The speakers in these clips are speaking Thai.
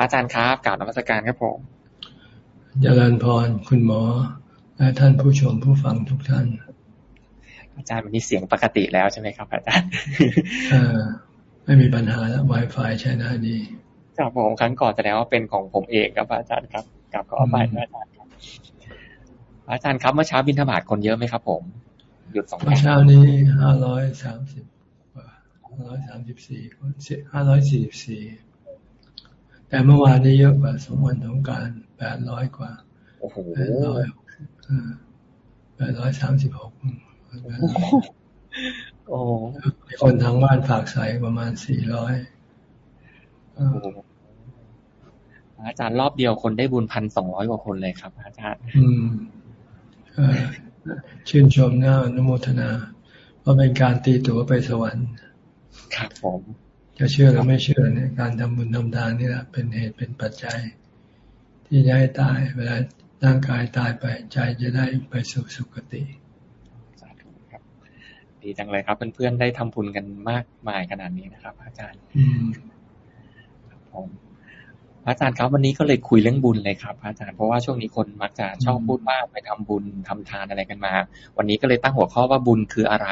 อาจารย์ครับกล่าวนมัสการครับผมเจริญพรคุณหมอ และท่านผู้ชมผู้ฟังทุกท่าน อาจารย์วันนี้เสียงปกติแล้วใช่ไหมครับ อาจารย์ไม่มีปัญหาแล้ว Wi-Fi ใช้ได้ดีครับผมครั้งก่อนแสดงว่าเป็นของผมเองครับอาจารย์ครับกับก็เอาไปอาจารย์ครับ อาจารย์ครับเมื่อเช้าบินธบาตคนเยอะไหมครับ ผมหยุดสองเมื่อเช้านี้ห้าร้อยสามสิบกว่าห้าร้อยสามสิบสี่ห้าร้อยสี่สิบสี่ แต่เมื่อวานนี้เยอะกว่าสองวันของการแปดร้อยกว่าแปดร้อยแปดร้อยสามสิบหกโอ้คนทางบ้านฝากใส่ประมาณสี่ร้อยอาจารย์รอบเดียวคนได้บุญพันสองร้อยกว่าคนเลยครับ อาจารย์ อืมชื่นชมน่าอนุโมทนา เพราะเป็นการตีตัวไปสวรรค์ ครับผม จะเชื่อหรือไม่เชื่อเนี่ยการทำบุญทำทานนี่แหละเป็นเหตุเป็นปัจจัย ที่จะให้ตายเวลาร่างกายตายไปใจจะได้ไปสู่สุคติดีจังเลยครับเพื่อนๆได้ทำบุญกันมากมายขนาดนี้นะครับ อาจารย์อืมผมอาจารย์ครับวันนี้ก็เลยคุยเรื่องบุญเลยครับ อาจารย์เพราะว่าช่วงนี้คนมักจะชอบพูดว่าไปทำบุญทำทานอะไรกันมา วันนี้ก็เลยตั้งหัวข้อว่าบุญคืออะไร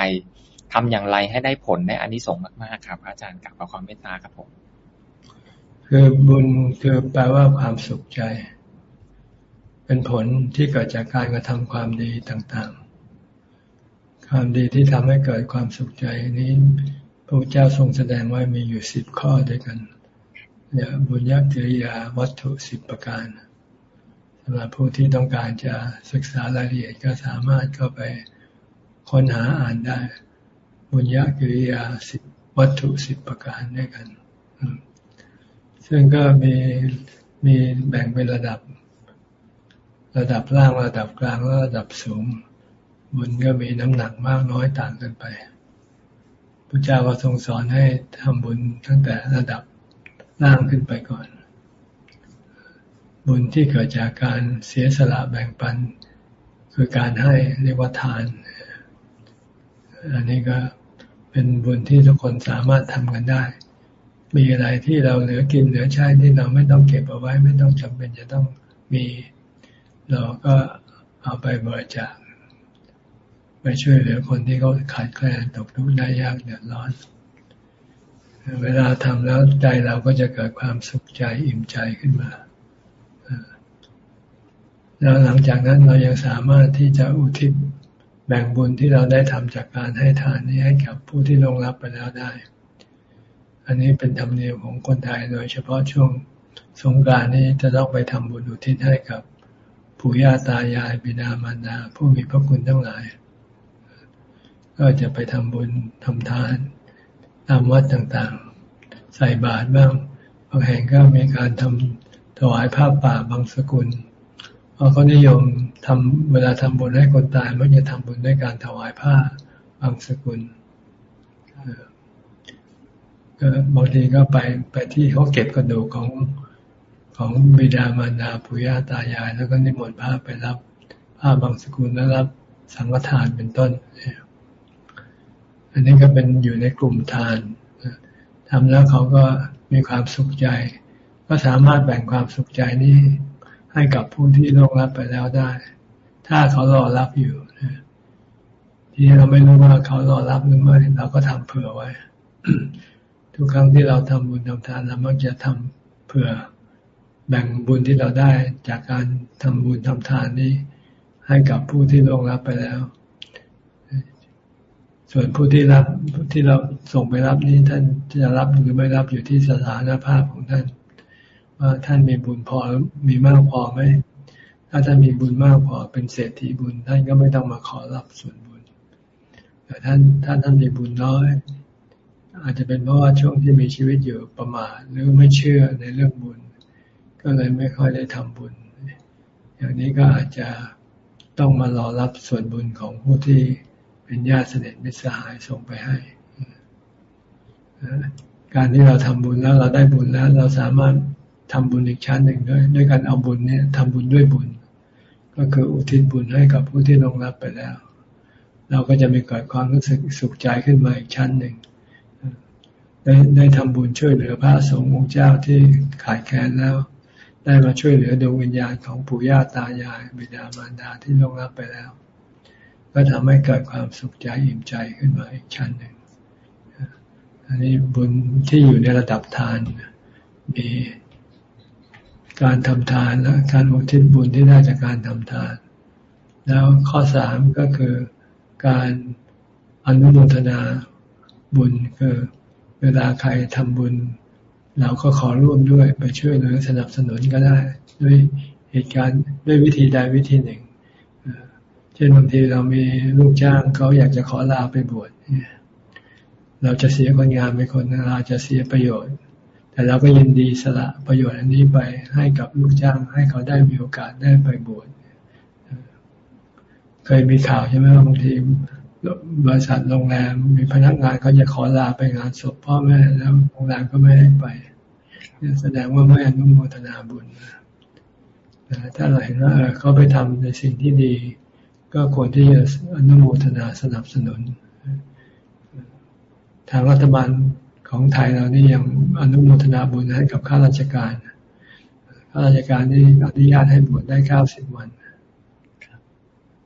ทำอย่างไรให้ได้ผลในอันนี้สงมากๆครับอาจารย์กับความเมตตาครับผม คือบุญคือแปลว่าความสุขใจ เป็นผลที่เกิดจากการกระทำความดีต่างๆ ความดีที่ทำให้เกิดความสุขใจนี้พระเจ้าทรงแสดงไว้มีอยู่สิบข้อด้วยกันเนี่ยบุญญากิริยาวัตถุสิบประการสำหรับผู้ที่ต้องการจะศึกษารายละเอียดก็สามารถเข้าไปค้นหาอ่านได้ บุญญากิริยาสิบวัตถุสิบประการด้วยกัน ซึ่งก็มีมีแบ่งเป็นระดับ ระดับล่างระดับกลางและระดับสูง บุญก็มีน้ำหนักมากน้อยต่างกันไปพระเจ้าก็ทรงสอนให้ทำบุญตั้งแต่ระดับล่างขึ้นไปก่อน บุญที่เกิดจากการเสียสละแบ่งปัน คือการให้เรียกว่าทาน อันนี้ก็ เป็นบุญที่ทุกคนสามารถทำกันได้ มีอะไรที่เราเหลือกินเหลือใช้ที่เราไม่ต้องเก็บเอาไว้ ไม่ต้องจำเป็นจะต้องมี เราก็เอาไปบริจาคไปช่วยเหลือคนที่เขาขาดแคลนตกทุกข์ได้ยากเดือดร้อน เวลาทำแล้วใจเราก็จะเกิดความสุขใจอิ่มใจขึ้นมา แล้วหลังจากนั้นเรายังสามารถที่จะอุทิศ แบ่งบุญที่เราได้ทำจากการให้ทานนี้ให้กับผู้ที่ลงรับไปแล้วได้ อันนี้เป็นธรรมเนียมของคนไทยโดยเฉพาะช่วงสงการนี้จะต้องไปทำบุญอุทิศให้กับปู่ย่าตายายบิดามารดาผู้มีพระคุณทั้งหลาย ก็จะไปทำบุญทำทานตามวัดต่างๆ ใส่บาตรบ้าง บางแห่งก็มีการทำถวายผ้าป่าบางสกุล เพราะเขานิยมทำเวลาทำบุญให้คนตายมักจะทำบุญด้วยการถวายผ้าบางสกุลก็บางทีก็ไปไปที่เขาเก็บกระดูกของของบิดามารดาปุย่าตายาย แล้วก็นิมนต์พระไปรับผ้าบางสกุลแล้วรับสังฆทานเป็นต้น อันนี้ก็เป็นอยู่ในกลุ่มทานทำแล้วเขาก็มีความสุขใจ ก็สามารถแบ่งความสุขใจนี้ ให้กับผู้ที่ล่วงรับไปแล้วได้ ถ้าเขารอรับอยู่ที่เราไม่รู้ว่าเขารอรับหรือไม่เราก็ทำเผื่อไว้ ทุกครั้งที่เราทำบุญทำทานเรามักจะทำเผื่อแบ่งบุญที่เราได้จากการทำบุญทำทานนี้ ให้กับผู้ที่ล่วงรับไปแล้ว ส่วนผู้ที่รับที่เราส่งไปรับนี้ท่านจะรับหรือไม่รับอยู่ที่สถานภาพของท่าน ว่าท่านมีบุญพอมีมากพอไหมถ้าท่านมีบุญมากพอเป็นเศรษฐีบุญ ท่านก็ไม่ต้องมาขอรับส่วนบุญแต่ท่านถ้าท่านมีบุญน้อย อาจจะเป็นเพราะว่าช่วงที่มีชีวิตอยู่ประมาทหรือไม่เชื่อในเรื่องบุญ ก็เลยไม่ค่อยได้ทำบุญ อย่างนี้ก็อาจจะต้องมารอรับส่วนบุญของผู้ที่เป็นญาติสนิทมิตรสหายส่งไปให้การที่เราทำบุญแล้วเราได้บุญแล้ว เราสามารถ ทำบุญอีกชั้นหนึ่งด้วย ด้วยการเอาบุญเนี่ยทำบุญด้วยบุญ ก็คืออุทิศบุญให้กับผู้ที่ลงรับไปแล้ว เราก็จะมีเกิดความรู้สึกสุขใจขึ้นมาอีกชั้นหนึ่งได้ได้ทำบุญช่วยเหลือพระสงฆ์องค์เจ้าที่ขาดแคลนแล้ว ได้มาช่วยเหลือดวงวิญญาณของปู่ย่าตายายบิดามารดาที่ลงลับไปแล้ว ก็ทำให้เกิดความสุขใจอิ่มใจขึ้นมาอีกชั้นหนึ่งอันนี้บุญที่อยู่ในระดับทานมี การทำทานและการอุทิศบุญที่ได้จากการทำทาน แล้วข้อสามก็คือการอนุโมทนาบุญคือเวลาใครทำบุญ เราก็ขอร่วมด้วยไปช่วยเหลือสนับสนุนก็ได้ ด้วยเหตุการณ์ด้วยวิธีใดวิธีหนึ่งเช่นบางทีเรามีลูกจ้างเขาอยากจะขอลาไปบวชเราจะเสียคนงานไปคนเราจะเสียประโยชน์ แต่เราก็ยินดีสละประโยชน์อันนี้ไปให้กับลูกจ้างให้เขาได้มีโอกาสได้ไปบวชเคยมีข่าวใช่ไหมบางทีบริษัทโรงแรมมีพนักงานเขาจะขอลาไปงานศพพ่อแม่แล้วโรงแรมก็ไม่ให้ไปแสดงว่าไม่อนุโมทนาบุญถ้าเราเห็นว่าเขาไปทำในสิ่งที่ดี ก็ควรที่จะอนุโมทนาสนับสนุน ทางรัฐบาล ของไทยเรานี่ยังอนุโมทนาบุญให้กับข้าราชการข้าราชการนี่อนุญาตให้บวชได้เก้าสิบวัน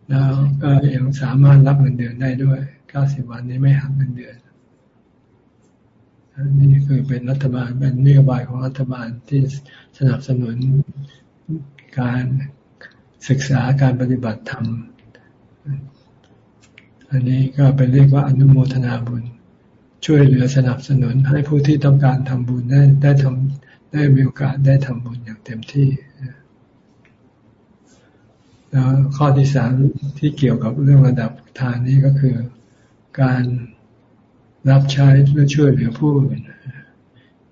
แล้วก็ยังสามารถรับเงินเดือนได้ด้วยเก้าสิบวันนี้ไม่หักเงินเดือนนี่คือเป็นรัฐบาลเป็นนโยบายของรัฐบาลที่สนับสนุนการศึกษาการปฏิบัติธรรม อันนี้ก็เป็นเรียกว่าอนุโมทนาบุญ ช่วยเหลือสนับสนุนให้ผู้ที่ต้องการทำบุญได้ได้ทำได้มีโอกาสได้ทำบุญอย่างเต็มที่แล้วข้อที่สามที่เกี่ยวกับเรื่องระดับทานนี้ก็คือการรับใช้เพื่อช่วยเหลือผู้อื่น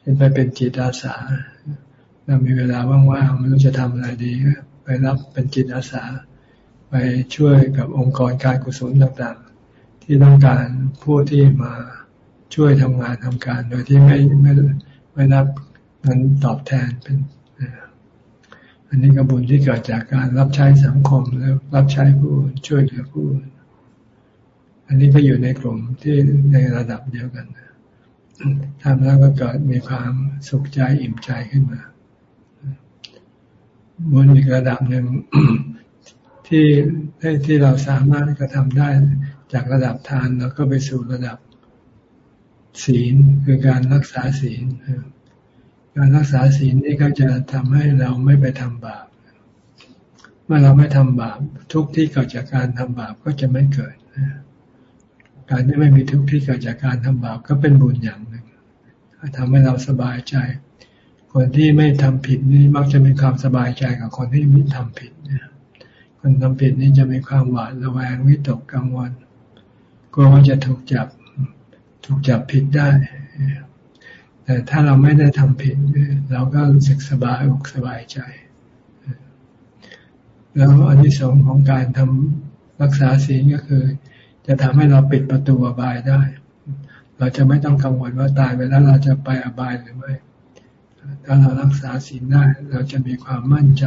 เช่นไปเป็นจิตอาสาเรามีเวลาว่างๆไม่รู้จะทำอะไรดีไปรับเป็นจิตอาสา ไปช่วยกับองค์กรการกุศลต่างๆ ที่ต้องการผู้ที่มา ช่วยทำงานทำการ โดยที่ไม่ไม่ไม่รับเงินตอบแทนเป็นอันนี้ก็บุญที่เกิดจากการรับใช้สังคมแล้วรับใช้ผู้ช่วยเหลือผู้ อันนี้ก็อยู่ในกลุ่มที่ในระดับเดียวกันทำแล้วก็เกิดมีความสุขใจอิ่มใจขึ้นมา บุญอีกระดับหนึ่งที่ที่เราสามารถกระทำได้จากระดับทานแล้วก็ไปสู่ระดับ ศีลคือการรักษาศีลการรักษาศีลนี่ก็จะทำให้เราไม่ไปทำบาป เมื่อเราไม่ทำบาป ทุกที่เกิดจากการทำบาปก็จะไม่เกิด การที่ไม่มีทุกที่เกิดจากการทำบาปก็เป็นบุญอย่างหนึ่งทำให้เราสบายใจ คนที่ไม่ทำผิดนี่มักจะมีความสบายใจกับคนที่ม่ทำผิดคนทำผิดนี่จะมีความหวาดระแวงวิตกกังวลกลัวว่าจะถูกจับ ถูกจับผิดได้ แต่ถ้าเราไม่ได้ทำผิด เราก็รู้สึกสบายอกสบายใจ แล้วอันที่สองของการทำรักษาศีลก็คือ จะทำให้เราปิดประตูอบายได้ เราจะไม่ต้องกังวลว่าตายไปแล้วเราจะไปอบายหรือไม่ถ้าเรารักษาศีลได้เราจะมีความมั่นใจ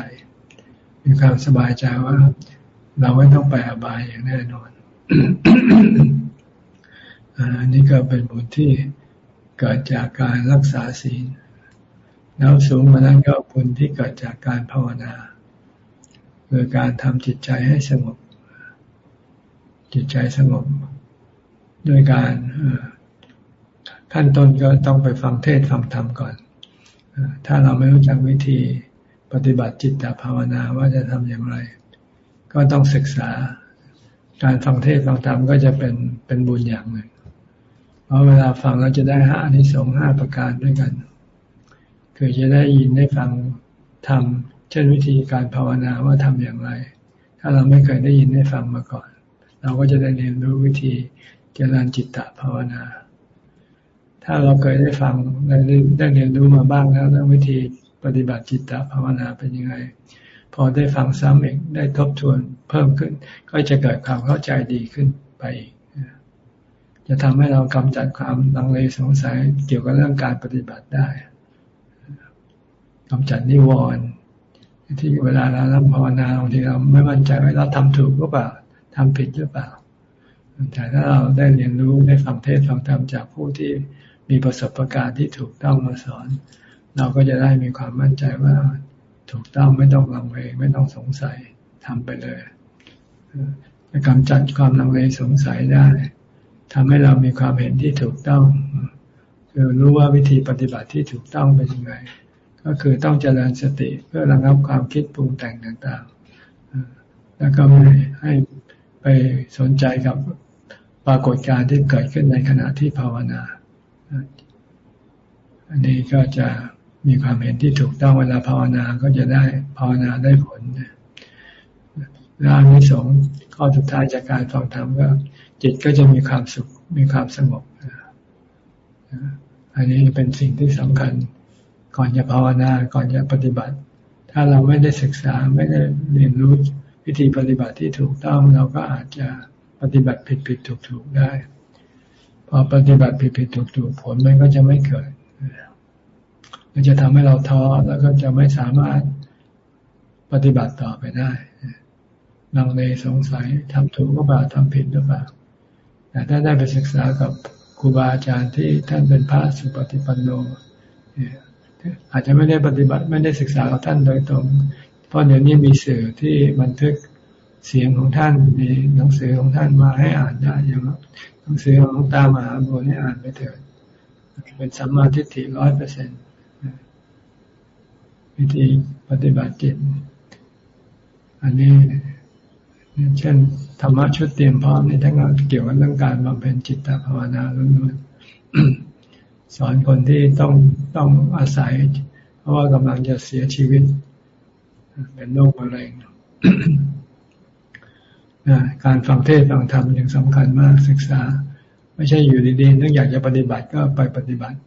มีความสบายใจว่า เราไม่ต้องไปอบายอย่างแน่นอน อันนี้ก็เป็นบุญที่เกิดจากการรักษาศีล แล้วสูงมานั้นก็บุญที่เกิดจากการภาวนาคือการทำจิตใจให้สงบ จิตใจสงบด้วยการขั้นต้นก็ต้องไปฟังเทศฟังธรรมก่อน ถ้าเราไม่รู้จักวิธีปฏิบัติจิตตภาวนาว่าจะทำอย่างไร ก็ต้องศึกษา การฟังเทศฟังธรรมก็จะเป็นเป็นบุญอย่างหนึ่ง พราะเวลาฟังเราจะได้ห้าอนิสงส์ห้าประการด้วยกัน คือจะได้ยินได้ฟังทำเช่นวิธีการภาวนาว่าทำอย่างไร ถ้าเราไม่เคยได้ยินได้ฟังมาก่อน เราก็จะได้เรียนรู้วิธีเจริญจิตตภาวนา ถ้าเราเคยได้ฟังได้ได้เรียนรู้มาบ้างแล้วแล้ววิธีปฏิบัติจิตตภาวนาเป็นยังไง พอได้ฟังซ้ำเอีกได้ทบทวนเพิ่มขึ้น ก็จะเกิดความเข้าใจดีขึ้นไปอีก จะทำให้เรากำจัดความลังเลสงสัยเกี่ยวกับเรื่องการปฏิบัติได้กำจัดนิวรณ์ที่เวลาเราทำภาวนาบางทีเราไม่มั่นใจว่าเราทำถูกหรือเปล่าทำผิดหรือเปล่าแต่ถ้าเราได้เรียนรู้ได้ฟังเทศฟังธรรมจากผู้ที่มีประสบการณ์ที่ถูกต้องมาสอน เราก็จะได้มีความมั่นใจว่าถูกต้องไม่ต้องลังเลไม่ต้องสงสัยทำไปเลยจะกำจัดความลังเลสงสัยได้ ทำให้เรามีความเห็นที่ถูกต้องคือรู้ว่าวิธีปฏิบัติที่ถูกต้องเป็นยังไง ก็คือต้องเจริญสติเพื่อระงับความคิดปรุงแต่งต่างๆ แล้วก็ไม่ให้ไปสนใจกับปรากฏการณ์ที่เกิดขึ้นในขณะที่ภาวนา อันนี้ก็จะมีความเห็นที่ถูกต้องเวลาภาวนาก็จะได้ภาวนาได้ผลนะแล้วมีสองข้อสุดท้ายจากการฟังธรรมก็ จิตก็จะมีความสุข มีความสงบอันนี้เป็นสิ่งที่สำคัญก่อนจะภาวนาก่อนจะปฏิบัติ ถ้าเราไม่ได้ศึกษาไม่ได้เรียนรู้วิธีปฏิบัติที่ถูกต้องเราก็อาจจะปฏิบัติผิดผิดถูกถูกได้ พอปฏิบัติผิดผิดถูกถูกผลมันก็จะไม่เกิดมันจะทำให้เราท้อแล้วก็จะไม่สามารถปฏิบัติต่อไปได้ลังเลสงสัยทำถูกหรือเปล่าทำผิดหรือเปล่า แต่ถ้าได้ไปศึกษากับครูบาอาจารย์ที่ท่านเป็นพระสุปฏิปันโนอาจจะไม่ได้ปฏิบัติไม่ได้ศึกษากับท่านโดยตรง เพราะเดี๋ยวนี้มีสื่อที่บันทึกเสียงของท่านมีหนังสือของท่านมาให้อ่านได้อย่างหนังสือของตามหาบัวให้อ่านไปเถิดเป็นสัมมาทิฏฐิร้อยเปอร์เซ็นต์วิธีปฏิบัติจิต อันนี้ เช่นธรรมะชุดเตรียมพร้อมในทั้งเกี่ยวกับเรื่องการบำเพ็ญจิตตภาวนาล้วนๆสอนคนที่ต้องต้องอาศัย เพราะว่ากำลังจะเสียชีวิต เป็นโรคมะเร็งการฟังเทศฟังธรรมยังสำคัญมากศึกษา ไม่ใช่อยู่ดีๆนึกอยากจะปฏิบัติก็ไปปฏิบัติ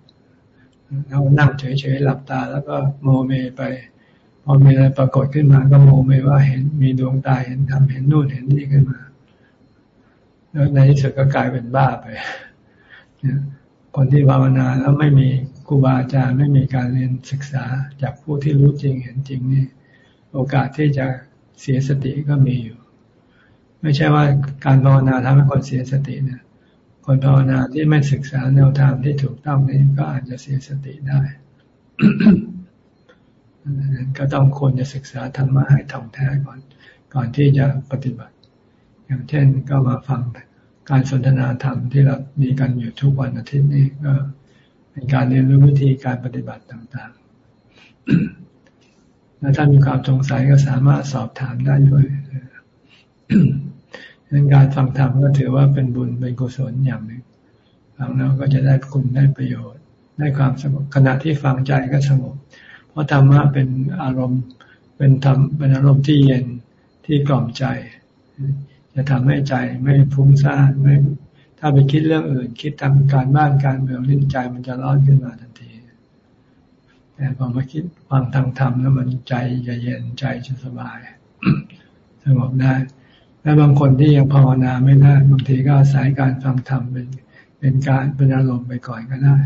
เรานั่งเฉยๆหลับตา แล้วก็โมเมไป พอมีอะไรปรากฏขึ้นมาก็โมไม่ว่าเห็นมีดวงตาเห็นทำเห็นนู่นเห็นนี่ขึ้นมาแล้วในที่สุดก็กลายเป็นบ้าไปคนที่ภาวนาแล้วไม่มีครูบาอาจารย์ไม่มีการเรียนศึกษาจากผู้ที่รู้จริงเห็นจริงนี่โอกาสที่จะเสียสติก็มีอยู่ ไม่ใช่ว่าการภาวนาทำให้คนเสียสตินะคนภาวนาที่ไม่ศึกษาแนวทางที่ถูกต้องนี่ก็อาจจะเสียสติได้ ก็ต้องควรจะศึกษาธรรมะให้ท่องแท้ก่อน ก่อนที่จะปฏิบัติ อย่างเช่นก็มาฟังการสนทนาธรรมที่เรามีกันอยู่ทุกวันอาทิตย์นี้ก็เป็นการเรียนรู้วิธีการปฏิบัติต่างๆ และถ้ามีความสงสัยก็สามารถสอบถามได้ด้วยดังการฟังธรรมก็ถือว่าเป็นบุญเป็นกุศลอย่างหนึ่งฟังแล้วก็จะได้คุณได้ประโยชน์ ได้ความสงบขณะที่ฟังใจก็สงบ เพราะธรรมะเป็นอารมณ์เป็นธรรมเป็นอารมณ์ที่เย็นที่กล่อมใจ จะทำให้ใจไม่ฟุ้งซ่านไม่ ถ้าไปคิดเรื่องอื่น คิดทำการบ้านการเมืองลิ้นใจมันจะร้อนขึ้นมาทันทีแต่พอมาคิดฟังทางธรรมแล้วมันใจจะเย็นใจจะสบายสงบได้ และบางคนที่ยังภาวนาไม่ได้บางทีก็อาศัยการฟังธรรมเป็นเป็นการเป็นอารมณ์ไปก่อนก็ได้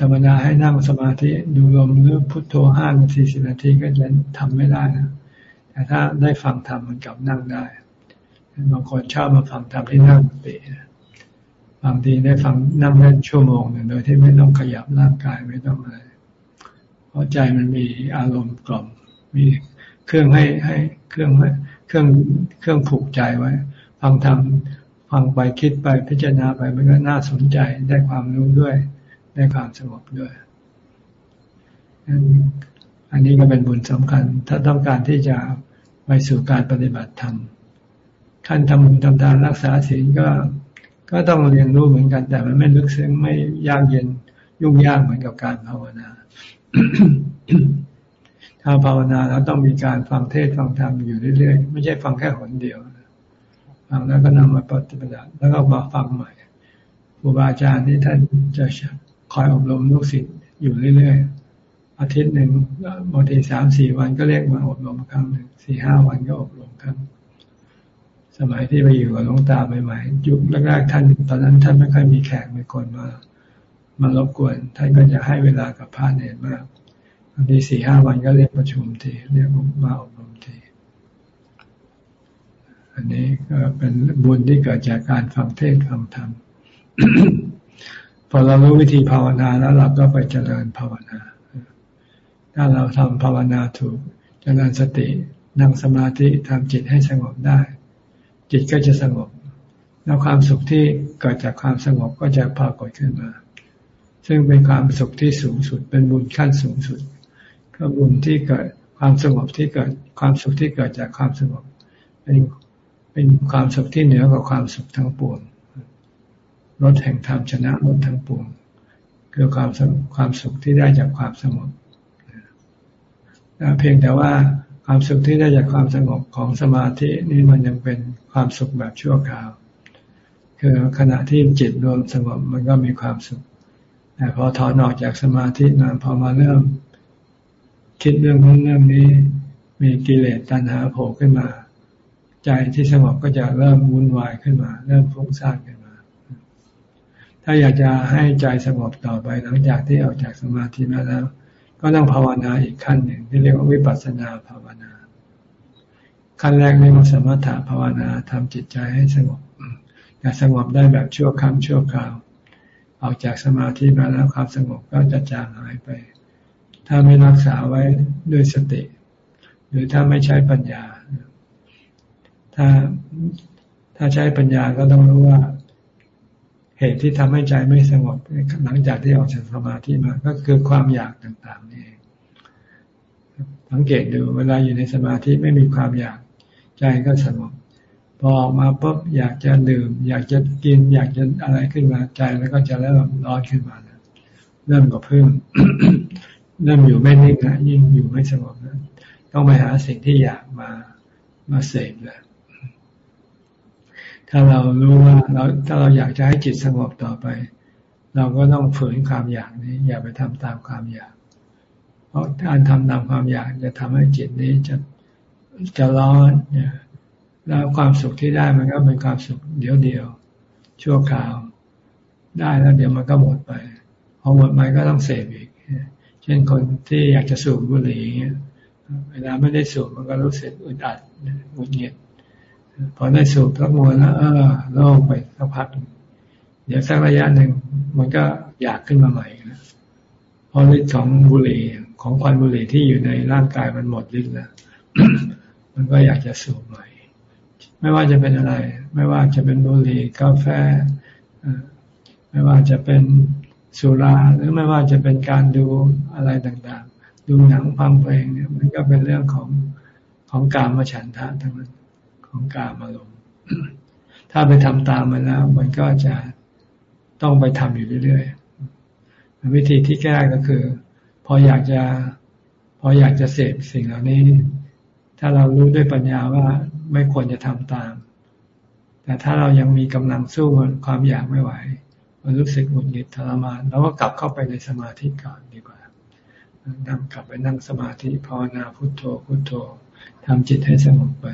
ธรรมดาให้นั่งสมาธิดูลมหรือพุทโธห้านาทีสิบนาทีก็จะทำไม่ได้นะ แต่ถ้าได้ฟังธรรมมันกลับนั่งได้บางคนชอบมาฟังธรรมที่นั่งเปะบางทีได้ฟังนั่งได้ชั่วโมงหนึ่งโดยที่ไม่ต้องขยับร่างกายไม่ต้องอะไร เพราะใจมันมีอารมณ์กล่อม มีเครื่องให้ให้เครื่องเครื่องเครื่องผูกใจไว้ ฟังธรรมฟังไปคิดไปพิจารณาไปมันก็น่าสนใจได้ความรู้ด้วย ได้ความสงบด้วยอันนี้ก็เป็นบุญสำคัญ ถ้าต้องการที่จะไปสู่การปฏิบัติธรรมขั้นทำบุญทำทานรักษาศีลก็ก็ต้องเรียนรู้เหมือนกัน แต่มันไม่ลึกซึ้งไม่ยากเย็นยุ่งยากเหมือนกับการภาวนาถ้าภาวนาแล้วต้องมีการฟังเทศฟังธรรมอยู่เรื่อยๆ ไม่ใช่ฟังแค่หนเดียวฟังแล้วก็นำมาปฏิบัติแล้วก็มาฟังใหม่ครูบาอาจารย์ที่ท่านจะ คอยอบรมลูกศิษย์อยู่เรื่อยๆ อาทิตย์หนึ่งบางทีสามสี่วันก็เรียกมาอบรมครั้งหนึ่งสี่ห้าวันก็อบรมครั้ง สมัยที่ไปอยู่กับหลวงตาใหม่ๆยุคแรกๆท่านตอนนั้นท่านไม่ค่อยมีแขกมีคนมามารบกวนท่านก็จะให้เวลากับพระเนรมากบางทีสี่ห้าวันก็เรียกประชุมทีเรียกมาอบรมที อันนี้ก็เป็นบุญที่เกิดจากการฟังเทศฟังธรรม พอเรารู้วิธีภาวนาแล้วเราก็ไปเจริญภาวนา ถ้าเราทำภาวนาถูก เจริญสตินั่งสมาธิทำจิตให้สงบได้ จิตก็จะสงบ แล้วความสุขที่เกิดจากความสงบก็จะปรากฏขึ้นมา ซึ่งเป็นความสุขที่สูงสุด เป็นบุญขั้นสูงสุด ก็บุญที่เกิดความสงบที่เกิดความสุขที่เกิดจากความสงบเป็นเป็นความสุขที่เหนือกว่าความสุขทั้งปวง รถแห่งธรรมชนะรถทั้งปวงคือความความสุขที่ได้จากความสงบเพียงแต่ว่าความสุขที่ได้จากความสงบของสมาธินี่มันยังเป็นความสุขแบบชั่วคราว คือขณะที่จิตรวมสงบมันก็มีความสุข แต่พอถอนออกจากสมาธิมาพอมาเริ่ม คิดเรื่องนู้นเรื่องนี้ มีกิเลสตัณหาโผล่ขึ้นมา ใจที่สงบก็จะเริ่มวุ่นวายขึ้นมา เริ่มฟุ้งซ่านขึ้น ถ้าอยากจะให้ใจสงบต่อไปหลังจากที่ออกจากสมาธิมาแล้ว ก็ต้องภาวนาอีกขั้นหนึ่งที่เรียกว่าวิปัสสนาภาวนา ขั้นแรกเรียกว่าสมถะภาวนาทำจิตใจให้สงบแต่สงบได้แบบชั่วครั้งชั่วคราว ออกจากสมาธิมาแล้วความสงบก็จะจางหายไป ถ้าไม่รักษาไว้ด้วยสติ หรือถ้าไม่ใช้ปัญญา ถ้าถ้าใช้ปัญญาก็ต้องรู้ว่า เหตุที่ทำให้ใจไม่สงบหลังจากที่ออกจากสมาธิมาก็คือความอยากต่างๆนี่สังเกตดูเวลาอยู่ในสมาธิไม่มีความอยากใจก็สงบพอออกมาปุ๊บอยากจะดื่ม อยากจะกิน อยากจะอะไรขึ้นมาใจแล้วก็จะเริ่มร้อนขึ้นมาเริ่มกับเพิ่มเริ่มอยู่ไม่นิ่งนะยิ่งอยู่ไม่สงบนะต้องไปหาสิ่งที่อยากมามาเสพแล้ว ถ้าเรารู้ว่าเราถ้าเราอยากจะให้จิตสงบต่อไป เราก็ต้องฝืนความอยากนี้ อย่าไปทำตามความอยาก เพราะการทำตามความอยากจะทำให้จิตนี้จะจะร้อนเนี่ยแล้วความสุขที่ได้มันก็เป็นความสุขเดียวเดียวชั่วคราว ได้แล้วเดี๋ยวมันก็หมดไปพอหมดไปก็ต้องเสพอีก เช่นคนที่อยากจะสูบบุหรี่เวลาไม่ได้สูบมันก็รู้สึกอึดอัดหงุดหงิด พอได้สูบทั้งมวลแล้ว เออโล่งไปสักพัก เดี๋ยวสักระยะหนึ่งมันก็อยากขึ้นมาใหม่นะพอฤทธิ์ของบุหรี่ของควันบุหรี่ที่อยู่ในร่างกายมันหมดฤทธิ์แล้วมันก็อยากจะสูบใหม่ ไม่ว่าจะเป็นอะไร ไม่ว่าจะเป็นบุหรี่กาแฟไม่ว่าจะเป็นสุราหรือไม่ว่าจะเป็นการดูอะไรต่างๆ ดูหนังฟังเพลงเนี่ยมันก็เป็นเรื่องของของการมาฉันทะทั้งนั้น ของกามอารมณ์ถ้าไปทำตามมันแล้ว มันก็จะต้องไปทำอยู่เรื่อยๆวิธีที่แก้ก็คือ พออยากจะ พออยากจะเสพสิ่งเหล่านี้ ถ้าเรารู้ด้วยปัญญาว่าไม่ควรจะทำตาม แต่ถ้าเรายังมีกำลังสู้ความอยากไม่ไหวมันรู้สึกหงุดหงิดทรมานเราก็กลับเข้าไปในสมาธิก่อนดีกว่านั่งกลับไปนั่งสมาธิภาวนาพุโทโธพุโทโธทำจิตให้สงบไป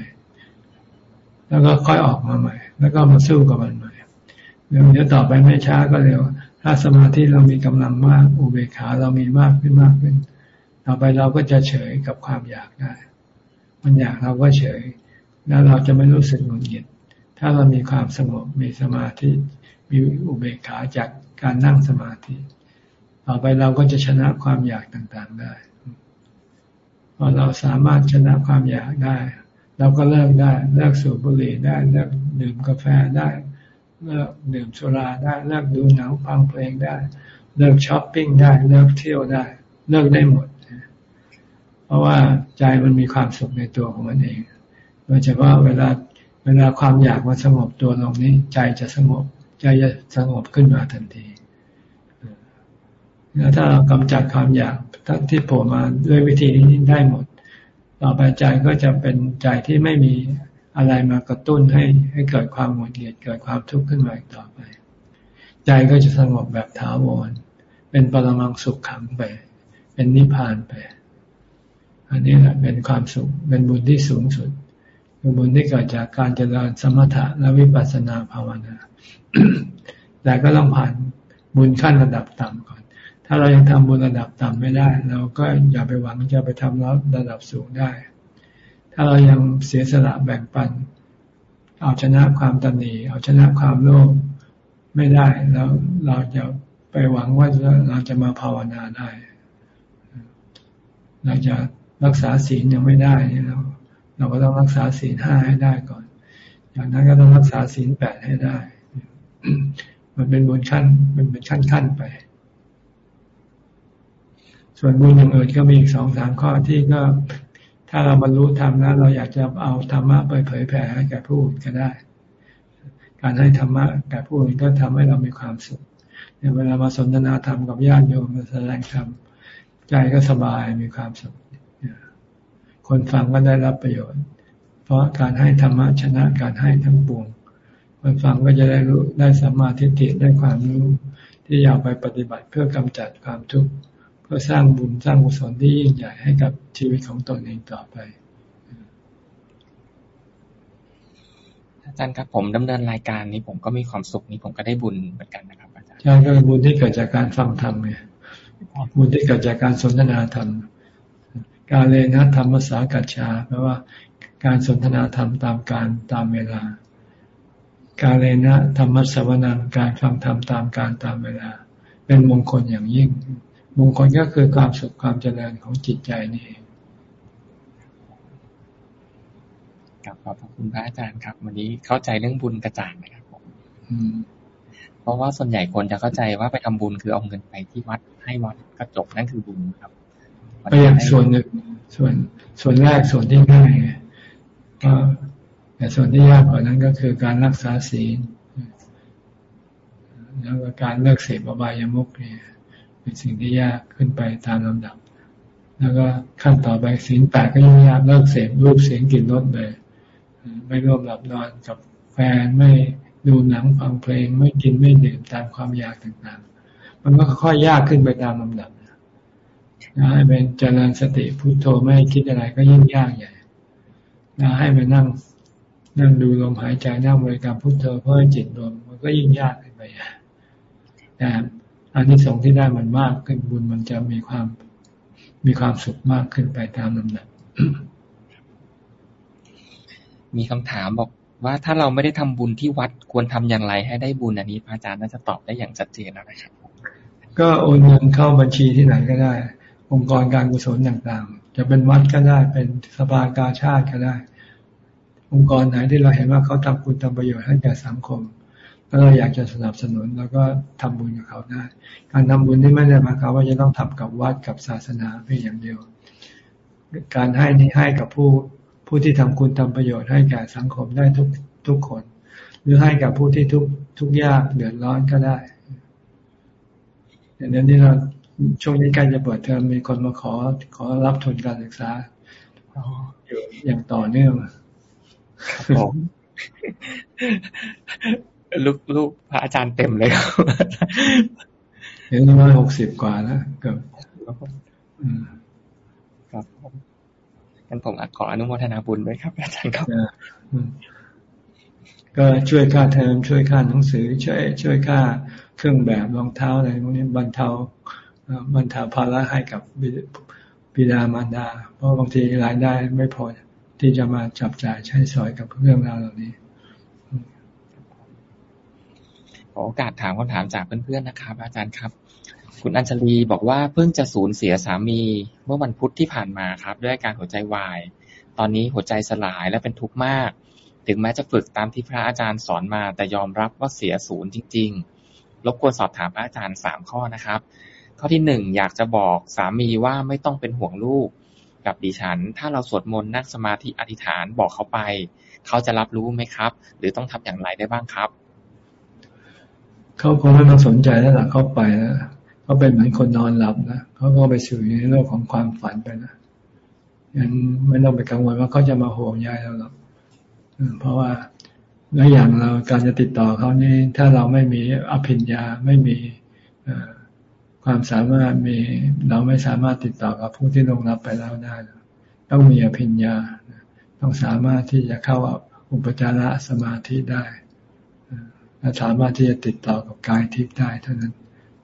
แล้วก็ค่อยออกมาใหม่ แล้วก็มาสู้กับมันใหม่เดี๋ยวเดี๋ยวต่อไปไม่ช้าก็เร็ว ถ้าสมาธิเรามีกำลังมาก อุเบกขาเรามีมากขึ้นมากขึ้น ต่อไปเราก็จะเฉยกับความอยากได้ มันอยากเราก็เฉย แล้วเราจะไม่รู้สึกหงุดหงิด ถ้าเรามีความสงบ มีสมาธิ มีอุเบกขาจากการนั่งสมาธิ ต่อไปเราก็จะชนะความอยากต่างๆได้พอเราสามารถชนะความอยากได้ เราก็เลิกได้เลิกสูบบุหรี่ได้เลิกดื่มกาแฟได้เลิกดื่มสุราได้เลิกดูหนังฟังเพลงได้ เลิกช้อปปิ้งได้เลิกเที่ยวได้ เลิกได้หมด เพราะว่าใจมันมีความสุขในตัวของมันเองโดยเฉพาะเวลาเวลาความอยากมันสงบตัวลงนี้ ใจจะสงบ ใจจะสงบขึ้นมาทันทีแล้วถ้าเรากำจัดความอยากที่โผล่มาด้วยวิธีนี้ได้หมด ต่อไปใจก็จะเป็นใจที่ไม่มีอะไรมากระตุ้นให้ให้เกิดความหงุดหงิดเกิดความทุกข์ขึ้นมาอีกต่อไป ใจก็จะสงบแบบถาวร เป็นปรมังสุขขังไป เป็นนิพพานไป อันนี้แหละเป็นความสุข เป็นบุญที่สูงสุดคือบุญที่เกิดจากการเจริญสมถะและวิปัสสนาภาวนา แต่ก็ต้องผ่านบุญขั้นระดับต่ำก่อน ถ้าเรายังทำบุญระดับต่ำไม่ได้ เราก็อย่าไปหวังจะไปทำแล้วระดับสูงได้ ถ้าเรายังเสียสละแบ่งปัน เอาชนะความตันหนีเอาชนะความโลภไม่ได้แล้วเราจะไปหวังว่าเราจะมาภาวนาได้เราจะรักษาศีลยังไม่ได้เราเราก็ต้องรักษาศีลห้าให้ได้ก่อน อย่างนั้นก็ต้องรักษาศีลแปดให้ได้ มันเป็นบนขั้นมันเป็นขั้นขั้นไป ส่วนบุญอย่างอื่นก็มีอีกสองสามข้อที่ก็ถ้าเราบรรลุธรรมแล้วเราอยากจะเอาธรรมะไปเผยแผ่ให้แก่ผู้อื่นก็ได้ การให้ธรรมะแก่ผู้อื่นก็ทำให้เรามีความสุขเวลามาสนทนาธรรมกับญาติโยมมาแสดงธรรมใจก็สบายมีความสุขคนฟังก็ได้รับประโยชน์ เพราะการให้ธรรมะชนะการให้ทั้งปวงคนฟังก็จะได้รู้ได้สัมมาทิฏฐิได้ความรู้ที่อยากไปปฏิบัติเพื่อกำจัดความทุกข์ พื่อสร้างบุญสร้างกุศลที่ยิ่งใหญ่ให้กับชีวิตของตนเองต่อไป อาจารย์ครับผมดำเนินรายการนี้ผมก็มีความสุขนี้ผมก็ได้บุญเหมือนกันนะครับอาจารย์ใช่ก็บุญที่เกิดจากการฟังธรรมไงบุญที่เกิดจากการสนทนาธรรม การเลนะธรรมสากัจฉาแปลว่าการสนทนาธรรมตามการตามเวลา การเลนะธรรมสวนังการฟังธรรมตามการตามเวลา เป็นมงคลอย่างยิ่ง มงคลก็คือความสุขความเจริญของจิตใจนี่เองครับขอบคุณพระอาจารย์ครับ วันนี้เข้าใจเรื่องบุญกระจ่างนะครับผมเพราะว่าส่วนใหญ่คนจะเข้าใจว่าไปทำบุญคือเอาเงินไปที่วัดให้วัดกระจกนั่นคือบุญครับก็อย่างส่วนหนึ่งส่วนส่วนแรกส่วนที่ง่ายก็แต่ส่วนที่ยากกว่านั้นก็คือการรักษาศีลแล้วก็การเลิกเสพอบายามุกเนี่ย เป็นสิ่งที่ยากขึ้นไปตามลำดับ แล้วก็ขั้นต่อไปศีลแปดก็ยิ่งยากเลิกเสพรูปเสียงกลิ่นรสเลย ไม่ร่วมหลับนอนกับแฟนไม่ดูหนังฟังเพลงไม่กินไม่ดื่มตามความอยากต่างๆ มันก็ค่อยยากขึ้นไปตามลำดับนะให้เป็นเจริญสติพุโทโธไม่คิดอะไรก็ยิ่งยากใหญ่นะให้ไปนั่งนั่งดูลมหายใจนั่งบริกรรมพุโทโธเพื่อจิตรวมมันก็ยิ่งยากขึ้นไปนะ อันที่สองที่ได้มันมากขึ้นบุญมันจะมีความมีความสุขมากขึ้นไปตามลำดับมีคำถามบอกว่าถ้าเราไม่ได้ทำบุญที่วัดควรทำอย่างไรให้ได้บุญอันนี้พระอาจารย์น่าจะตอบได้อย่างชัดเจนแล้วนะครับ ก็โอนเงินเข้าบัญชีที่ไหนก็ได้ องค์กรการกุศลต่างๆ จะเป็นวัดก็ได้เป็นสภากาชาติก็ได้ องค์กรไหนที่เราเห็นว่าเขาทำคุณทำประโยชน์ให้แก่สังคม แล้วเราอยากจะสนับสนุนแล้วก็ทำบุญกับเขาได้ การทำบุญนี่ไม่ได้หมายความว่าจะต้องทำกับวัดกับศาสนาเพียงอย่างเดียว การให้นี้ให้กับผู้ผู้ที่ทำคุณทำประโยชน์ให้แก่สังคมได้ทุกทุกคน หรือให้กับผู้ที่ทุกทุกยากเดือดร้อนก็ได้อย่างนี้เราช่วงนี้ใกล้จะเปิดเทอมมีคนมาขอขอรับทุนการศึกษาอยู่อย่างต่อเนื่องผม ลูกลูกพระอาจารย์เต็มเลยครับเห็นประมาณหกสิบกว่าแล้วเกือบครับผมกันผมขออนุโมทนาบุญด้วยครับ อาจารย์ครับก็ช่วยค่าเทอมช่วยค่าหนังสือ ช่วย ช่วยค่าเครื่องแบบรองเท้าอะไรพวกนี้บรรเทาบรรเทาภาระให้กับบิดามารดา เพราะบางทีรายได้ไม่พอที่จะมาจับจ่ายใช้สอยกับเรื่องราวเหล่านี้ข อโอกาสถามคำถามจากเพื่อนๆนะครับ อาจารย์ครับ คุณอัญชลีบอกว่าเพิ่งจะสูญเสียสามีเมื่อวันพุธที่ผ่านมาครับ ด้วยการหัวใจวาย ตอนนี้หัวใจสลายและเป็นทุกข์มาก ถึงแม้จะฝึกตามที่พระอาจารย์สอนมา แต่ยอมรับว่าเสียศูนย์จริง ๆ รบกวนสอบถามพระอาจารย์สามข้อนะครับ ข้อที่หนึ่งอยากจะบอกสามีว่าไม่ต้องเป็นห่วงลูก กับดิฉัน ถ้าเราสวดมนต์นั่งสมาธิอธิษฐานบอกเขาไป เขาจะรับรู้ไหมครับ หรือต้องทำอย่างไรได้บ้างครับ เขาคงไม่มาสนใจแล้วล่ะเขาไปแล้วเขาเป็นเหมือนคนนอนหลับนะเขาก็ไปสู่ในโลกของความฝันไปนะยังไม่ต้องไปกังวลว่าเขาจะมาห่วงใยเราหรอกเพราะว่าแล้วอย่างเราการจะติดต่อเขานี่ถ้าเราไม่มีอภิญญาไม่มีความสามารถมีเราไม่สามารถติดต่อกับผู้ที่ลงรับไปแล้วได้ ต้องมีอภิญญา ต้องสามารถที่จะเข้าอุปจารสมาธิได้ และสามารถที่จะติดต่อกับกายทิพย์ได้เท่านั้น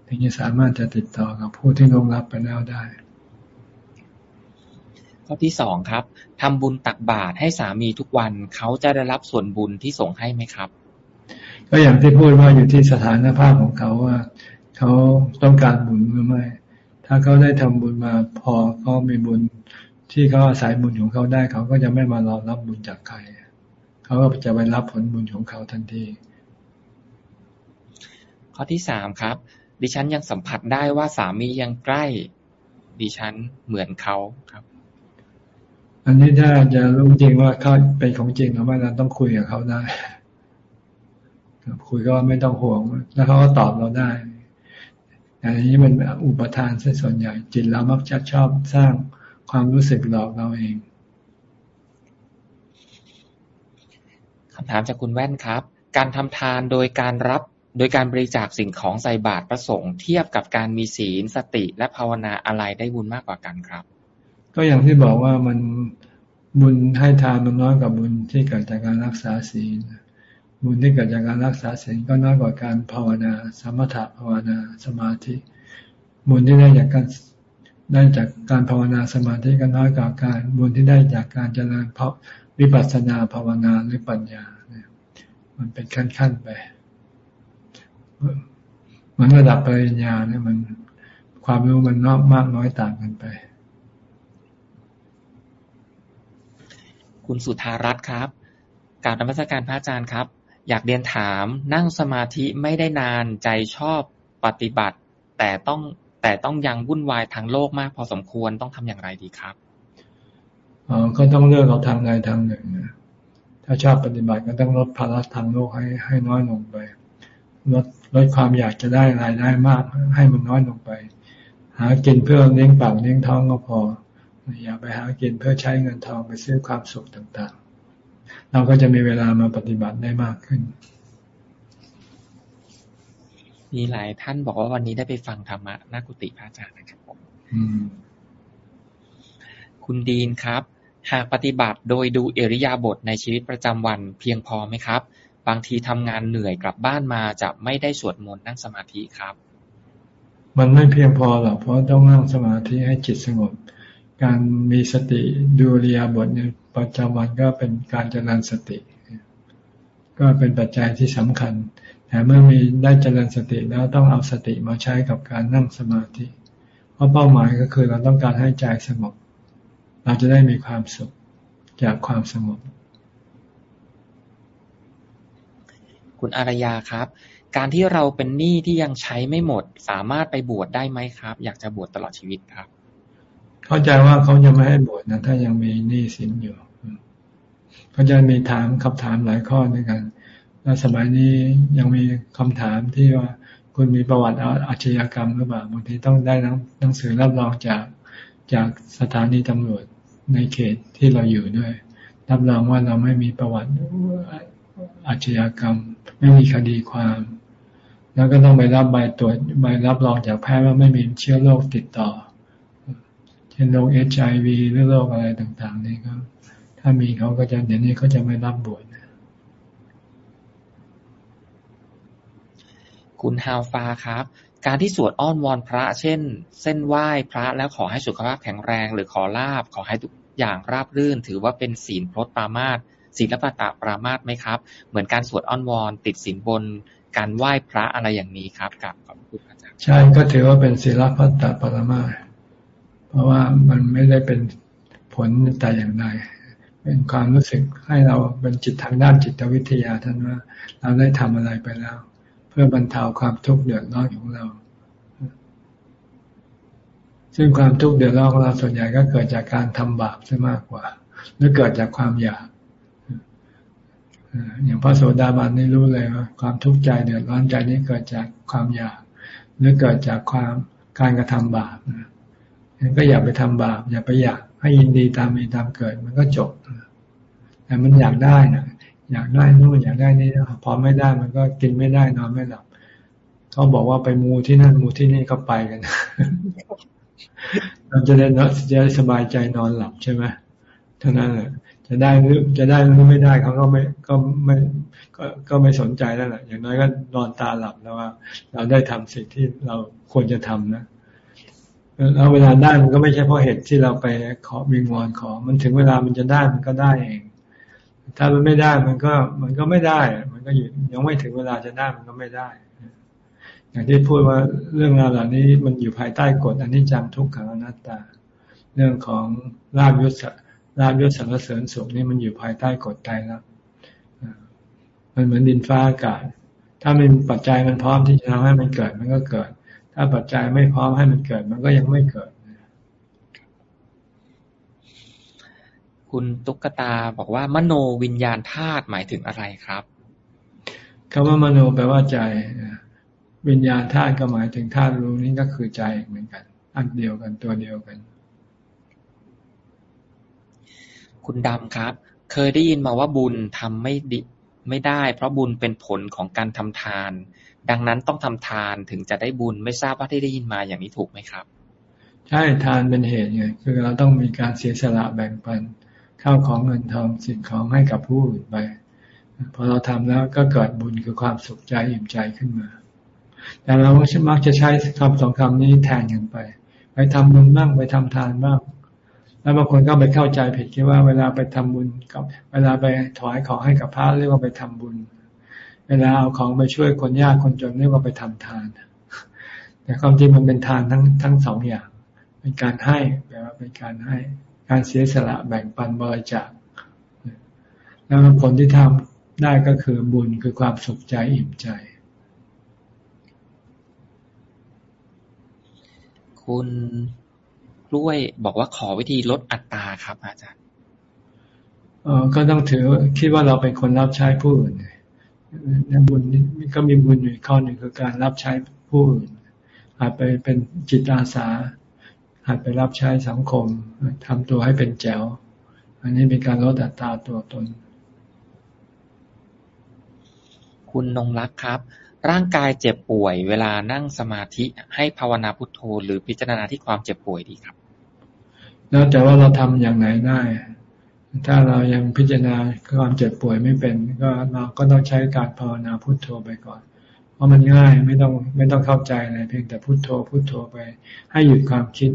ถึงจะสามารถจะติดต่อกับผู้ที่ลงรับไปแล้วได้ข้อที่สองครับทำบุญตักบาตรให้สามีทุกวันเขาจะได้รับส่วนบุญที่ส่งให้ไหมครับ ก็อย่างที่พูดว่าอยู่ที่สถานภาพของเขาว่า เขาต้องการบุญหรือไม่ ถ้าเขาได้ทำบุญมาพอเขามีบุญ ที่เขาอาศัยบุญของเขาได้ เขาก็จะไม่มารอรับบุญจากใคร เขาก็จะไปรับผลบุญของเขาทันที ข้อที่สามครับ ดิฉันยังสัมผัสได้ว่าสามียังใกล้ ดิฉันเหมือนเขาครับ อันนี้ถ้าจะรู้จริงว่าเขาเป็นของจริงหรือไม่เราต้องคุยกับเขาได้คุยก็ไม่ต้องห่วง แล้วเขาก็ตอบเราได้อันนี้มันอุปทานซะส่วนใหญ่ จิตเรามักจะชอบสร้างความรู้สึกหลอกเราเองคำถามจากคุณแว่นครับ การทำทานโดยการรับ โดยการบริจาคสิ่งของใส่บาตรประสงค์เทียบกับการมีศีลสติและภาวนาอะไรได้บุญมากกว่ากันครับ ก็อย่างที่บอกว่ามันบุญให้ทานมันน้อยกว่าบุญที่เกิดจากการรักษาศีล บุญที่เกิดจากการรักษาศีลก็น้อยกว่าการภาวนา สมถะภาวนาสมาธิ บุญที่ได้จากการได้จากการภาวนาสมาธิก็น้อยกว่าการบุญที่ได้จากการเจริญเพราะวิปัสสนาภาวนาหรือปัญญาเนี่ยมันเป็นขั้นๆไป มันระดับปริญญาเนี่ยมันความรู้มันนอกมากน้อยต่างกันไป คุณสุธารัตน์ครับการนมัสการพระอาจารย์ครับ อยากเรียนถามนั่งสมาธิไม่ได้นานใจชอบปฏิบัติ แต่ต้องแต่ต้องยังวุ่นวายทางโลกมากพอสมควรต้องทำอย่างไรดีครับอ๋อก็ต้องเลือกเอาทางใดทางหนึ่งนะถ้าชอบปฏิบัติก็ต้องลดภาระทางโลกให้ให้น้อยลงไปลด ลดความอยากจะได้รายได้มาก ให้มันน้อยลงไป หากินเพื่อเลี้ยงปากเลี้ยงท้องก็พอ อย่าไปหากินเพื่อใช้เงินทองไปซื้อความสุขต่างเราก็จะมีเวลามาปฏิบัติได้มากขึ้น มีหลายท่านบอกว่าวันนี้ได้ไปฟังธรรมะนักกุติพระอาจารย์นะครับผมคุณดีนครับ หากปฏิบัติโดยดูเอริยาบทในชีวิตประจำวันเพียงพอไหมครับ บางทีทำงานเหนื่อยกลับบ้านมาจะไม่ได้สวดมนต์นั่งสมาธิครับ มันไม่เพียงพอหรอกเพราะต้องนั่งสมาธิให้จิตสงบ การมีสติดูเรียบทในประจำวันก็เป็นการเจริญสติ ก็เป็นปัจจัยที่สำคัญแต่เมื่อมีได้เจริญสติแล้วต้องเอาสติมาใช้กับการนั่งสมาธิ เพราะเป้าหมายก็คือเราต้องการให้ใจสงบ เราจะได้มีความสุขจากความสงบ คุณอารยาครับ การที่เราเป็นหนี้ที่ยังใช้ไม่หมด สามารถไปบวชได้ไหมครับ อยากจะบวชตลอดชีวิตครับ เข้าใจว่าเขาจะไม่ให้บวชนะ ถ้ายังมีหนี้สินอยู่ก็จะมีถามคำถามหลายข้อด้วยกันและสมัยนี้ยังมีคำถามที่ว่าคุณมีประวัติอาชญากรรมหรือเปล่าบางทีต้องได้หนังสือรับรองจากจากสถานีตำรวจในเขตที่เราอยู่ด้วย รับรองว่าเราไม่มีประวัติอาชญากรรม ไม่มีคดีความ แล้วก็ต้องไปรับใบตรวจใบรับรองจากแพทย์ว่าไม่มีเชื้อโรคติดต่อ เช่นโรคเอชไอวีหรือโรคอะไรต่างๆ นี่ครับถ้ามีเขาก็จะเดี๋ยวนี้เขาจะไม่รับบวชคุณฮาวฟาครับ การที่สวดอ้อนวอนพระ เช่น เส้นไหว้พระแล้วขอให้สุขภาพแข็งแรง หรือขอลาบขอให้ทุกอย่างราบรื่น ถือว่าเป็นศีลพรตปรามาต ศีลปตะปรามาตไหมครับ เหมือนการสวดอ้อนวอนติดศีลบนการไหว้พระอะไรอย่างนี้ครับกับขอบคุณอาจารย์ใช่ก็ถือว่าเป็นศีลพัตตปรามาตเพราะว่ามันไม่ได้เป็นผลแต่อย่างใดเป็นความรู้สึกให้เราเป็นจิตทางด้านจิตวิทยาท่านว่า เราได้ทำอะไรไปแล้ว เพื่อบรรเทาความทุกข์เดือดร้อนของเรา ซึ่งความทุกข์เดือดร้อนของเราส่วนใหญ่ก็เกิดจากการทำบาปซะมากกว่า หรือเกิดจากความอยาก อย่างพระโสดาบันนี่รู้เลยว่าความทุกข์ใจเดือดร้อนใจนี้เกิดจากความอยากหรือเกิดจากความการกระทำบาปงั้นก็อย่าไปทำบาป อย่าไปอยากให้ยินดีตามมีตามเกิด มันก็จบแต่มันอยากได้นะอยากได้นู่นอยากได้นี่พอไม่ได้มันก็กินไม่ได้นอนไม่หลับเขาบอกว่าไปมูที่นั่นมูที่นี่ก็ไปกันเราจะได้นอนจะได้สบายใจนอนหลับใช่ไหมเท่านั้นแหละ จะได้หรือจะได้หรือไม่ได้เขาก็ไม่ก็ไม่ก็ก็ไม่สนใจแล้วแหละอย่างน้อยก็นอนตาหลับแล้วว่า เราได้ทำสิ่งที่เราควรจะทำนะแล้วเวลาได้มันก็ไม่ใช่เพราะเหตุที่เราไปขอวิงวอนขอ มันถึงเวลามันจะได้มันก็ได้เอง ถ้ามันไม่ได้มันก็มันก็ไม่ได้ มันก็อยู่ยังไม่ถึงเวลาจะได้มันก็ไม่ได้ อย่างที่พูดว่าเรื่องราวเหล่านี้มันอยู่ภายใต้กฎอนิจจังทุกขังอนัตตา เรื่องของลาบยศ ลาบยศสรรเสริญสุขนี่มันอยู่ภายใต้กฎใจแล้วมันเหมือนดินฟ้าอากาศ ถ้ามันปัจจัยมันพร้อมที่จะทำให้มันเกิดมันก็เกิด ถ้าปัจจัยไม่พร้อมให้มันเกิด มันก็ยังไม่เกิด คุณตุ๊กตาบอกว่ามโนวิญญาณธาตุหมายถึงอะไรครับคำว่ามโนแปลว่าใจวิญญาณธาตุก็หมายถึงธาตุรู้นี่ก็คือใจเหมือนกัน อันเดียวกันตัวเดียวกัน คุณดำครับ เคยได้ยินมาว่าบุญทำไม่ดิไม่ได้ เพราะบุญเป็นผลของการทำทาน ดังนั้นต้องทำทานถึงจะได้บุญไม่ทราบว่าที่ได้ยินมาอย่างนี้ถูกไหมครับ ใช่ทานเป็นเหตุไงคือเราต้องมีการเสียสละแบ่งปันข้าวของเงินทองสิ่งของให้กับผู้อื่นไปพอเราทำแล้วก็เกิดบุญคือความสุขใจอิ่มใจขึ้นมา แต่เรามักจะใช้คำสองคำนี้แทนกันไป ไปทำบุญบ้างไปทำทานบ้าง แล้วบางคนก็ไปเข้าใจผิดคิดว่าเวลาไปทำบุญกับ เวลาไปถวายของให้กับพระเรียกว่าไปทำบุญ เวลาเอาของไปช่วยคนยากคนจนเรียกว่าไปทำทาน แต่ความจริงมันเป็นทานทั้งทั้งสองอย่าง เป็นการให้แปลว่าเป็นการให้ การเสียสละแบ่งปันบริจาคแล้วผลที่ทำได้ก็คือบุญคือความสุขใจอิ่มใจ คุณ กล้วย บอกว่าขอวิธีลดอัตราครับ อาจารย์เออก็ต้องถือคิดว่าเราเป็นคนรับใช้ผู้อื่นในบุญก็มีบุญอยู่ข้อหนึ่งคือการรับใช้ผู้อื่นอาจไปเป็นจิตอาสาอาจไปรับใช้สังคมทำตัวให้เป็นแจ๋วอันนี้เป็นการลดอัตราตัวตน คุณนงรักครับ ร่างกายเจ็บป่วย เวลานั่งสมาธิให้ภาวนาพุทโธ หรือพิจารณาที่ความเจ็บป่วยดีครับ แล้วแต่ว่าเราทำอย่างไหนได้ ถ้าเรายังพิจารณาความเจ็บป่วยไม่เป็น ก็เราก็ต้องใช้การภาวนาพุทโธไปก่อน เพราะมันง่ายไม่ต้องไม่ต้องเข้าใจอะไรเพียงแต่พุทโธพุทโธไป ให้หยุดความคิด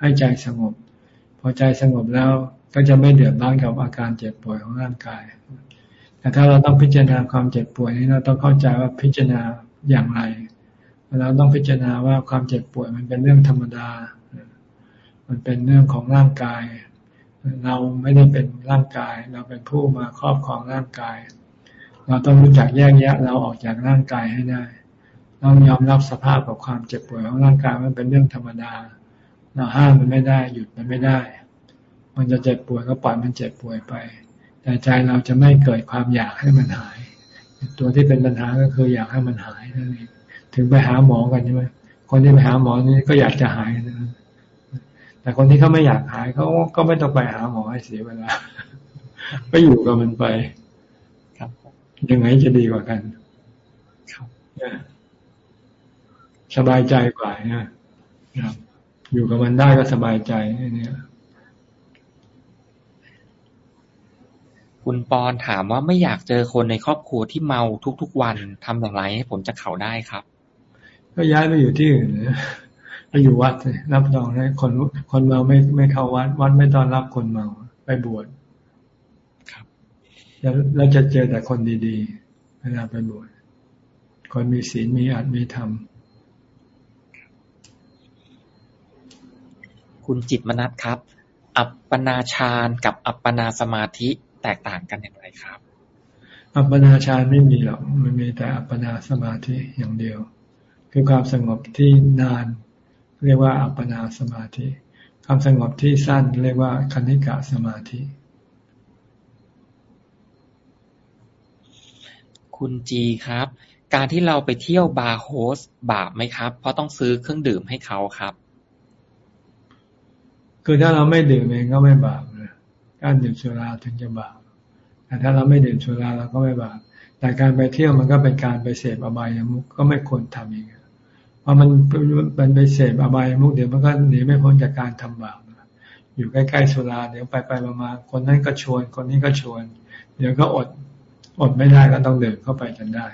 ให้ใจสงบ พอใจสงบแล้วก็จะไม่เดือดร้อนกับอาการเจ็บป่วยของร่างกาย แต่ถ้าเราต้องพิจารณาความเจ็บป่วยนี่เราต้องเข้าใจว่าพิจารณาอย่างไร เราต้องพิจารณาว่าความเจ็บป่วยมันเป็นเรื่องธรรมดา มันเป็นเรื่องของร่างกาย เราไม่ได้เป็นร่างกาย เราเป็นผู้มาครอบครองร่างกาย เราต้องรู้จักแยกแยะเราออกจากร่างกายให้ได้ต้องยอมรับสภาพกับความเจ็บป่วยของร่างกายมันเป็นเรื่องธรรมดา เราห้ามมันไม่ได้ หยุดมันไม่ได้ มันจะเจ็บป่วยก็ปล่อยมันเจ็บป่วยไป แต่ใจเราจะไม่เกิดความอยากให้มันหาย ตัวที่เป็นปัญหาก็คืออยากให้มันหายนั่นเองถึงไปหาหมอกันใช่ไหมคนที่ไปหาหมอนี่ก็อยากจะหายนะ แต่คนที่เขาไม่อยากหายเขาก็ไม่ต้องไปหาหมอให้เสียเวลาก็อยู่กับมันไป ครับยังไงจะดีกว่ากัน ครับสบายใจกว่านะครับ อยู่กับมันได้ก็สบายใจเนี่ยคุณปอนถามว่าไม่อยากเจอคนในครอบครัวที่เมาทุกๆวันทำอย่างไรให้ผมจะเขาได้ครับ ก็ย้ายไปอยู่ที่อื่น ไปอยู่วัดรับรองได้คนคนเมาไม่ไม่เข้าวัด วัดไม่ต้อนรับคนเมาไปบวชครับแล้วจะเจอแต่คนดีๆเวลาไปบวชคนมีศีลมีอัตมีธรรมคุณจิตมนัสครับ อัปปนาฌานกับอัปปนาสมาธิแตกต่างกันอย่างไรครับ อัปปนาฌานไม่มีหรอกมันมีแต่อัปปนาสมาธิอย่างเดียว คือความสงบที่นาน เรียกว่าอัปปนาสมาธิความสงบที่สั้นเรียกว่าคณิกะสมาธิ คุณจีครับ การที่เราไปเที่ยวบาร์โฮสบาปไหมครับ เพราะต้องซื้อเครื่องดื่มให้เขาครับ คือถ้าเราไม่ดื่มเองก็ไม่บาปการดื่มสุราถึงจะบาปแต่ถ้าเราไม่ดื่มสุราเราก็ไม่บาปแต่การไปเที่ยวมันก็เป็นการไปเสพอบายามุกก็ไม่ควรทำเอง เพราะมันมันไปเสพอบายมุกเดี๋ยวมันก็หนีไม่พ้นจากการทำบาปอยู่ใกล้ๆสุราเดี๋ยวไปไปมาคนนั้นก็ชวน คนนี้ก็ชวน เดี๋ยวก็อดอดไม่ได้ก็ต้องเดินเข้าไปจนได้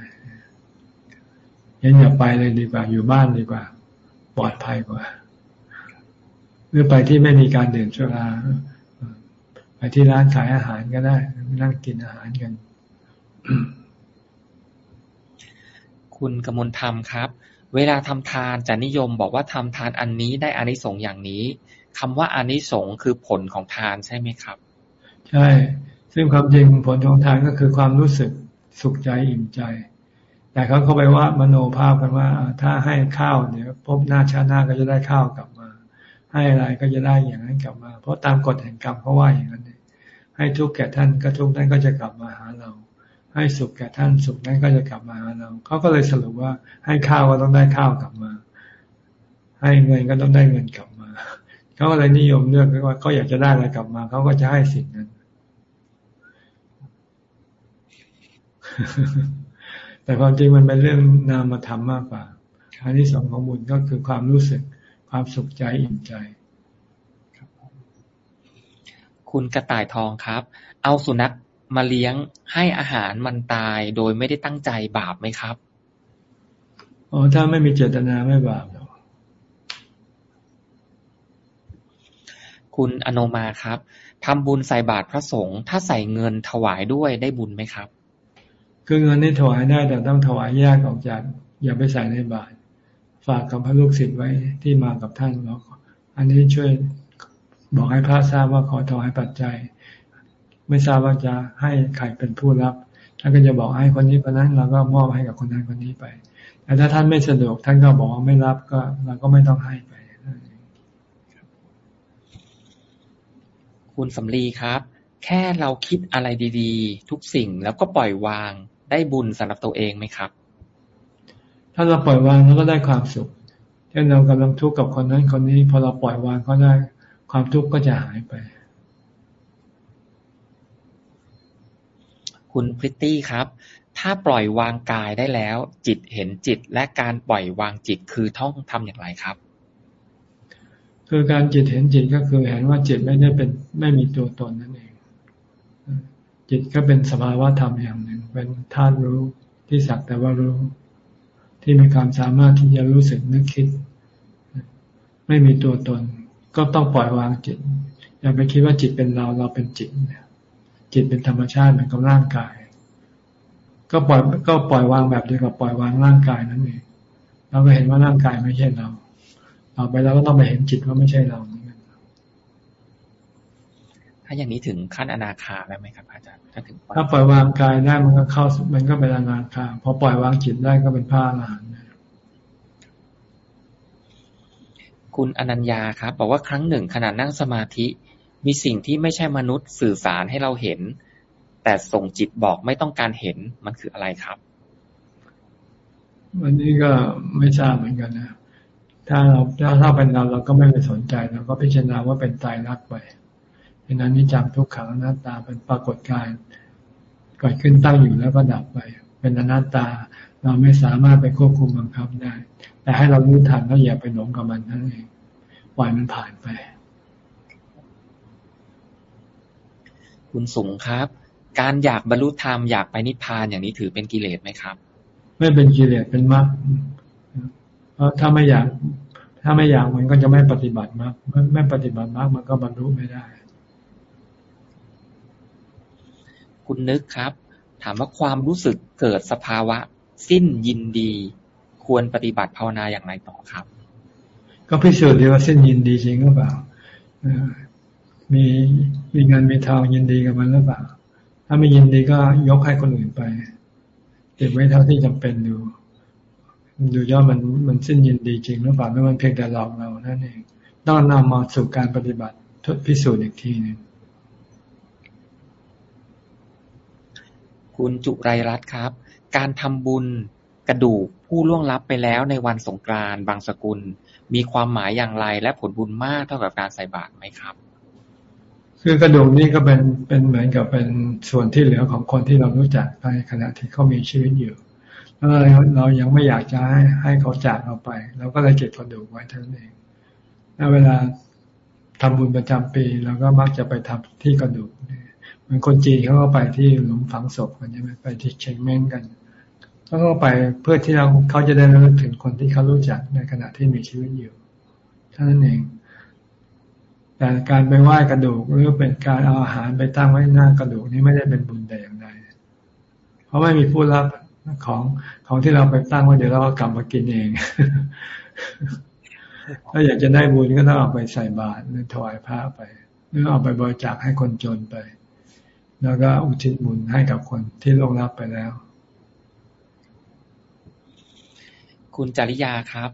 ยังอย่าไปเลยดีกว่า อยู่บ้านดีกว่า ปลอดภัยกว่า หรือไปที่ไม่มีการดื่มสุราไปที่ร้านขายอาหารก็ได้ นั่งกินอาหารกัน คุณกมลธรรมครับ เวลาทำทานจะนิยมบอกว่าทำทานอันนี้ได้อานิสงส์อย่างนี้คำว่าอานิสงส์คือผลของทานใช่ไหมครับ ใช่ ซึ่งความจริงผลของทานก็คือความรู้สึกสุขใจอิ่มใจ แต่เขาเข้าไปว่ามโนภาพกันว่า ถ้าให้ข้าวเดี๋ยวพบหน้าชาหน้าก็จะได้ข้าวกลับมา ให้อะไรก็จะได้อย่างนั้นกลับมา เพราะตามกฎแห่งกรรมเขาว่าอย่างนั้นให้ทุกข์แก่ท่านก็ทุกข์นั้นก็จะกลับมาหาเรา ให้สุขแก่ท่านสุขนั้นก็จะกลับมาหาเราเขาก็เลยสรุปว่า ให้ข้าวก็ต้องได้ข้าวกลับมา ให้เงินก็ต้องได้เงินกลับมาเขาก็เลยนิยมเลือกว่าเขาอยากจะได้อะไรกลับมาเขาก็จะให้สิ่งนั้นแต่ความจริงมันเป็นเรื่องนามธรรมมากกว่าอันที่สองของบุญก็คือความรู้สึกความสุขใจอิ่มใจคุณกระต่ายทองครับ เอาสุนัข มาเลี้ยง ให้อาหารมันตายโดยไม่ได้ตั้งใจบาปไหมครับอ๋อถ้าไม่มีเจตนาไม่บาปหรอกคุณอโนมาครับทำบุญใส่บาตรพระสงฆ์ถ้าใส่เงินถวายด้วยได้บุญไหมครับ คือเงินนี่ถวายได้แต่ต้องถวายแยกออกจากอย่าไปใส่ในบาตรฝากกับพระลูกศิษย์ไว้ที่มากับท่านแล้วอันนี้ช่วยบอกให้พระทราบว่าขอถวายปัจจัย ไม่ทราบว่าจะให้ใครเป็นผู้รับ ท่านก็จะบอกให้คนนี้คนนั้นเราก็มอบให้กับคนนั้นคนนี้ไป แต่ถ้าท่านไม่สะดวก ท่านก็บอกว่าไม่รับก็เราก็ไม่ต้องให้ไป คุณสำลีครับ แค่เราคิดอะไรดีๆ ทุกสิ่งแล้วก็ปล่อยวางได้บุญสำหรับตัวเองไหมครับ ถ้าเราปล่อยวางเราก็ได้ความสุข เช่นเรากำลังทุกข์กับคนนั้นคนนี้ พอเราปล่อยวางก็ได้ความทุกข์ก็จะหายไป คุณพริตตี้ครับ ถ้าปล่อยวางกายได้แล้ว จิตเห็นจิตและการปล่อยวางจิตคือท่องทำอย่างไรครับ คือการจิตเห็นจิตก็คือเห็นว่าจิตไม่ได้เป็นไม่มีตัวตนนั่นเอง จิตก็เป็นสภาวะธรรมอย่างหนึ่ง เป็นธาตุรู้ที่สักแต่ว่ารู้ ที่มีความสามารถที่จะรู้สึกนึกคิด ไม่มีตัวตน ก็ต้องปล่อยวางจิต อย่าไปคิดว่าจิตเป็นเราเราเป็นจิต จิตเป็นธรรมชาติเหมือนกับร่างกาย ก็ปล่อยก็ปล่อยวางแบบเดียวกับปล่อยวางร่างกายนั่นเองเราก็เห็นว่าร่างกายไม่ใช่เราต่อไปเราก็ต้องไปเห็นจิตว่าไม่ใช่เราถ้าอย่างนี้ถึงขั้นอนาคาแล้วไหมครับอาจารย์ถ้าถึงถ้าปล่อยวางกายได้มันก็เข้ามันก็เป็นอนาคาพอปล่อยวางจิตได้ก็เป็นพระอรหันต์คุณอนัญญาครับ บอกว่าครั้งหนึ่งขณะนั่งสมาธิ มีสิ่งที่ไม่ใช่มนุษย์สื่อสารให้เราเห็น แต่ส่งจิตบอกไม่ต้องการเห็นมันคืออะไรครับ วันนี้ก็ไม่ทราบเหมือนกันนะถ้าเราถ้าถ้าเป็นเราเราก็ไม่ไปสนใจเราก็พิจารณาว่าเป็นตายรักไปเป็นนั้นนี่จำทุกขังอนัตตาเป็นปรากฏการณ์เกิดขึ้นตั้งอยู่แล้วก็ดับไป เป็นอนัตตา เราไม่สามารถไปควบคุมบังคับได้ แต่ให้เรารู้ทันแล้วอย่าไปหลงกับมันนั่นเองปล่อยมันผ่านไป คุณสุงครับ การอยากบรรลุธรรมอยากไปนิพพานอย่างนี้ถือเป็นกิเลสไหมครับ ไม่เป็นกิเลสเป็นมรรคเพราะถ้าไม่อยาก ถ้าไม่อยากมันก็จะไม่ปฏิบัติมรรคไม่ปฏิบัติมรรคมันก็บรรลุไม่ได้ คุณนึกครับ ถามว่าความรู้สึกเกิดสภาวะ สิ้นยินดี ควรปฏิบัติภาวนาอย่างไรต่อครับ ก็พิสูจน์ดีว่าเส้นยินดีจริงหรือเปล่า มีมีเงินมีทองยินดีกับมันหรือเปล่า ถ้าไม่ยินดีก็ยกให้คนอื่นไป เก็บไว้เท่าที่จำเป็นดู ดูย่อมันมันสิ้นยินดีจริงหรือเปล่าไม่มันเพียงแต่หลอกเรานั่นเองต้องนำมาสู่การปฏิบัติทดพิสูจน์อีกทีหนึ่งคุณจุไรรัตน์ครับ การทำบุญกระดูกผู้ล่วงลับไปแล้วในวันสงกรานต์บางสกุล มีความหมายอย่างไรและผลบุญมากเท่ากับการใส่บาตรไหมครับ คือกระดูกนี่ก็เป็นเป็นเหมือนกับเป็นส่วนที่เหลือของคนที่เรารู้จักในขณะที่เขามีชีวิตอยู่แล้วเราเรายังไม่อยากจะให้ให้เขาจากเราไปเราก็เลยเก็บกระดูกไว้เท่านั้นเองแล้วเวลาทำบุญประจำปีเราก็มักจะไปทำที่กระดูกเหมือนคนจีนเขาก็ไปที่หลุมฝังศพกันใช่ไหมไปที่เชียงเม้งกันต้องเข้าไปเพื่อที่เราเขาจะได้ระลึกถึงคนที่เขารู้จักในขณะที่มีชีวิตอยู่เท่านั้นเอง แต่การไปไหว้กระดูกหรือเป็นการเอาอาหารไปตั้งไว้หน้ากระดูกนี้ไม่ได้เป็นบุญแต่อย่างใดเพราะไม่มีผู้รับของของที่เราไปตั้งไว้เดี๋ยวเราก็กลับมากินเอง ถ้าอยากจะได้บุญก็ต้องเอาไปใส่บาตรหรือถวายพระไป หรือเอาไปบริจาคให้คนจนไป แล้วก็อุทิศบุญให้กับคนที่ลงรับไปแล้ว คุณจริยาครับ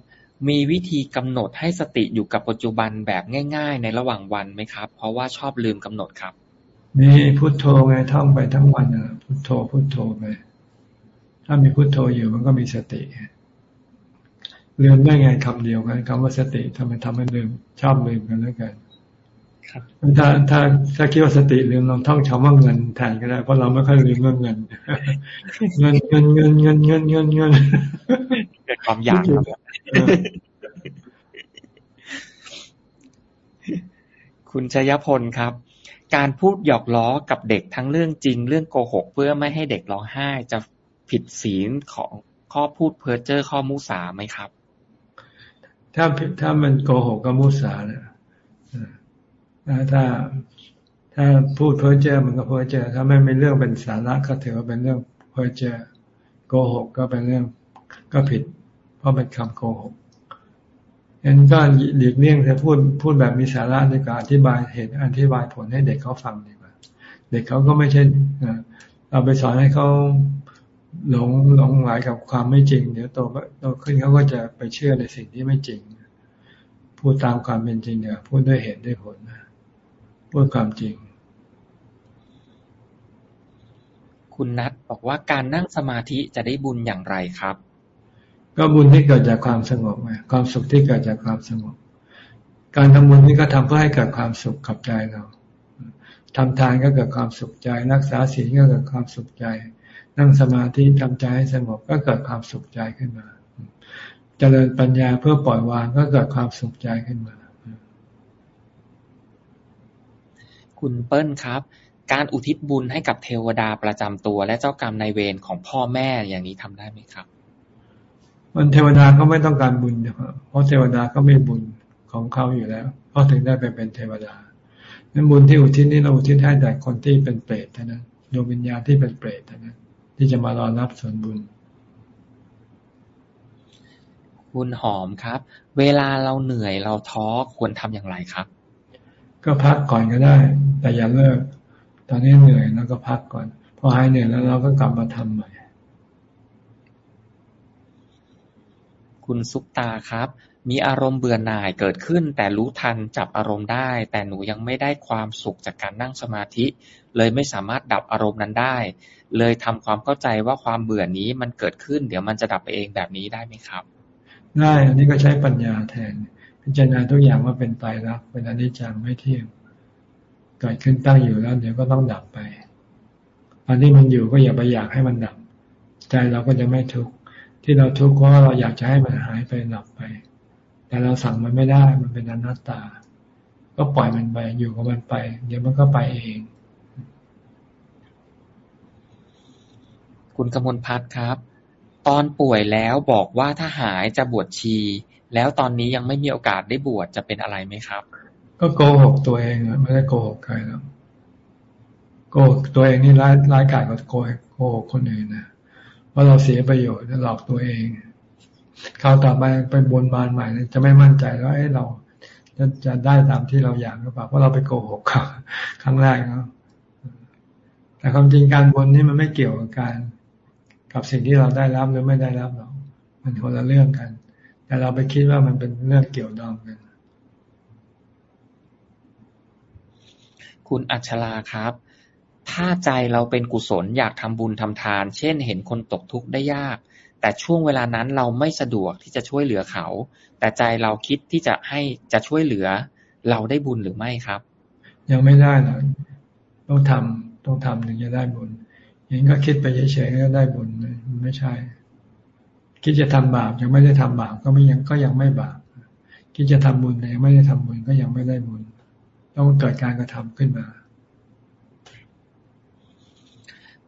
มีวิธีกำหนดให้สติอยู่กับปัจจุบันแบบง่าย ๆ ในระหว่างวันไหมครับ เพราะว่าชอบลืมกำหนดครับ มีพุโทโธไงท่องไปทั้งวันนะพุโทโธพุโทโธไปถ้ามีพุโทโธอยู่มันก็มีสติลืมได้ไงคำเดียวกันคำว่าสติทำไมทำให้ลืมชอบลืมกันแล้วกันถ้าถ้าถ้าคิดว่าสติลืมลองท่องคำว่าเงินแทนก็ได้เพราะเราไม่ค่อยลืมเรื่องเงินเงินเงินเงินเงินเงินเงินเงินเกิดความอยาก คุณชยพลครับ การพูดหยอกล้อกับเด็กทั้งเรื่องจริงเรื่องโกหก เพื่อไม่ให้เด็กร้องไห้จะผิดศีลของข้อพูดเพ้อเจ้อข้อมุสาไหมครับ ถ้าถ้ามันโกหกก็มุสานะถ้าถ้าพูดเพ้อเจ้อมันก็เพ้อเจ้อถ้าไม่เป็นเรื่องเป็นสาระก็ถือว่าเป็นเรื่องเพ้อเจ้อโกหกก็เป็นเรื่องก็ผิด ราะเป็นคำโกหกเั้นก็หลีกเลี่ยงจะพูดพูดแบบมีสาระดีกว่าอธิบายเหตุอธิบายผลให้เด็กเขาฟังดีกว่า เด็กเขาก็ไม่ใช่เราไปสอนให้เขาหลงหลงไหลกับความไม่จริง เดี๋ยวโตโตขึ้นเขาก็จะไปเชื่อในสิ่งที่ไม่จริง พูดตามความเป็นจริงเนี่ยพูดด้วยเหตุด้วยผลนะพูดความจริง คุณนัทบอกว่าการนั่งสมาธิจะได้บุญอย่างไรครับ ก็บุญที่เกิดจากความสงบไงความสุขที่เกิดจากความสงบ การทำบุญนี่ก็ทำเพื่อให้เกิดความสุขกับใจเราทำทานก็เกิดความสุขใจ รักษาศีลก็เกิดความสุขใจ นั่งสมาธิทำใจให้สงบก็เกิดความสุขใจขึ้นมา เจริญปัญญาเพื่อปล่อยวางก็เกิดความสุขใจขึ้นมา คุณเปิ้ลครับการอุทิศบุญให้กับเทวดาประจำตัว และเจ้ากรรมนายเวรของพ่อแม่อย่างนี้ทำได้ไหมครับ มันเทวดาก็ไม่ต้องการบุญนะครับเพราะเทวดาก็มีบุญของเขาอยู่แล้วเพราะถึงได้ไปเป็นเทวดานั้นบุญที่อุทิศนี้เราอุทิศให้แต่คนที่เป็นเปรตเท่านั้นดวงวิญญาณที่เป็นเปรตเท่านั้นที่จะมารอรับส่วนบุญ คุณหอมครับ เวลาเราเหนื่อยเราท้อควรทำอย่างไรครับ ก็พักก่อนก็ได้ แต่อย่าเลิก ตอนนี้เหนื่อยแล้วก็พักก่อนพอหายเหนื่อยแล้วเราก็กลับมาทำใหม่ คุณซุปตาครับ มีอารมณ์เบื่อหน่ายเกิดขึ้น แต่รู้ทันจับอารมณ์ได้ แต่หนูยังไม่ได้ความสุขจากการนั่งสมาธิ เลยไม่สามารถดับอารมณ์นั้นได้ เลยทำความเข้าใจว่าความเบื่อนี้มันเกิดขึ้น เดี๋ยวมันจะดับไปเองแบบนี้ได้ไหมครับ ได้อันนี้ก็ใช้ปัญญาแทน พิจารณาทุกอย่างว่าเป็นตายรักเป็นอนิจจังไม่เที่ยงเกิดขึ้นตั้งอยู่แล้ว เดี๋ยวก็ต้องดับไปอันที่มันอยู่ก็อย่าไปอยากให้มันดับ ใจเราก็จะไม่ทุกข์ ที่เราทุกข์เพราะเราอยากจะให้มันหายไปดับไป แต่เราสั่งมันไม่ได้ มันเป็นอนัตตา ก็ปล่อยมันไป อยู่กับมันไป เดี๋ยวมันก็ไปเอง คุณกมลพัฒน์ครับ ตอนป่วยแล้วบอกว่าถ้าหายจะบวชชี แล้วตอนนี้ยังไม่มีโอกาสได้บวชจะเป็นอะไรไหมครับ ก็โกหกตัวเองไม่ได้โกหกใครแล้วโกหกตัวเองนี่ร้ายร้ายกาจกว่าโกหกคนอื่นนะ ว่าเราเสียประโยชน์หลอกตัวเองคราวต่อไปไปบนบานใหม่จะไม่มั่นใจว่าเอ้เราจะจะได้ตามที่เราอยากหรือเปล่าเพราะเราไปโกหกเขาครั้งแรกเนาะแต่ความจริงการบนนี่มันไม่เกี่ยวกับการ กับสิ่งที่เราได้รับหรือไม่ได้รับหรอกมันคนละเรื่องกัน แต่เราไปคิดว่ามันเป็นเรื่องเกี่ยวดองกันคุณอัชราครับ ถ้าใจเราเป็นกุศลอยากทำบุญทำทาน เช่น เห็นคนตกทุกข์ได้ยาก แต่ช่วงเวลานั้นเราไม่สะดวกที่จะช่วยเหลือเขา แต่ใจเราคิดที่จะให้จะช่วยเหลือ เราได้บุญหรือไม่ครับ ยังไม่ได้หรอกต้องทำต้องทำถึงจะได้บุญเห็นก็คิดไปเฉยๆก็ได้บุญมันไม่ใช่ คิดจะทำบาปยังไม่ได้ทำบาปก็ไม่ยังก็ยังไม่บาปคิดจะทำบุญแต่ยังไม่ได้ทำบุญก็ยังไม่ได้บุญต้องเกิดการกระทำขึ้นมา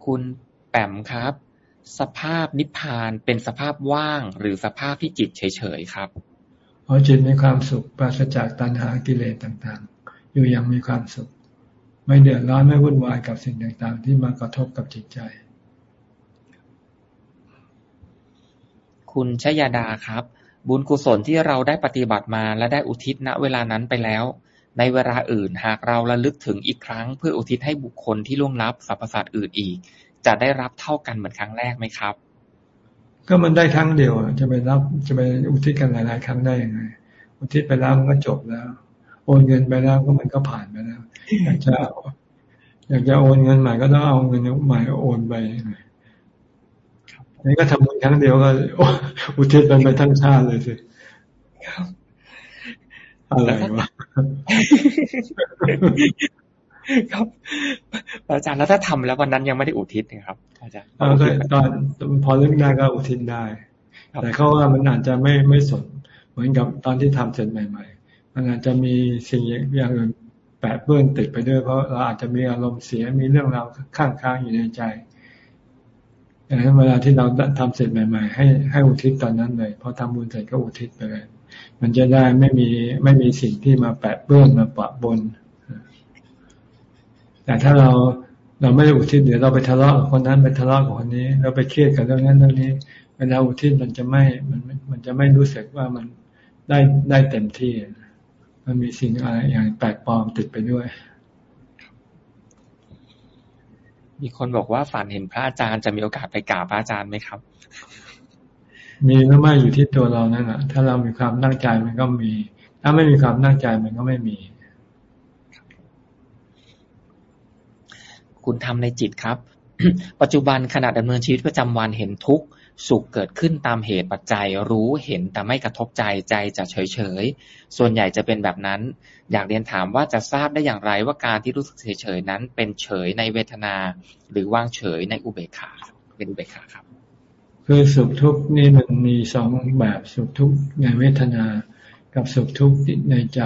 คุณแปมครับ สภาพนิพพานเป็นสภาพว่างหรือสภาพที่จิตเฉยๆครับเพราะจิตมีความสุขปราศจากตัณหากิเลสต่างๆ อยู่อย่างมีความสุข ไม่เดือดร้อนไม่วุ่นวายกับสิ่งต่างๆ ที่มากระทบกับจิตใจ คุณชยาดาครับ บุญกุศลที่เราได้ปฏิบัติมาและได้อุทิศณเวลานั้นไปแล้ว ในเวลาอื่น หากเราระลึกถึงอีกครั้ง เพื่ออุทิศให้บุคคลที่ล่วงลับสรรพสัตว์อื่นอีก จะได้รับเท่ากันเหมือนครั้งแรกไหมครับ ก็มันได้ครั้งเดียวจะไปรับจะไปอุทิศกันหลาย ๆ ครั้งได้ยังไงอุทิศไปแล้วมันก็จบแล้ว โอนเงินไปแล้วก็มันก็ผ่านไปแล้วอยากจะอยากจะโอนเงินใหม่ก็ต้องเอาเงินใหม่โอนไปนี่ก็ทำบุญครั้งเดียวก็อุทิศมันไปทั้งชาติเลยสิอะไรวะ ครับอาจารย์แล้วถ้าทำแล้ววันนั้นยังไม่ได้อุทิศนะครับ อาจารย์ตอนพอเรื่องได้ก็อุทิศได้ แต่เขาว่ามันอาจจะไม่ไม่สนเหมือนกับตอนที่ทำเสร็จใหม่ ๆ มันอาจจะมีสิ่งอย่างอื่นแปะเปื้อนติดไปด้วย เพราะเราอาจจะมีอารมณ์เสียมีเรื่องราวข้างค้างอยู่ในใจดังนั้นเวลาที่เราทำเสร็จใหม่ ๆ ให้ให้อุทิศตอนนั้นเลยพอทำบุญเสร็จก็อุทิศไปเลย มันจะได้ไม่มีไม่มีสิ่งที่มาแปะเปื้อนมาปะบน แต่ถ้าเราเราไม่ได้อุทิศเดี๋ยวเราไปทะเลาะกับคนนั้นไปทะเลาะกับคนนี้ เราไปเครียดกับเรื่องนั้นเรื่องนี้ เวลาอุทิศมันจะไม่มันมันจะไม่รู้สึกว่ามันได้ได้เต็มที่ มันมีสิ่งอะไรอย่างแปลกปลอมติดไปด้วย มีคนบอกว่าฝันเห็นพระอาจารย์จะมีโอกาสไปกราบพระอาจารย์ไหมครับ มีหรือไม่อยู่ที่ตัวเรานั่นแหละถ้าเรามีความตั้งใจมันก็มี ถ้าไม่มีความตั้งใจมันก็ไม่มี คุณทำในจิตครับ ปัจจุบันขณะดำเนินชีวิตประจำวันเห็นทุกข์สุขเกิดขึ้นตามเหตุปัจจัยรู้เห็นแต่ไม่กระทบใจใจจะเฉยเฉยส่วนใหญ่จะเป็นแบบนั้น อยากเรียนถามว่าจะทราบได้อย่างไรว่าการที่รู้สึกเฉยเฉยนั้นเป็นเฉยในเวทนา หรือว่างเฉยในอุเบกขาเป็นอุเบกขาครับ คือสุขทุกข์นี่มันมีสองแบบสุขทุกข์ในเวทนา กับสุขทุกข์ในใจ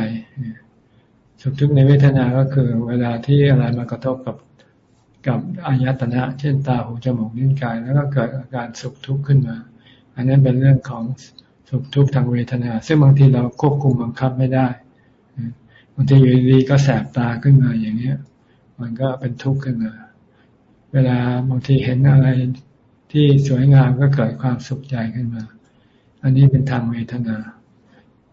สุขทุกข์ในเวทนาก็คือ เวลาที่อะไรมากระทบกับกับอายตนะ เช่นตาหูจมูกนิ้วกาย แล้วก็เกิดอาการสุขทุกข์ขึ้นมา อันนั้นเป็นเรื่องของสุขทุกข์ทางเวทนา ซึ่งบางทีเราควบคุมบังคับไม่ได้บางทีอยู่ดีก็แสบตาขึ้นมาอย่างเนี้ย มันก็เป็นทุกข์ขึ้นมา เวลาบางทีเห็นอะไร ที่สวยงามก็เกิดความสุขใจขึ้นมา อันนี้เป็นทางเวทนา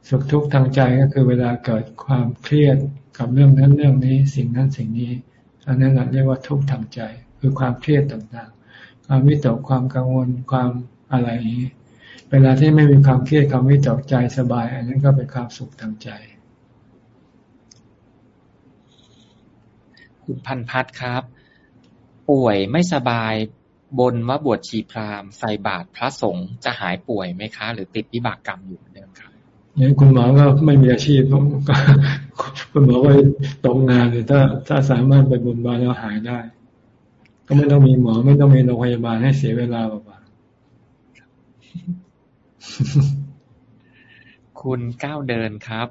สุขทุกข์ทางใจก็คือเวลาเกิดความเครียดกับเรื่องนั้นเรื่องนี้ สิ่งนั้นสิ่งนี้ อันนั้นเราเรียกว่าทุกข์ทางใจ คือความเครียดต่างๆ ความวิตกความกังวลความอะไรนี้เวลาที่ไม่มีความเครียดความวิตกใจสบาย อันนั้นก็เป็นความสุขทางใจคุณพันพัฒครับ ป่วยไม่สบาย บนว่าบวชชีพราหมณ์ใส่บาตรพระสงฆ์จะหายป่วยไหมคะ หรือติดวิบากกรรมอยู่เหมือนเดิมครับอย่างคุณหมอก็ไม่มีอาชีพคุณหมอก็ตรงงานเลยถ้าถ้าสามารถไปบุญบาลแล้วหายได้ ก็ไม่ต้องมีหมอไม่ต้องมีโรงพยาบาลให้เสียเวลาเปล่าคุณก้าวเดินครับ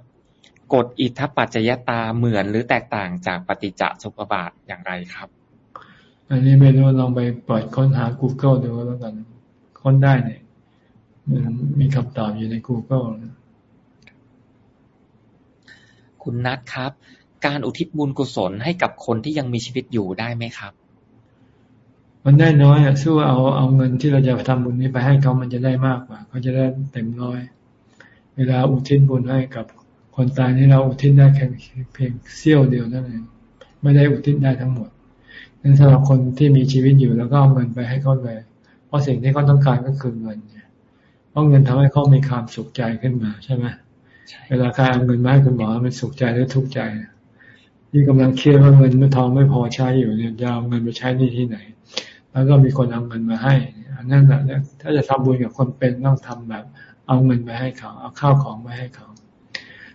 กฎอิทธปัจจยตาเหมือนหรือแตกต่างจากปฏิจจสุปบาทอย่างไรครับ อันนี้ไม่รู้ลองไปเปิดค้นหา Google ดูแล้วกัน ค้นได้เนี่ยมันมีคำตอบอยู่ใน Google นะคุณนัทครับ การอุทิศบุญกุศลให้กับคนที่ยังมีชีวิตอยู่ได้ไหมครับ มันได้น้อยอะสู้เอาเอาเงินที่เราจะทำบุญนี้ไปให้เขามันจะได้มากกว่าเขาจะได้เต็มร้อย เวลาอุทิศบุญให้กับคนตายนี่เราอุทิศได้แค่เพียงเสี้ยวเดียวนั่นเองไม่ได้อุทิศได้ทั้งหมด นั้นสำหรับคนที่มีชีวิตอยู่แล้วก็เอาเงินไปให้เขาเลย เพราะสิ่งที่เขาต้องการก็คือเงินเพราะเงินทำให้เขามีความสุขใจขึ้นมาใช่ไหมเวลาใครเอาเงินมาให้คุณหมอมันสุขใจหรือทุกข์ใจที่กำลังเครียดว่าเงินไม่ทองไม่พอใช้อยู่เนี่ยจะเอาเงินไปใช้ที่ที่ไหน แล้วก็มีคนเอาเงินมาให้อันนั้นแหละถ้าจะทำบุญกับคนเป็นต้องทำแบบ เอาเงินไปให้เขา เอาข้าวของไปให้เขา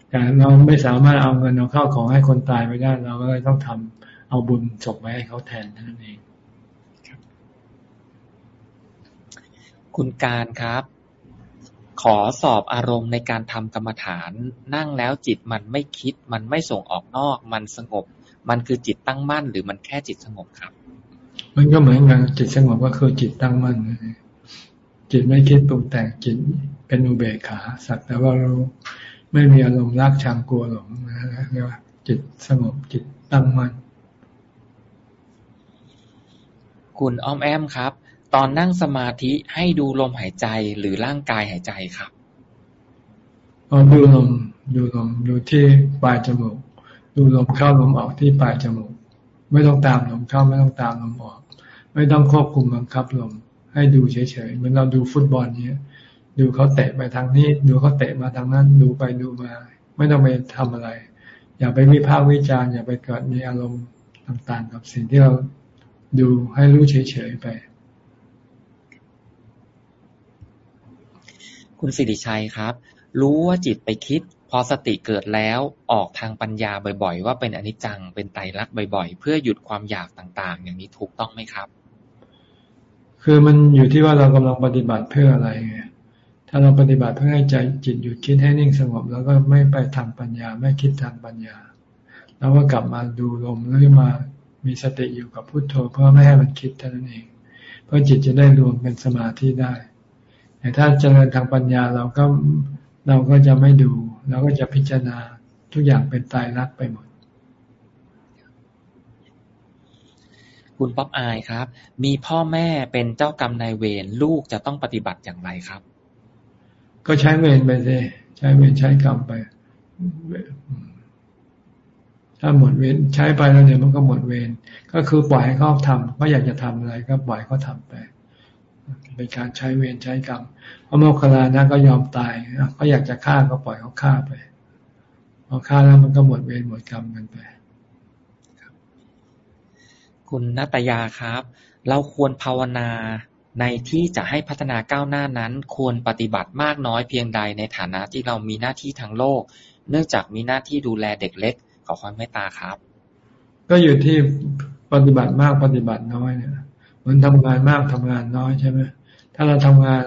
แต่เราไม่สามารถเอาเงินเอาข้าวของให้คนตายไปได้เราก็เลยต้องทำ เอาบุญศพไปให้เขาแทนนั่นเองคุณการครับ ขอสอบอารมณ์ในการทำกรรมฐาน นั่งแล้วจิตมันไม่คิด มันไม่ส่งออกนอก มันสงบ มันคือจิตตั้งมั่น หรือมันแค่จิตสงบครับ มันก็เหมือนกันจิตสงบก็คือจิตตั้งมั่นจิตไม่คิดปรุงแต่งจิตเป็นอุเบกขา สักแต่ว่าเราไม่มีอารมณ์รักชังกลัวหลงนะเรียกว่าจิตสงบจิตตั้งมั่น คุณอ้อมแอมครับ ตอนนั่งสมาธิให้ดูลมหายใจหรือร่างกายหายใจครับอดูลมดูลมดูที่ปลายจมูก ดูลมเข้าลมออกที่ปลายจมูก ไม่ต้องตามลมเข้าไม่ต้องตามลมออก ไม่ต้องควบคุมบังคับลม ให้ดูเฉยๆเหมือนเราดูฟุตบอลเนี้ยดูเขาเตะไปทางนี้ ดูเขาเตะมาทางนั้น ดูไปดูมา ไม่ต้องไปทำอะไร อย่าไปวิพากษ์วิจารณ์อย่าไปเกิดมีอารมณ์ต่างๆ กับสิ่งที่เรา ดูให้รู้เฉยๆไป คุณสิริชัยครับ รู้ว่าจิตไปคิด พอสติเกิดแล้วออกทางปัญญาบ่อย ๆ ว่าเป็นอนิจจังเป็นไตรลักษณ์บ่อย ๆ เพื่อหยุดความอยากต่าง ๆ อย่างนี้ถูกต้องไหมครับ คือมันอยู่ที่ว่าเรากำลังปฏิบัติเพื่ออะไรไงถ้าเราปฏิบัติเพื่อให้ใจจิตหยุดคิดให้นิ่งสงบ แล้วก็ไม่ไปทางปัญญาไม่คิดทางปัญญาเราก็กลับมาดูลมหรือมา มีสติอยู่กับพุโทโธเพื่อไม่ให้มันคิดเท่านั้นเอง เพื่อจิตจะได้รวมเป็นสมาธิได้แต่ถ้าเจริญทางปัญญาเราก็เราก็จะไม่ดู เราก็จะพิจารณาทุกอย่างเป็นตายรักไปหมด คุณป๊อปอายครับ มีพ่อแม่เป็นเจ้ากรรมนายเวรลูกจะต้องปฏิบัติอย่างไรครับ ก็ใช้เวรไปเลยใช้เวรใช้กรรมไป ถ้าหมดเวรใช้ไปแล้วเดี๋ยวมันก็หมดเวรก็คือปล่อยให้เขาทำเขาอยากจะทำอะไร ก็ปล่อยเขาทาไป เป็นการใช้เวรใช้กรรมพระโมคคัลลานะก็ยอมตายเขาอยากจะฆ่าก็ปล่อยเขาฆ่าไปพอฆ่าแล้วมันก็หมดเวรหมดกรรมกันไปคุณนัตยาครับ เราควรภาวนาในที่จะให้พัฒนาก้าวหน้านั้น ควรปฏิบัติมากน้อยเพียงใดในฐานะที่เรามีหน้าที่ทางโลก เนื่องจากมีหน้าที่ดูแลเด็กเล็ก ขอความเมตตาครับ ก็อยู่ที่ปฏิบัติมากปฏิบัติน้อยเนี่ยเหมือนทำงานมากทำงานน้อยใช่ไหมถ้าเราทำงาน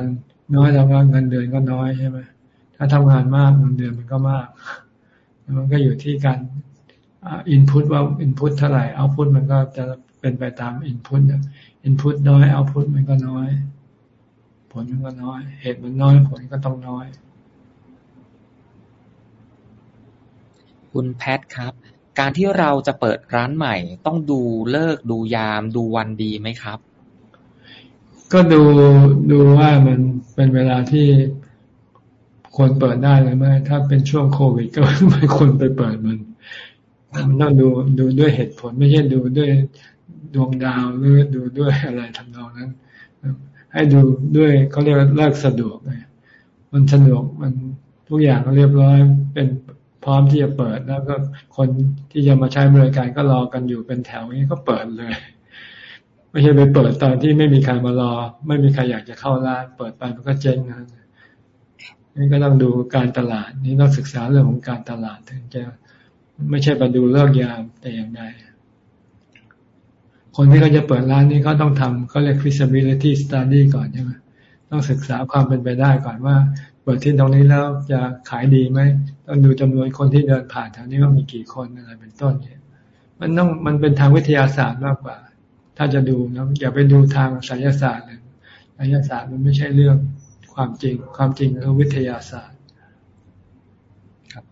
น้อยเราเงินเดือนก็น้อยใช่ไหมถ้าทำงานมากเงินเดือนมันก็มากมันก็อยู่ที่การอินพุตว่าอินพุตเท่าไหร่เอาพุตมันก็จะเป็นไปตามอินพุตอินพุตน้อยเอาพุตมันก็น้อย ผลมันก็น้อย เหตุมันน้อยผลก็ต้องน้อย คุณแพทครับ การที่เราจะเปิดร้านใหม่ ต้องดูเลิกดูยาม ดูวันดีไหมครับ ก็ดูดูว่ามันเป็นเวลาที่ควรเปิดได้หรือไม่ ถ้าเป็นช่วงโควิดก็ไม่ควรไปเปิดมันมันต้องดูดูด้วยเหตุผลไม่ใช่ดูด้วยดวงดาวหรือดูด้วยอะไรทำนองนั้น ให้ดูด้วยเขาเรียกว่าเลิกสะดวกไงมันสะดวกมันทุกอย่างเรียบร้อยเป็น พร้อมที่จะเปิดแล้วก็คนที่จะมาใช้บริการก็รอกันอยู่เป็นแถวนี้ก็เปิดเลย ไม่ใช่ไปเปิดตอนที่ไม่มีใครมารอ ไม่มีใครอยากจะเข้าร้าน เปิดไปมันก็เจ๊งนะนี่ก็ต้องดูการตลาด นี่ต้องศึกษาเรื่องของการตลาดถึงจะไม่ใช่ไปดูเลิกยามแต่อย่างใดคนที่เขาจะเปิดร้านนี้เขาต้องทำเขาเรียก feasibility study ก่อนใช่ไหมต้องศึกษาความเป็นไปได้ก่อนว่า เปิดที่ตรงนี้แล้วจะขายดีไหม ต้องดูจำนวนคนที่เดินผ่านแถวนี้ว่ามีกี่คนอะไรเป็นต้นเนี่ย มันต้องมันเป็นทางวิทยาศาสตร์มากกว่า ถ้าจะดูนะอย่าไปดูทางไสยศาสตร์เลยไสยศาสตร์มันไม่ใช่เรื่องความจริง ความจริงคือวิทยาศาสตร์ครับ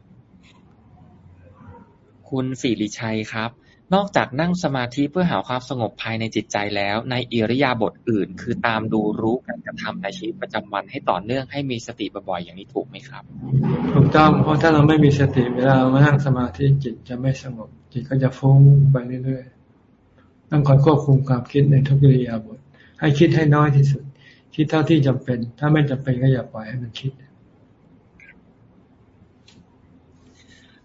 คุณสิริชัยครับ นอกจากนั่งสมาธิเพื่อหาความสงบภายในจิตใจแล้ว ในอิริยาบถอื่น คือตามดูรู้การกระทำในชีวิตประจำวันให้ต่อเนื่องให้มีสติบ่อยๆอย่างนี้ถูกไหมครับ ถูกต้องเพราะถ้าเราไม่มีสติเวลาเรามานั่งสมาธิจิตจะไม่สงบ จิตก็จะฟุ้งไปเรื่อยๆต้องคอยควบคุมความคิดในทุกอิริยาบถให้คิดให้น้อยที่สุด คิดเท่าที่จำเป็น ถ้าไม่จำเป็นก็อย่าปล่อยให้มันคิด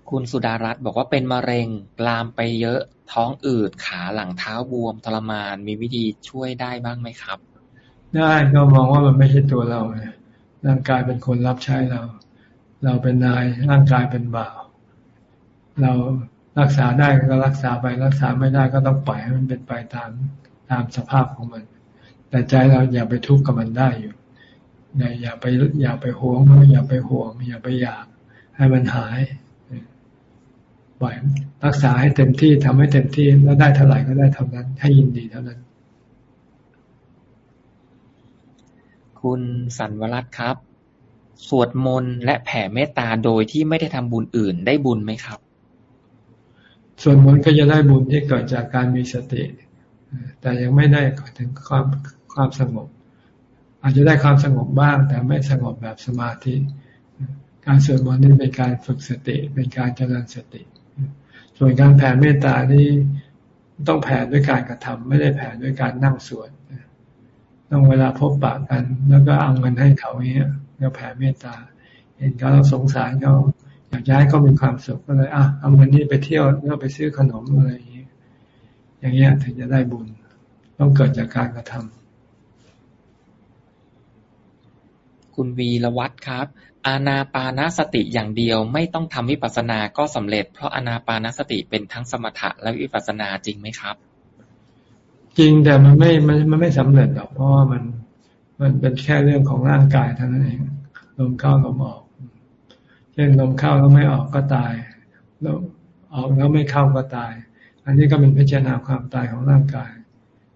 คุณสุดารัตน์บอกว่าเป็นมะเร็งลามไปเยอะ ท้องอืดขาหลังเท้าบวมทรมาน มีวิธีช่วยได้บ้างไหมครับ ได้ก็มองว่ามันไม่ใช่ตัวเราร่างกายเป็นคนรับใช้เรา เราเป็นนายร่างกายเป็นบ่าว เรารักษาได้ก็รักษาไปรักษาไม่ได้ก็ต้องปล่อยให้มันเป็นไปตามตามสภาพของมัน แต่ใจเราอย่าไปทุกข์กับมันได้อยู่อย่าไปอย่าไปหวงอย่าไปห่วง อย่าไปอยากให้มันหาย ปล่อยรักษาให้เต็มที่ทำให้เต็มที่แล้วได้เท่าไหร่ก็ได้เท่านั้น ให้ยินดีเท่านั้น คุณสันวรัตครับ สวดมนต์และแผ่เมตตาโดยที่ไม่ได้ทำบุญอื่นได้บุญไหมครับสวดมนต์ก็จะได้บุญที่เกิดจากการมีสติ แต่ยังไม่ได้ถึงความคความสงบ อาจจะได้ความสงบบ้าง แต่ไม่สงบแบบสมาธิ การสวดมนต์นี่เป็นการฝึกสติ เป็นการเจริญสติ ส่วนการแผ่เมตตานี่ต้องแผ่ด้วยการกระทำไม่ได้แผ่ด้วยการนั่งสวดต้องเวลาพบปะกัน แล้วก็เอาเงินให้เขาเนี้ยแล้วแผ่เมตตา เห็นเขาเราสงสารเขาอยากจะให้เขามีความสุขก็เลยอะเอาเงินนี้ไปเที่ยวแล้วไปซื้อขนมอะไรอย่างนี้ยอย่างเงี้ยถึงจะได้บุญ ต้องเกิดจากการกระทำคุณวีรวัตรครับ อาณาปานสติอย่างเดียวไม่ต้องทำวิปัสสนาก็สำเร็จ เพราะอาณาปานสติเป็นทั้งสมถะและวิปัสสนาจริงไหมครับ จริงแต่มันไม่มันมันไม่สำเร็จหรอกเพราะว่ามันมันเป็นแค่เรื่องของร่างกายเท่านั้นเองลมเข้าลมออก เช่นลมเข้าแล้วไม่ออกก็ตายลมออกแล้วไม่เข้าก็ตาย อันนี้ก็เป็นพิจารณาความตายของร่างกาย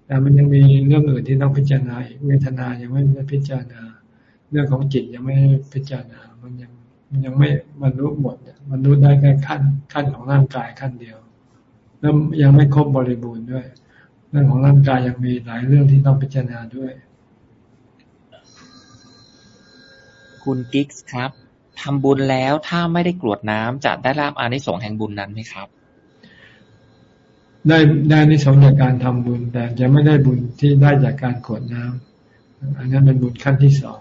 แต่มันยังมีเรื่องอื่นที่ต้องพิจารณาอีกเวทนายังไม่ได้พิจารณา เรื่องของจิตยังไม่พิจารณา มันยังมันยังไม่บรรลุหมด มันรู้ได้แค่ขั้นขั้นของร่างกายขั้นเดียว แล้วยังไม่ครบบริบูรณ์ด้วย เรื่องของร่างกายยังมีหลายเรื่องที่ต้องพิจารณาด้วย คุณกิ๊กครับทำบุญแล้วถ้าไม่ได้กรวดน้ำจะได้รับอานิสงส์แห่งบุญนั้นไหมครับได้ได้อานิสงส์จากการทำบุญ แต่จะไม่ได้บุญที่ได้จากการกรวดน้ำอันนั้นเป็นบุญขั้นที่สอง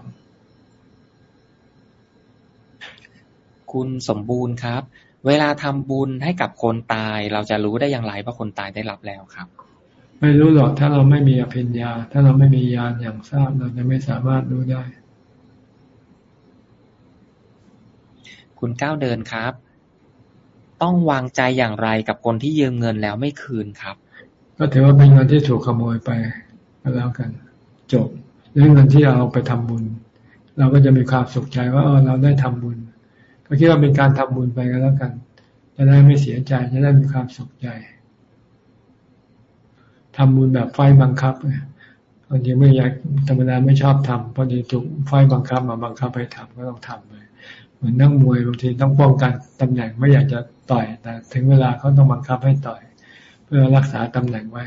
คุณสมบูรณ์ครับ เวลาทำบุญให้กับคนตาย เราจะรู้ได้อย่างไรว่าคนตายได้รับแล้วครับ ไม่รู้หรอกถ้าเราไม่มีอภิญญา ถ้าเราไม่มีญาณอย่างทราบเราจะไม่สามารถรู้ได้ คุณก้าวเดินครับ ต้องวางใจอย่างไรกับคนที่ยืมเงินแล้วไม่คืนครับ ก็ถือว่าเป็นเงินที่ถูกขโมยไปก็แล้วกัน จบเรื่องเงินที่เราไปทำบุญ เราก็จะมีความสุขใจว่าเออเราได้ทำบุญ ก็คิดว่าเป็นการทำบุญไปก็แล้วกัน จะได้ไม่เสียใจจะได้มีความสุขใจทำบุญแบบไฟบังคับบางทีไม่อยากธรรมดาไม่ชอบทำพอดีถูกไฟบังคับมาบังคับให้ทำก็ต้องทำเลยเหมือนนักมวยบางทีต้องป้องกันตำแหน่งไม่อยากจะต่อยแต่ถึงเวลาเขาต้องบังคับให้ต่อย เพื่อรักษาตำแหน่งไว้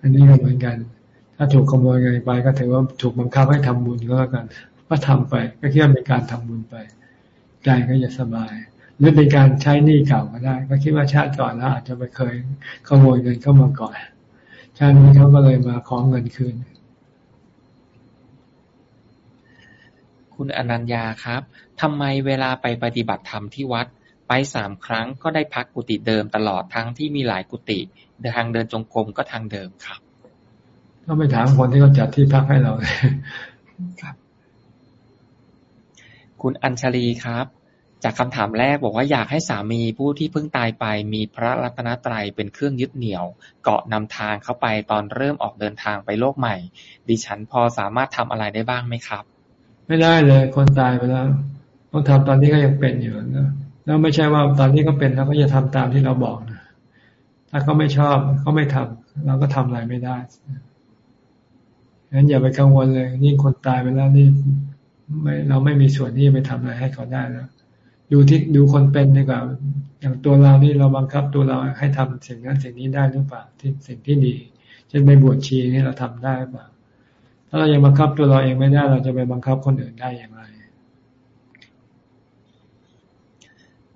อันนี้ก็เหมือนกัน ถ้าถูกขโมยเงินไป ก็ถือว่าถูกบังคับให้ทำบุญก็แล้วกัน ก็ทำไป ก็คิดว่าเป็นการทำบุญไป ใจก็จะสบาย หรือเป็นการใช้หนี้เก่าก็ได้ ก็คิดว่าชาติก่อนแล้วอาจจะไปเคยขโมยเงินเข้ามาก่อน ชาตินี้เขาก็เลยมาขอเงินคืน คุณอนัญญาครับทำไมเวลาไปปฏิบัติธรรมที่วัด ไปสามครั้งก็ได้พักกุฏิเดิมตลอดทั้งที่มีหลายกุฏิทางเดินจงกรมก็ทางเดิมครับ ก็ไปถามคนที่เขาจัดที่พักให้เราครับ คุณอัญชลีครับ จากคำถามแรกบอกว่าอยากให้สามีผู้ที่เพิ่งตายไป มีพระรัตนตรัยเป็นเครื่องยึดเหนี่ยว เกาะนำทางเข้าไปตอนเริ่มออกเดินทางไปโลกใหม่ ดิฉันพอสามารถทำอะไรได้บ้างไหมครับ ไม่ได้เลยคนตายไปแล้วต้องทำตอนนี้ก็ยังเป็นอยู่นะแล้วไม่ใช่ว่าตอนนี้ก็เป็นแล้วก็จะทำตามที่เราบอกนะ ถ้าเขาไม่ชอบเขาไม่ทำเราก็ทำอะไรไม่ได้งั้นอย่าไปกังวลเลย นี่คนตายไปแล้วนี่ ไม่เราไม่มีส่วนที่ไปทำอะไรให้เขาได้แล้วดูที่ดูคนเป็นดีกว่า อย่างตัวเรานี่เราบังคับตัวเราให้ทำสิ่งนั้นสิ่งนี้ได้หรือเปล่าที่สิ่งที่ดีเช่นไปบวชชีนี่เราทำได้หรือเปล่าถ้าเรายังบังคับตัวเราเองไม่ได้ เราจะไปบังคับคนอื่นได้อย่างไร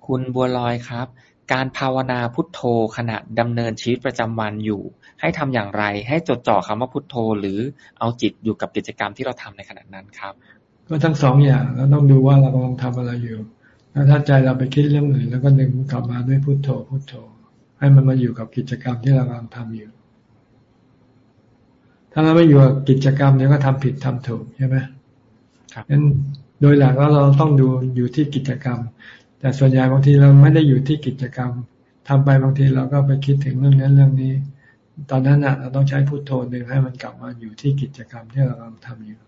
คุณบัวลอยครับ การภาวนาพุทโธขณะดำเนินชีวิตประจำวันอยู่ ให้ทำอย่างไร ให้จดจ่อคำว่าพุทโธ หรือเอาจิตอยู่กับกิจกรรมที่เราทำในขณะนั้นครับ ก็ทั้งสองอย่างแล้วต้องดูว่าเรากำลังทำอะไรอยู่ แล้วถ้าใจเราไปคิดเรื่องอื่น แล้วก็ดึงกลับมาด้วยพุทโธพุทโธ ให้มันมาอยู่กับกิจกรรมที่เรากำลังทำอยู่ ถ้าเราไม่อยู่กับกิจกรรมเดี๋ยวก็ทำผิดทำถูกใช่ไหมครับงั้นโดยหลักแล้วเราต้องดูอยู่ที่กิจกรรม แต่ส่วนใหญ่บางทีเราไม่ได้อยู่ที่กิจกรรมทำไปบางทีเราก็ไปคิดถึงเรื่องนั้นเรื่องนี้ ตอนนั้นอะเราต้องใช้พุโทโธหนึ่งให้มันกลับมาอยู่ที่กิจกรรมที่เรากำลังทำอยู่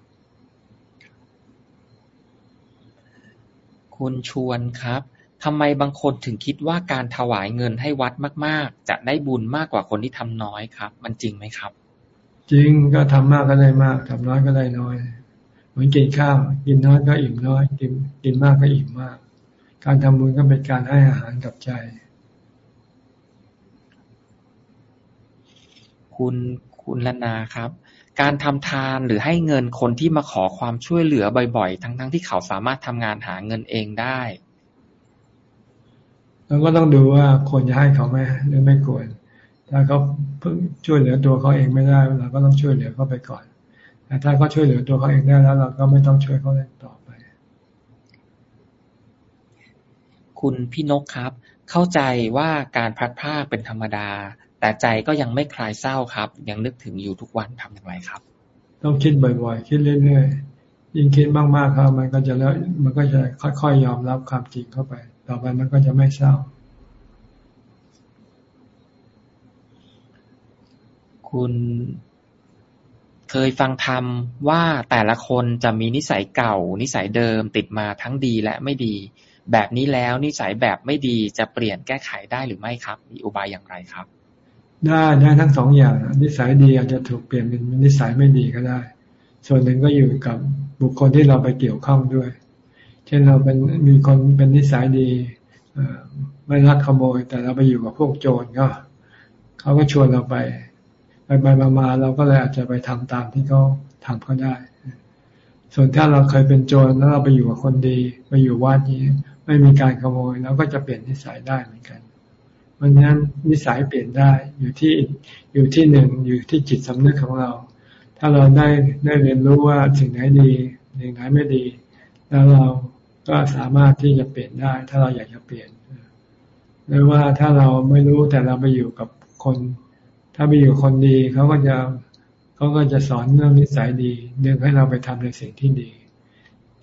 คุณชวนครับ ทำไมบางคนถึงคิดว่าการถวายเงินให้วัดมาก ๆ จะได้บุญมากกว่าคนที่ทำน้อยครับ มันจริงไหมครับ จริงก็ทำมากก็ได้มากทำน้อยก็ได้น้อย เหมือนกินข้าว กินน้อยก็อิ่มน้อย กินกินมากก็อิ่มมาก การทำบุญก็เป็นการให้อาหารกับใจ คุณคุณลนาครับ การทำทานหรือให้เงินคนที่มาขอความช่วยเหลือบ่อยๆ ทั้งๆที่เขาสามารถทำงานหาเงินเองได้เราก็ต้องดูว่าควรจะให้เขาไหมหรือไม่ควร ถ้าเขาเพิ่งช่วยเหลือตัวเขาเองไม่ได้เราก็ต้องช่วยเหลือเขาไปก่อน แต่ถ้าเขาช่วยเหลือตัวเขาเองได้แล้ว เราก็ไม่ต้องช่วยเขาต่อไป คุณพี่นกครับ เข้าใจว่าการพลัดพรากเป็นธรรมดา แต่ใจก็ยังไม่คลายเศร้าครับ ยังนึกถึงอยู่ทุกวันทำอย่างไรครับ ต้องคิดบ่อยๆ คิดเรื่อยๆ ยิ่งคิดมากๆครับ มันก็จะแล้วมันก็จะค่อยๆยอมรับความจริงเข้าไป ต่อไปมันก็จะไม่เศร้า คุณเคยฟังธรรมว่าแต่ละคนจะมีนิสัยเก่า นิสัยเดิมติดมาทั้งดีและไม่ดี แบบนี้แล้วนิสัยแบบไม่ดีจะเปลี่ยนแก้ไขได้หรือไม่ครับ มีอุบายอย่างไรครับ ได้ได้ทั้งสองอย่างนิสัยดีอาจจะถูกเปลี่ยนเป็นนิสัยไม่ดีก็ได้ ส่วนหนึ่งก็อยู่กับบุคคลที่เราไปเกี่ยวข้องด้วย เช่นเราเป็นมีคนเป็นนิสัยดีไม่รักขโมย แต่เราไปอยู่กับพวกโจรก็เขาก็ชวนเราไป ไปไปมาเราก็เลยอาจจะไปทำตามที่เขาทำก็ได้ ส่วนถ้าเราเคยเป็นโจรแล้วเราไปอยู่กับคนดี ไปอยู่วัดนี้ ไม่มีการขโมยเราก็จะเปลี่ยนนิสัยได้เหมือนกัน เพราะฉะนั้นนิสัยเปลี่ยนได้อยู่ที่อยู่ที่หนึ่งอยู่ที่จิตสำนึกของเรา ถ้าเราได้ได้เรียนรู้ว่าสิ่งไหนดีสิ่งไหนไม่ดี แล้วเราก็สามารถที่จะเปลี่ยนได้ ถ้าเราอยากจะเปลี่ยนหรือว่าถ้าเราไม่รู้แต่เราไปอยู่กับคน ถ้าไปอยู่คนดีเขาก็จะเขาก็จะสอนเรื่องนิสัยดีดึงให้เราไปทำในสิ่งที่ดี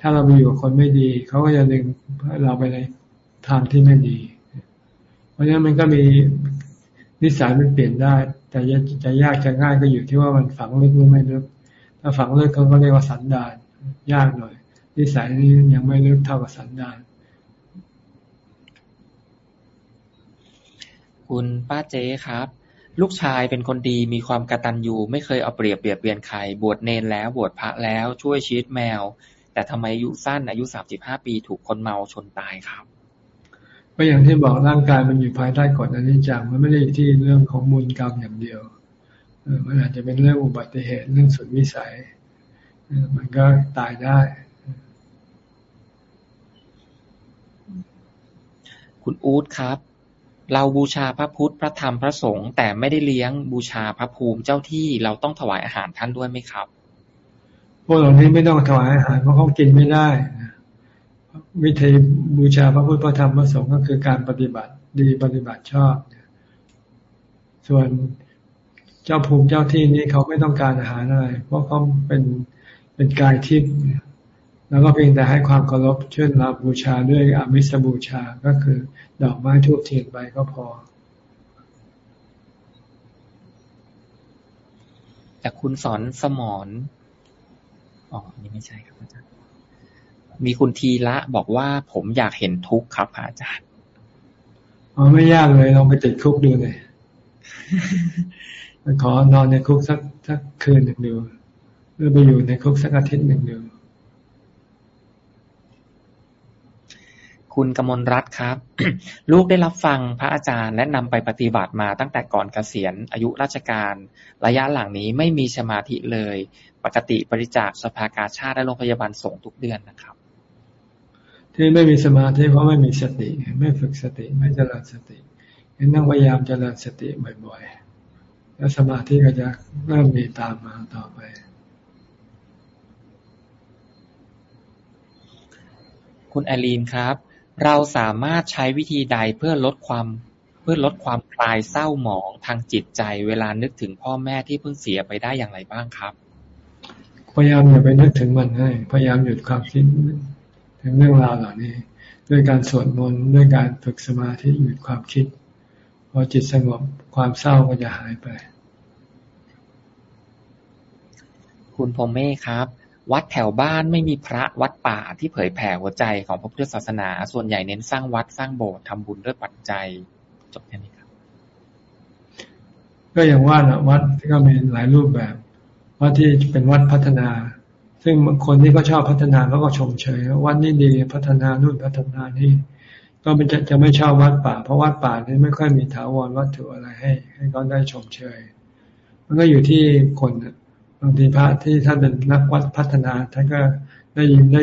ถ้าเราไปอยู่กับคนไม่ดีเขาก็จะดึงเราไปในทางที่ไม่ดี ราะฉะนั้นมันก็มีนิสัยมันเปลี่ยนได้ แต่จะยากจะง่ายก็อยู่ที่ว่ามันฝังลึกหรือไม่ลึก ถ้าฝังลึกเขาก็เรียกว่าสันดานยากหน่อย นิสัยนี้ยังไม่ลึกเท่ากับสันดาน คุณป้าเจ๊ครับ ลูกชายเป็นคนดีมีความกระตัญญูไม่เคยเอาเปรียบเบียดเบียนใคร บวชเนนแล้วบวชพระแล้วช่วยชีวิตแมว แต่ทำไมอายุสั้นอายุสามสิบห้าปีถูกคนเมาชนตายครับ ก็อย่างที่บอกร่างกายมันอยู่ภายใต้กฎอนิจจังมันไม่ได้ที่เรื่องของมูลกรรมอย่างเดียวมันอาจจะเป็นเรื่องอุบัติเหตุเรื่องสุดวิสัยมันก็ตายได้ คุณอู๊ดครับ เราบูชาพระพุทธพระธรรมพระสงฆ์แต่ไม่ได้เลี้ยงบูชาพระภูมิเจ้าที่เราต้องถวายอาหารท่านด้วยไหมครับ พวกเรานี้ไม่ต้องถวายอาหารเพราะเขากินไม่ได้ วิธีบูชาพระพุทธพระธรรมพระสงฆ์ก็คือการปฏิบัติดีปฏิบัติชอบ ส่วนเจ้าภูมิเจ้าที่นี้เขาไม่ต้องการอาหารอะไร เพราะเขาเป็นเป็นกายทิพย์แล้วก็เพียงแต่ให้ความเคารพเช่นรับบูชาด้วยอมิสบูชาก็คือ ดอกไม้ทูบเทียนไปก็พอ แต่คุณสอนสมอนอ๋อนี่ไม่ใช่ครับอาจารย์ มีคุณทีละบอกว่าผมอยากเห็นทุกข์ครับอาจารย์อ๋อไม่ยากเลยลองไปติดคุกดูเลยขอนอนในคุกสักสักคืนหนึ่งดูหรือไปอยู่ในคุกสักอาทิตย์หนึ่งดูคุณกมลรัตน์ครับ ลูกได้รับฟังพระอาจารย์และนำไปปฏิบัติมาตั้งแต่ก่อนเกษียณอายุราชการ ระยะหลังนี้ไม่มีสมาธิเลย ปกติบริจาคสภากาชาติและโรงพยาบาลส่งทุกเดือนนะครับ ที่ไม่มีสมาธิเพราะไม่มีสติ ไม่ฝึกสติไม่เจริญสติเห็นต้องพยายามเจริญสติบ่อยๆ แล้วสมาธิก็จะเริ่มมีตามมาต่อไป คุณแอลีนครับ เราสามารถใช้วิธีใดเพื่อลดความเพื่อลดความคลายเศร้าหมองทางจิตใจ เวลานึกถึงพ่อแม่ที่เพิ่งเสียไปได้อย่างไรบ้างครับ พยายามอย่าไปนึกถึงมันให้ พยายามหยุดความคิด ถึงเรื่องราวเหล่านี้ ด้วยการสวดมนต์ด้วยการฝึกสมาธิหยุดความคิดพอจิตสงบความเศร้าก็จะหายไป คุณพงเม่ครับ วัดแถวบ้านไม่มีพระวัดป่าที่เผยแผ่หัวใจของพระพุทธศาสนา ส่วนใหญ่เน้นสร้างวัดสร้างโบสถ์ทำบุญด้วยปัจจัยจบแค่นี้ครับ ก็อย่างว่านะวัดก็มีหลายรูปแบบ วัดที่เป็นวัดพัฒนา ซึ่งคนที่ก็ชอบพัฒนาเขาก็ชมเชยวัดนี้ดีพัฒนานู่นพัฒนานี่ ก็มันจะจะไม่ชอบวัดป่า เพราะวัดป่านี่ไม่ค่อยมีถาวรวัตถุอะไรให้ ให้เขาได้ชมเชย มันก็อยู่ที่คนบางทีพระที่ท่านเป็นนักวัดพัฒนาท่านก็ได้ยินได้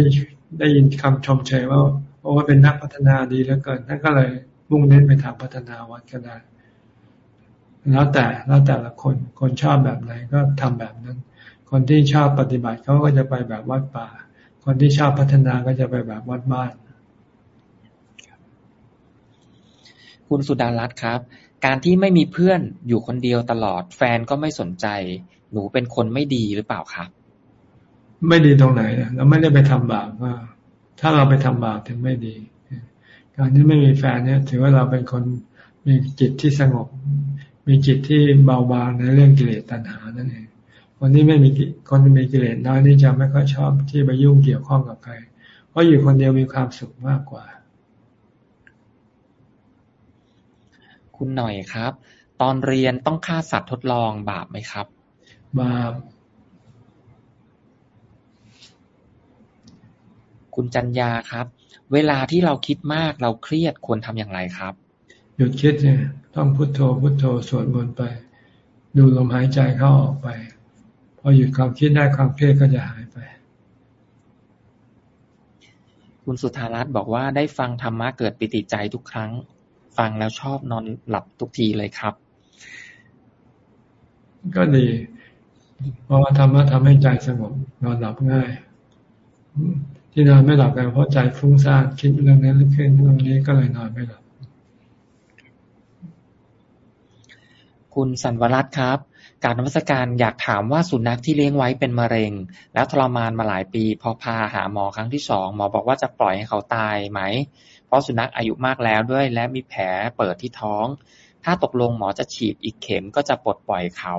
ได้ยินคำชมเชยว่าโอ้เป็นนักพัฒนาดีแล้วเกินท่านก็เลยมุ่งเน้นไปทางพัฒนาวัดก็ได้แล้วแต่แล้วแต่ละคนคนชอบแบบไหนก็ทำแบบนั้น คนที่ชอบปฏิบัติเขาก็จะไปแบบวัดป่า คนที่ชอบพัฒนาก็จะไปแบบวัดบ้าน คุณสุดารัตน์ครับ การที่ไม่มีเพื่อนอยู่คนเดียวตลอด แฟนก็ไม่สนใจ หนูเป็นคนไม่ดีหรือเปล่าครับ ไม่ดีตรงไหนเราไม่ได้ไปทำบาปว่าถ้าเราไปทำบาปถึงไม่ดี การที่ไม่มีแฟนเนี่ย ถือว่าเราเป็นคนมีจิตที่สงบ มีจิตที่เบาบางในเรื่องกิเลสตัณหานั่นเอง คนที่ไม่มีคนที่มีกิเลสน้อยนี่จะไม่ค่อยชอบที่ไปยุ่งเกี่ยวข้องกับใคร เพราะอยู่คนเดียวมีความสุขมากกว่า คุณหน่อยครับ ตอนเรียนต้องฆ่าสัตว์ทดลองบาปไหมครับบาปคุณจัญญาครับ เวลาที่เราคิดมากเราเครียดควรทำอย่างไรครับ หยุดคิดเนี่ยต้องพุโทโธพุโทโธสวดมนต์ไป ดูลมหายใจเข้าออกไปพ อหยุดความคิดได้ความเครียดก็จะหายไป คุณสุธารัตน์บอกว่าได้ฟังธรรมะเกิดปิติใจทุกครั้ง ฟังแล้วชอบนอนหลับทุกทีเลยครับ ก็ดี เพราะว่าธรรมะทำให้ใจสงบนอนหลับง่าย ที่นอนไม่หลับกันเพราะใจฟุ้งซ่านคิดเรื่องนั้นเรื่องนี้เรื่องนี้ก็เลยนอนไม่หลับคุณสันวรัตน์ครับ การนวัตการอยากถามว่าสุนัขที่เลี้ยงไว้เป็นมะเร็ง แล้วทรมานมาหลายปี พอพาหาหมอครั้งที่สองหมอบอกว่าจะปล่อยให้เขาตายไหม เพราะสุนัขอายุมากแล้วด้วย และมีแผลเปิดที่ท้อง ถ้าตกลงหมอจะฉีดอีกเข็มก็จะปลดปล่อยเขา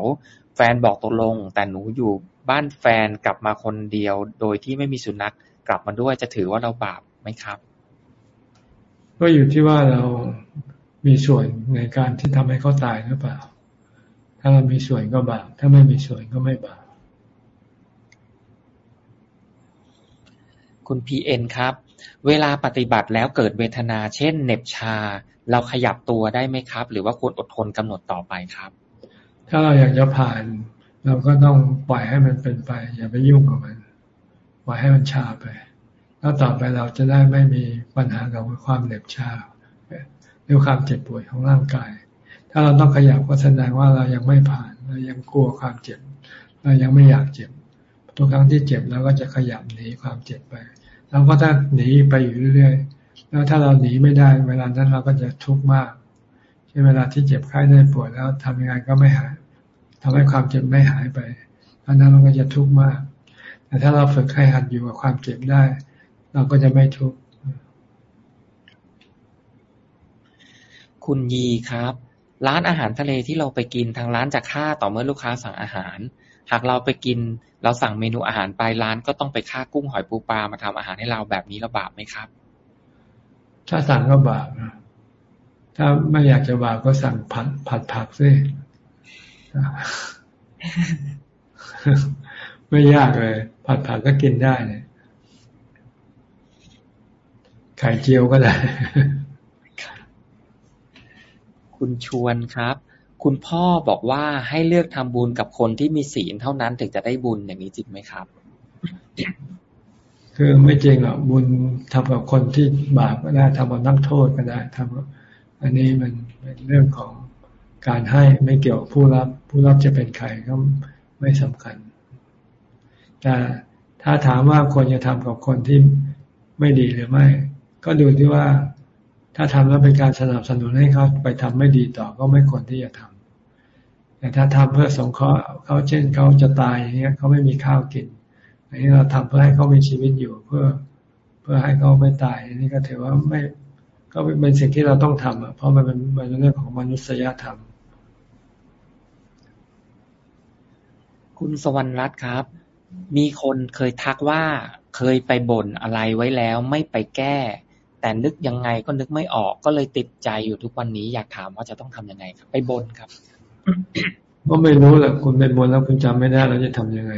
แฟนบอกตกลง แต่หนูอยู่บ้านแฟนกลับมาคนเดียว โดยที่ไม่มีสุนัขกลับมาด้วยจะถือว่าเราบาปไหมครับ ก็อยู่ที่ว่าเรามีส่วนในการที่ทำให้เขาตายหรือเปล่า ถ้าเรามีส่วนก็บาป ถ้าไม่มีส่วนก็ไม่บาป คุณพีเอ็นครับ เวลาปฏิบัติแล้วเกิดเวทนา เช่นเหน็บชา เราขยับตัวได้ไหมครับ หรือว่าควรอดทนกำหนดต่อไปครับ ถ้าเราอยากจะผ่าน เราก็ต้องปล่อยให้มันเป็นไป อย่าไปยุ่งกับมัน ปล่อยให้มันชาไป แล้วต่อไปเราจะได้ไม่มีปัญหากับความเหน็บชาหรือความเจ็บปวดของร่างกาย ถ้าเราต้องขยับก็แสดงว่าเรายังไม่ผ่านเรายังกลัวความเจ็บ เรายังไม่อยากเจ็บ ทุกครั้งที่เจ็บเราก็จะขยับหนีความเจ็บไปเราก็จะหนีไปอยู่เรื่อยๆ แล้วถ้าเราหนีไม่ได้ เวลานั้นเราก็จะทุกข์มากเช่นเวลาที่เจ็บไข้ได้ปวดแล้วทำยังไงก็ไม่หายทำให้ความเจ็บไม่หายไปอันนั้นเราก็จะทุกข์มาก แต่ถ้าเราฝึกให้หัดอยู่กับความเจ็บได้ เราก็จะไม่ทุกข์ คุณยีครับ ร้านอาหารทะเลที่เราไปกินทางร้านจะค่าต่อเมื่อลูกค้าสั่งอาหาร หากเราไปกิน เราสั่งเมนูอาหารไปร้านก็ต้องไปค่ากุ้งหอยปูปลามาทำอาหารให้เราแบบนี้เราบาปไหมครับ ถ้าสั่งก็บาปถ้าไม่อยากจะบาปก็สั่งผัดผัดผักซิไม่ยากเลย ผัดผักก็กินได้เนี่ยไข่เจียวก็ได้ คุณชวนครับ คุณพ่อบอกว่าให้เลือกทำบุญกับคนที่มีศีลเท่านั้นถึงจะได้บุญอย่างนี้จริงไหมครับ คือไม่จริงหรอกบุญทำกับคนที่บาปก็ได้ทำกับนักโทษก็ได้ทำอันนี้มันเป็นเรื่องของการให้ไม่เกี่ยวผู้รับ ผู้รับจะเป็นใครก็ไม่สำคัญ แต่ถ้าถามว่าควรจะทำกับคนที่ไม่ดีหรือไม่ ก็ดูที่ว่า ถ้าทำแล้วเป็นการสนับสนุนให้เขาไปทำไม่ดีต่อก็ไม่ควรที่จะทำแต่ถ้าทำเพื่อสงเคราะห์เขาเช่นเขาจะตายอย่างเงี้ยเขาไม่มีข้าวกิน อันนี้เราทำเพื่อให้เขามีชีวิตอยู่เพื่อเพื่อให้เขาไม่ตายอันนี้ก็ถือว่าไม่ก็เป็นสิ่งที่เราต้องทำอะเพราะมันเป็นมันเป็นเรื่องของมนุษยธรรมคุณสวรรค์รัตน์ครับ มีคนเคยทักว่าเคยไปบ่นอะไรไว้แล้วไม่ไปแก้ แต่นึกยังไงก็นึกไม่ออกก็เลยติดใจอยู่ทุกวันนี้อยากถามว่าจะต้องทํำยังไงครับ ไปบนครับก็ไม่รู้แหละคุณไปบนแล้วคุณจำไม่ได้แล้วจะทํำยังไง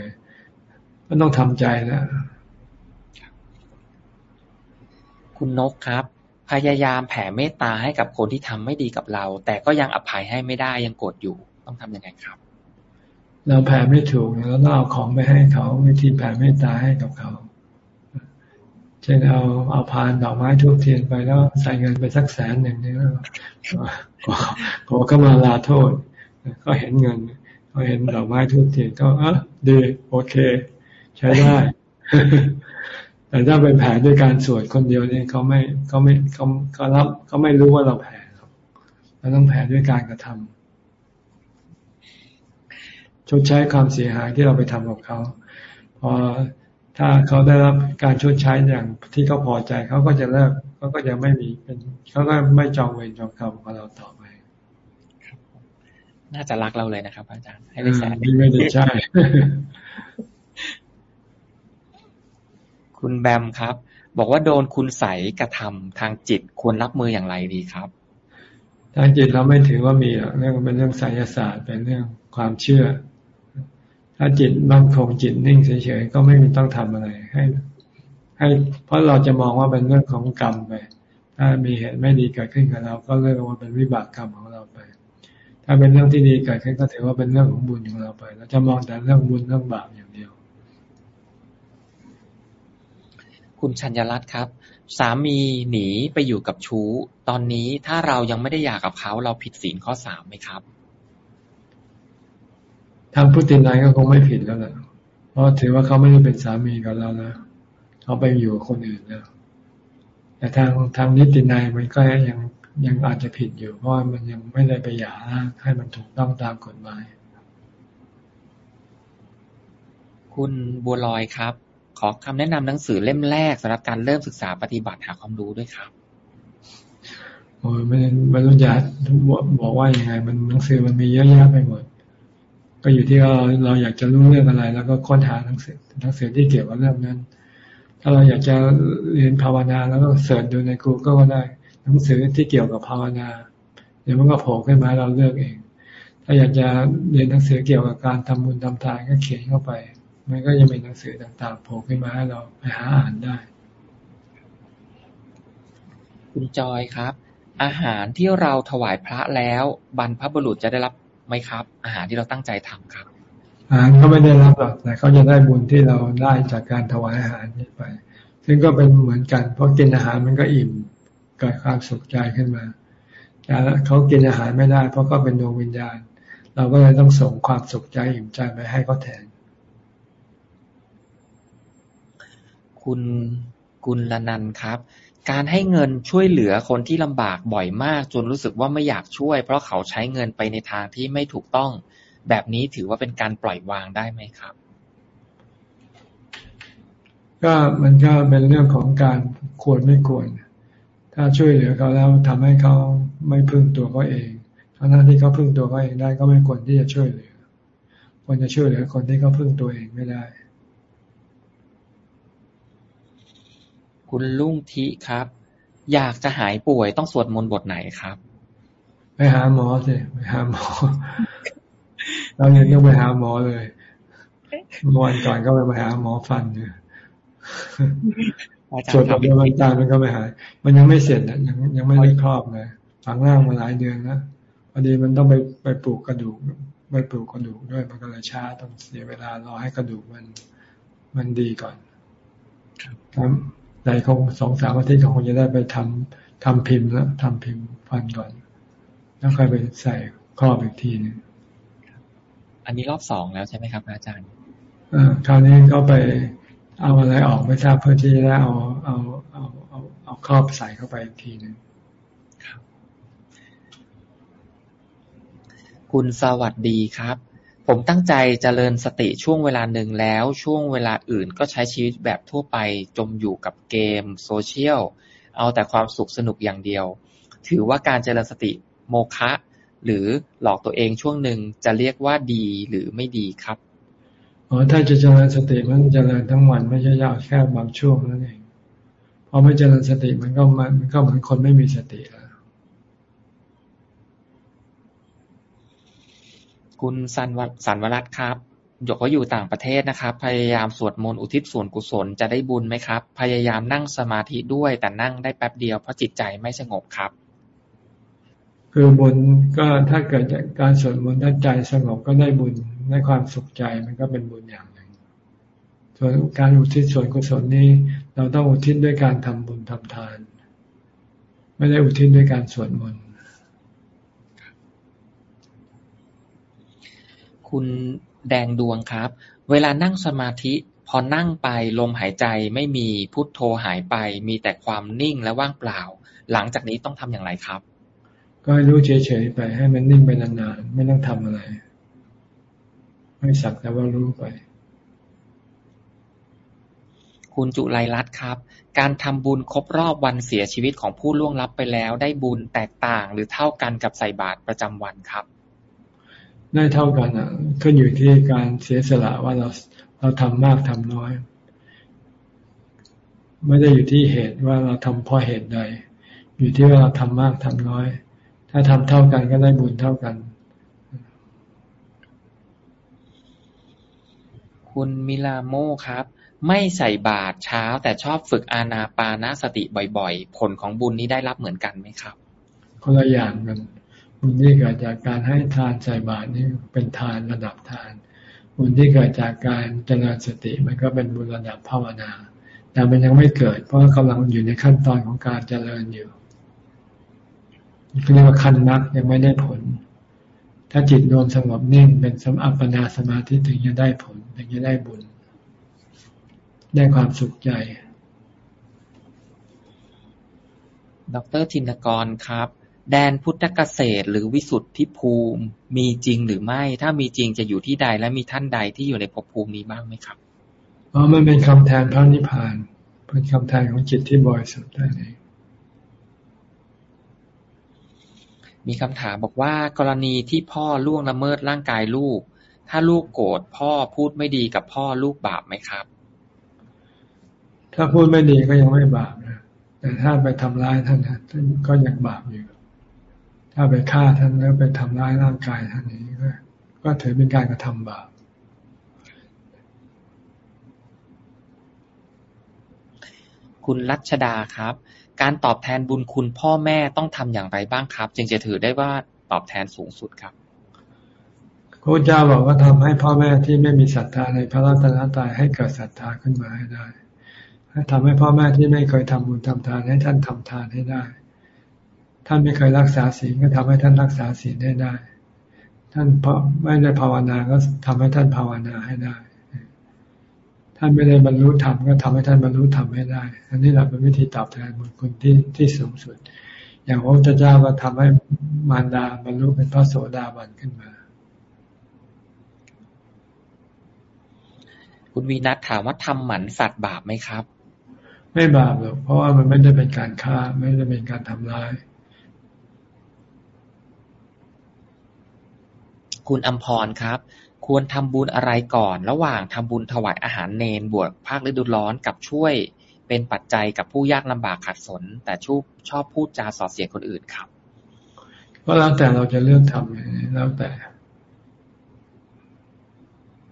ก็ต้องทำใจนะคุณนกครับ พยายามแผ่เมตตาให้กับคนที่ทำไม่ดีกับเรา แต่ก็ยังอภัยให้ไม่ได้ยังโกรธอยู่ ต้องทํำยังไงครับ เราแผ่ไม่ถูกเราต้องเอาของไปให้เขาวิธีแผ่เมตตาให้กับเขาเช่นเอาเอาพานดอกไม้ทุกเทียนไปแล้วใส่เงินไปสักแสนหนึ่งนี่ก็ก็ก็มาลาโทษ ก็เห็นเงินเขาเห็นดอกไม้ทุกเทียนก็เอะดีโอเค ใช้ได้แต่ถ้าเป็นแผ่ด้วยการสวดคนเดียวเนี่ยเขาไม่เขาไม่เขาเขารับเขาไม่รู้ว่าเราแผ่เราต้องแผ่ด้วยการกระทำชดใช้ความเสียหายที่เราไปทำกับเขาพอ ถ้าเขาได้รับการชดใช้อย่างที่เขาพอใจเขาก็จะเลิกเขาก็จะไม่มีเป็นเขาก็ไม่จองเวรจองกรรมกับเราต่อไปน่าจะรักเราเลยนะครับ อาจารย์ ให้ได้แสนไม่ได้ใช่ คุณแบมครับ บอกว่าโดนคุณใสกระทำทางจิตควรรับมืออย่างไรดีครับ ทางจิตเราไม่ถือว่ามีเรื่องเป็นเรื่องไสยศาสตร์เป็นเรื่องความเชื่อ ถ้าจิตมั่นคงจิตนิ่งเฉยๆก็ไม่มีต้องทำอะไรให้ให้เพราะเราจะมองว่าเป็นเรื่องของกรรมไป ถ้ามีเหตุไม่ดีเกิดขึ้นกับเรา ก็เรียกว่าเป็นวิบากกรรมของเราไป ถ้าเป็นเรื่องที่ดีเกิดขึ้นก็ถือว่าเป็นเรื่องของบุญของเราไป เราจะมองแต่เรื่องบุญเรื่องบาปอย่างเดียว คุณชัญญรัตน์ครับ สามีหนีไปอยู่กับชู้ ตอนนี้ถ้าเรายังไม่ได้หย่ากับเขาเราผิดศีลข้อสามไหมครับ ทางพุทธินัยก็คงไม่ผิดแล้วแหละเพราะถือว่าเขาไม่ได้เป็นสามีกับเราแล้วเขาไปอยู่กับคนอื่นแล้ว แต่ทางทางนิตินัยมันก็ยังยังอาจจะผิดอยู่ เพราะมันยังไม่ได้ไปหย่าให้มันถูกต้องตามกฎหมาย คุณบัวลอยครับ ขอคำแนะนำหนังสือเล่มแรกสำหรับการเริ่มศึกษาปฏิบัติหาความรู้ด้วยครับโอ้ยไม่ไม่รู้จะบอกว่ายังไง มันหนังสือมันมีเยอะแยะไปหมด ก็อยู่ที่เราเราอยากจะรู้เรื่องอะไร แล้วก็ค้นหาหนังสือหนังสือที่เกี่ยวกับเรื่องนั้น ถ้าเราอยากจะเรียนภาวนาแล้วก็เสิร์ชดูใน Google ก็ได้ หนังสือที่เกี่ยวกับภาวนา เดี๋ยวมันก็โผล่ขึ้นมาเราเลือกเอง ถ้าอยากจะเรียนหนังสือเกี่ยวกับการทำบุญทำทานก็เขียนเข้าไป มันก็จะมีหนังสือต่างๆโผล่ขึ้นมาให้เราไปหาอ่านได้ คุณจอยครับ อาหารที่เราถวายพระแล้วบรรพบุรุษจะได้รับ ไหมครับ อาหารที่เราตั้งใจทำครับ อาหารเขาไม่ได้รับหรอกแต่เขาจะได้บุญที่เราได้จากการถวายอาหารนี้ไป ซึ่งก็เป็นเหมือนกัน เพราะกินอาหารมันก็อิ่มเกิดความสุขใจขึ้นมาแต่เขากินอาหารไม่ได้ เพราะก็เป็นดวงวิญญาณ เราก็เลยต้องส่งความสุขใจอิ่มใจไปให้เขาแทน คุณกุลนันครับ การให้เงินช่วยเหลือคนที่ลำบากบ่อยมากจนรู้สึกว่าไม่อยากช่วย เพราะเขาใช้เงินไปในทางที่ไม่ถูกต้อง แบบนี้ถือว่าเป็นการปล่อยวางได้ไหมครับ ก็มันก็เป็นเรื่องของการควรไม่ควร ถ้าช่วยเหลือเขาแล้วทำให้เขาไม่พึ่งตัวเขาเองทั้งนั้นที่เขาพึ่งตัวเขาเองได้ก็ไม่ควรที่จะช่วยเหลือควรจะช่วยเหลือคนที่เขาพึ่งตัวเองไม่ได้ คุณลุงทิครับ อยากจะหายป่วยต้องสวดมนต์บทไหนครับ ไปหาหมอสิไปหาหมอ เรายังต้องไปหาหมอเลยเมื่อวันก่อนก็ไปหาหมอฟันเนี่ยสวดมนต์วันตามันก็ไม่หาย มันยังไม่เสร็จนะยังยังไม่ได้ครอบเลยฝังร่างมาหลายเดือนนะพอดีมันต้องไปไปปลูกกระดูกไปปลูกกระดูกด้วยมันก็เลยช้าต้องเสียเวลารอให้กระดูกมันมันดีก่อนครับ ในคงสองสามอาทิตย์คงจะได้ไปทำทำพิมพ์แล้วทำพิมพ์ฟันก่อน แล้วค่อยไปใส่ครอบอีกทีนึงอันนี้รอบสองแล้วใช่ไหมครับ อาจารย์อ่าคราวนี้ก็ไปเอาอะไรออกไม่ทราบเพื่อที่จะได้เอาเอาเอาเอาเอาครอบใส่เข้าไปอีกทีหนึ่งคุณสวัสดีครับ ผมตั้งใจเจริญสติช่วงเวลาหนึ่งแล้ว ช่วงเวลาอื่นก็ใช้ชีวิตแบบทั่วไป จมอยู่กับเกม โซเชียล เอาแต่ความสุขสนุกอย่างเดียว ถือว่าการเจริญสติโมฆะหรือหลอกตัวเองช่วงหนึ่งจะเรียกว่าดีหรือไม่ดีครับอ๋อถ้าจะเจริญสติมันเจริญทั้งวันไม่ใช่ยาวแค่บางช่วงนั่นเองพอไม่เจริญสติมันก็มันก็เหมือนคนไม่มีสติแล้ว คุณสันวสันวรัตครับ หยกก็อยู่ต่างประเทศนะครับ พยายามสวดมนต์อุทิศส่วนกุศลจะได้บุญไหมครับ พยายามนั่งสมาธิด้วยแต่นั่งได้แป๊บเดียวเพราะจิตใจไม่สงบครับ คือบุญก็ถ้าเกิดจากการสวดมนต์ถ้าใจสงบก็ได้บุญได้ความสุขใจมันก็เป็นบุญอย่างหนึ่ง ส่วนการอุทิศส่วนกุศลนี้ เราต้องอุทิศด้วยการทำบุญทำทาน ไม่ได้อุทิศด้วยการสวดมนต์ คุณแดงดวงครับ เวลานั่งสมาธิ พอนั่งไปลมหายใจไม่มีพุทโธหายไป มีแต่ความนิ่งและว่างเปล่า หลังจากนี้ต้องทำอย่างไรครับ ก็รู้เฉยๆไปให้มันนิ่งไปนานๆไม่ต้องทำอะไรไม่สักแต่ว่ารู้ไป คุณจุไรรัตน์ครับ การทำบุญครบรอบวันเสียชีวิตของผู้ล่วงลับไปแล้ว ได้บุญแตกต่างหรือเท่ากันกับใส่บาตรประจำวันครับ ได้เท่ากันอะขึ้นอยู่ที่การเสียสละว่าเราเราทำมากทำน้อย ไม่ได้อยู่ที่เหตุว่าเราทำเพราะเหตุใด อยู่ที่ว่าเราทำมากทำน้อย ถ้าทำเท่ากันก็ได้บุญเท่ากัน คุณมิลาโมครับ ไม่ใส่บาตรเช้า แต่ชอบฝึกอาณาปานสติบ่อยๆ ผลของบุญนี้ได้รับเหมือนกันไหมครับคนละอย่างกัน บุญที่เกิดจากการให้ทานใส่บาตรนี่เป็นทานระดับทาน บุญที่เกิดจากการเจริญสติมันก็เป็นบุญระดับภาวนา แต่มันยังไม่เกิด เพราะกำลังอยู่ในขั้นตอนของการเจริญอยู่เรียกว่าขั้นมรรคยังไม่ได้ผล ถ้าจิตรวมสงบนิ่งเป็นสมอัปปนาสมาธิถึงจะได้ผลถึงจะได้บุญ ได้ความสุขใจ ดรธินกรครับ แดนพุทธเกษตร หรือวิสุทธิภูมิ มีจริงหรือไม่ ถ้ามีจริงจะอยู่ที่ใด และมีท่านใดที่อยู่ในภพภูมินี้บ้างไหมครับอ๋อมันเป็นคำแทนพระนิพพาน เป็นคำแทนของจิตที่บริสุทธิ์นั่นเองมีคำถามบอกว่ากรณีที่พ่อล่วงละเมิดร่างกายลูก ถ้าลูกโกรธพ่อพูดไม่ดีกับพ่อลูกบาปไหมครับ ถ้าพูดไม่ดีก็ยังไม่บาปนะแต่ถ้าไปทำร้ายท่านท่านก็ยังบาปอยู่ ถ้าไปฆ่าท่านแล้วไปทำร้ายร่างกายท่านนี้ก็ก็ถือเป็นการกระทำบาปคุณรัชดาครับ การตอบแทนบุญคุณพ่อแม่ต้องทำอย่างไรบ้างครับ จึงจะถือได้ว่าตอบแทนสูงสุดครับพระเจ้าบอกว่าทำให้พ่อแม่ที่ไม่มีศรัทธาในพระรัตนตรัยให้เกิดศรัทธาขึ้นมาให้ได้ให้ทำให้พ่อแม่ที่ไม่เคยทำบุญทำทานให้ท่านทำทานให้ได้ ท่านไม่เคยรักษาศีลก็ทำให้ท่านรักษาศีลได้ได้ ท่านไม่ได้ภาวนาก็ทำให้ท่านภาวนาให้ได้ ท่านไม่ได้บรรลุธรรมก็ทำให้ท่านบรรลุธรรมให้ได้ อันนี้เราเป็นวิธีตอบแทนบุญคุณที่ที่สูงสุด อย่างพระพุทธเจ้าก็ทำให้มารดาบรรลุเป็นพระโสดาบันขึ้นมา คุณวีนัทถามว่าทำหมันสัตว์บาปไหมครับ ไม่บาปหรอกเพราะว่ามันไม่ได้เป็นการฆ่าไม่ได้เป็นการทำร้าย คุณอัมพรครับ ควรทำบุญอะไรก่อน ระหว่างทำบุญถวายอาหารเนนบวชภาคฤดูร้อนกับช่วยเป็นปัจจัยกับผู้ยากลำบากขัดสน แต่ชอบชอบพูดจาส่อเสียคนอื่นครับก็แล้วแต่เราจะเลือกทำแล้วแต่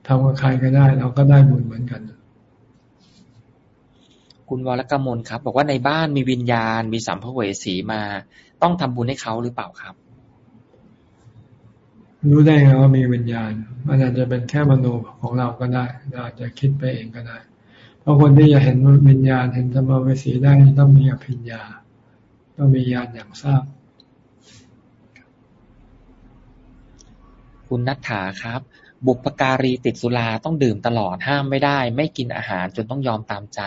ทำกับใครก็ได้ เราก็ได้บุญเหมือนกัน คุณวรกมลครับ บอกว่าในบ้านมีวิญญาณมีสัมภเวสีมา ต้องทำบุญให้เขาหรือเปล่าครับ รู้ได้ไงว่ามีวิญญาณ มันอาจจะเป็นแค่มโนของเราก็ได้ เราอาจจะคิดไปเองก็ได้ เพราะคนที่จะเห็นวิญญาณเห็นธรรมเวสีได้ต้องมีอภิญญา ต้องมีญาณอย่างทราบ คุณนัทธาครับ บุปการีติดสุราต้องดื่มตลอดห้ามไม่ได้ ไม่กินอาหารจนต้องยอมตามใจ